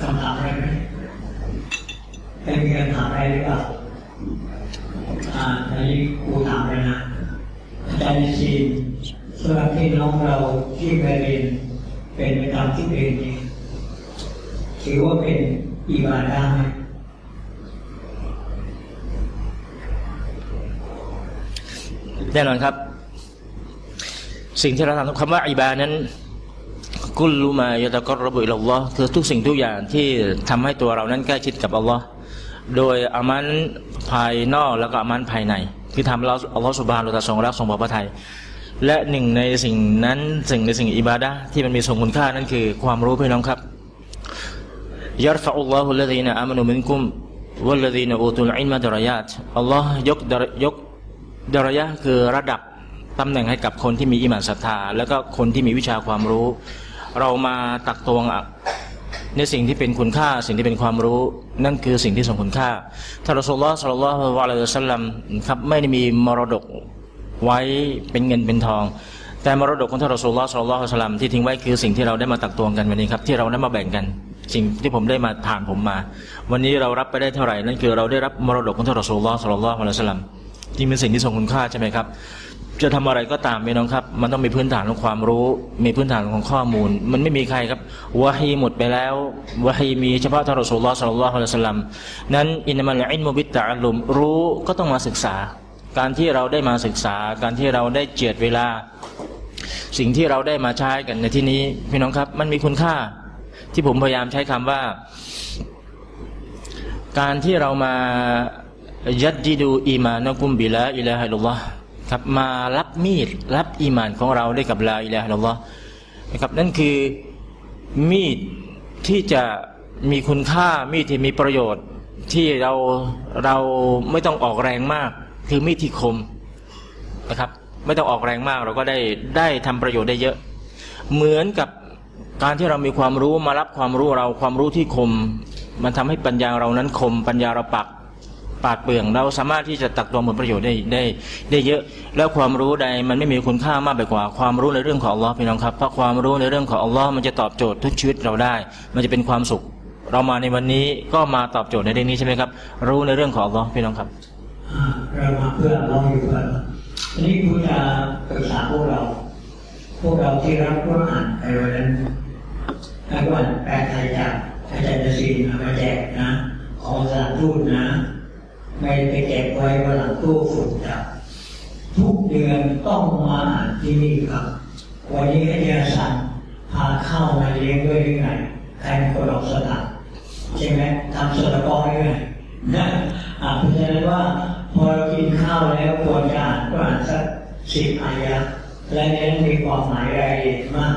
คำถามอะไรไหมใครมีคำถามอะไรหรือเปล่าอ่าอันนี้ครูถามเลยนะอาจารย์ซีนสำหรับพี่น้องเราที่ไปเรียนเป็นไปตามที่เรียนนี้ถือว่าเป็น อิบาดาไหมแน่นอนครับ สิ่งที่เราทำคำว่าอิบานั้น กุลลูมายตะกรบุอิลลอฮ์คือทุกสิ่งทุกอย่างที่ทำให้ตัวเรานั้นใกล้ชิดกับอัลลอฮ์โดยอามันภายนอกแล้วก็อามันภายใน ที่ทำเราอัลลอฮ์สุบฮานุตะทรงรักทรงพอพระทัยและหนึ่งในสิ่งนั้นสิ่งในสิ่งอิบาดะที่มันมีทรงคุณค่านั่นคือความรู้พี่น้องครับ يرفع الله الذين آمنوا منكم วัลลดีนอูตุลอิลมาดรายาตอัลลอฮ์ยกดรยกดรายะห์คือระดับตำแหน่งให้กับคนที่มีอิมานศรัทธา แล้วก็คนที่มีวิชาความรู้ เรามาตักตวงอะในสิ่งที่เป็นคุณค่า สิ่งที่เป็นความรู้ นั่นคือสิ่งที่ทรงคุณค่าท่านรอสูลลอฮ์สัลลัลลอฮุอะลัยฮิวะสัลลัมครับไม่ได้มีมรดกไว้เป็นเงินเป็นทอง แต่มรดกของท่านรอสูลลอฮ์สัลลัลลอฮุอะลัยฮิวะสัลลัมที่ทิ้งไว้คือสิ่งที่เราได้มาตักตวงกันวันนี้ครับที่เราได้มาแบ่งกัน สิ่งที่ผมได้มาผ่านผมมา วันนี้เรารับไปได้เท่าไหร่นั่นคือเราได้รับมรดกของท่านรอสูลลอฮ์สัลลัลลอฮุอะลัยสลัมที่เป็นสิ่งที่ทรงคุณค่าใช่ไหมครับ จะทำอะไรก็ตามพี่น้องครับ มันต้องมีพื้นฐานของความรู้ มีพื้นฐานของข้อมูล มันไม่มีใครครับวะฮีหมดไปแล้ววะฮีมีเฉพาะท่านรอสูลลอฮ์สัลลัลลอฮุอะลัยสลัมนั้นإنما العلم بالتعلم รู้ก็ต้องมาศึกษา การที่เราได้มาศึกษา การที่เราได้เจียดเวลา สิ่งที่เราได้มาใช้กันในที่นี้พี่น้องครับ มันมีคุณค่า ที่ผมพยายามใช้คำว่า การที่เรามายัดดิดูอีมานกุมบิลาอิลาฮิลลอฮ์ครับมารับมีดรับอีมานของเราได้กับลาอิลาฮิลลอฮ์นะครับนั่นคือมีดที่จะมีคุณค่ามีดที่มีประโยชน์ที่เราเราไม่ต้องออกแรงมาก คือมีดที่คมนะครับ ไม่ต้องออกแรงมากเราก็ได้ได้ทำประโยชน์ได้เยอะ เหมือนกับ การที่เรามีความรู้มารับความรู้เราความรู้ที่คม มันทำให้ปัญญาเรานั้นคม ปัญญาเราปักปาดเปลืองเราสามารถที่จะตักตวงผลประโยชน์ได้ได้ได้เยอะ แล้วความรู้ใดมันไม่มีคุณค่ามากไปกว่า ความรู้ในเรื่องของอัลลอฮ์พี่น้องครับเพราะความรู้ในเรื่องของอัลลอฮ์มันจะตอบโจทย์ทุกชีวิตเราได้ มันจะเป็นความสุข เรามาในวันนี้ก็มาตอบโจทย์ในเรื่องนี้ใช่ไหมครับ รู้ในเรื่องของอัลลอฮ์พี่น้องครับอ่าเรามาเพื่อเราอยู่เพื่อทีนี้คุณจะปรึกษาพวกเรา พวกเราที่รับกุรอานในวันนั้น นักวันแปลไทยจากอาจารย์นซีนเอามาแจกนะ ของสานทูตนะ ไม่ไปเก็บไว้บนหลังตู้ฝุ่นจับทุกเดือนต้องมาอ่านที่นี่ครับ วันนี้ให้ยาสันพาเข้ามาเลี้ยงด้วยหรือไงใครเป็นคนออกสถานใช่ไหมทำสตกอหรือไงนะอ่าเพราะฉะนั้นว่าพอเรากินข้าวแล้วควรจะอ่านก็อ่านสักสิบอายะและเน้นมีความหมายรายละเอียดมาก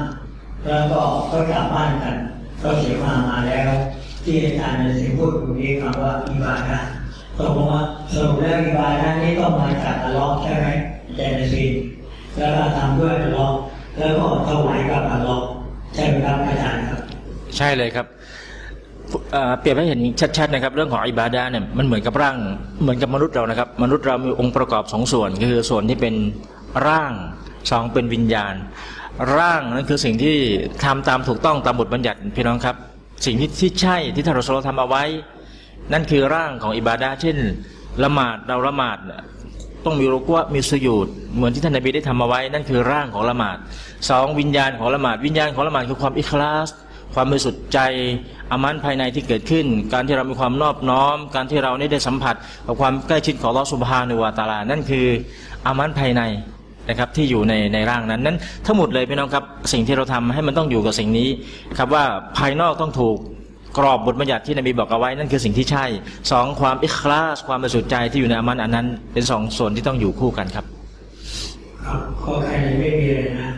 แล้วก็ก็กลับบ้านกันก็เสียมามาแล้ว ที่อาจารย์ในสิ่งพูดตรงนี้คำว่าอิบาดะห์ตกลงว่าสรุปแล้วอิบาดะนี้ต้องมาจากอัลลอฮ์ใช่ไหมอาจารย์ในสิ่งแล้วก็ทำด้วยอัลลอฮ์แล้วก็ถวายกับอัลลอฮ์ใช่ไหมครับอาจารย์ครับ ใช่เลยครับเอ่อเปรียบให้เห็นชัดๆนะครับเรื่องของอิบาดาเนี่ยมันเหมือนกับร่างเหมือนกับมนุษย์เรานะครับ มนุษย์เรามีองค์ประกอบสองส่วนก็คือส่วนที่เป็นร่างสองเป็นวิญญาณ ร่างนั่นคือสิ่งที่ทำตามถูกต้องตามบทบัญญัติพี่น้องครับ สิ่งที่ที่ใช่ที่ท่านรอสลทำเอาไว้ นั่นคือร่างของอิบาดาเช่นละหมาดเราละหมาดต้องมีรุกวะมีสยุดเหมือนที่ท่านนบีได้ทำเอาไว้ นั่นคือร่างของละหมาดสองวิญญาณของละหมาดวิญญาณของละหมาดคือความอิคลาส ความบริสุทธิ์ใจอามันภายในที่เกิดขึ้น การที่เรามีความนอบน้อม การที่เราได้สัมผัสกับความใกล้ชิดของลอสุบฮานุวาตาลานั่นคืออามันภายใน นะครับที่อยู่ในในร่างนั้นนั้น ทั้งหมดเลยพี่น้องครับสิ่งที่เราทำให้มันต้องอยู่กับสิ่งนี้ครับว่าภายนอกต้องถูกกรอบบทบัญญัติที่นบีบอกเอาไว้นั่นคือสิ่งที่ใช่สองความอิคลาสความบริสุทธิ์ใจที่อยู่ในอามันอันนั้น เป็นสองส่วนที่ต้องอยู่คู่กันครับครับข้อใครไม่มีเลยนะ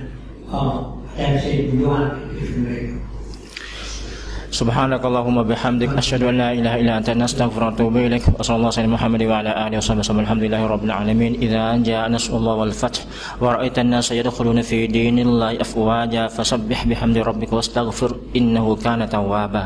ก็อาจารย์สิริยุวานถึงเลย سبحانك اللهم وبحمدك أشهد أن لا إله إلا أنت نستغفرك ونتوب إليك وصلى الله على محمد وعلى آله وصحبه وسلم الحمد لله رب العالمين إذا جاء نصر الله والفتح ورأيت الناس يدخلون في دين الله أفواجا فسبح بحمد ربك واستغفر إنه كان توابا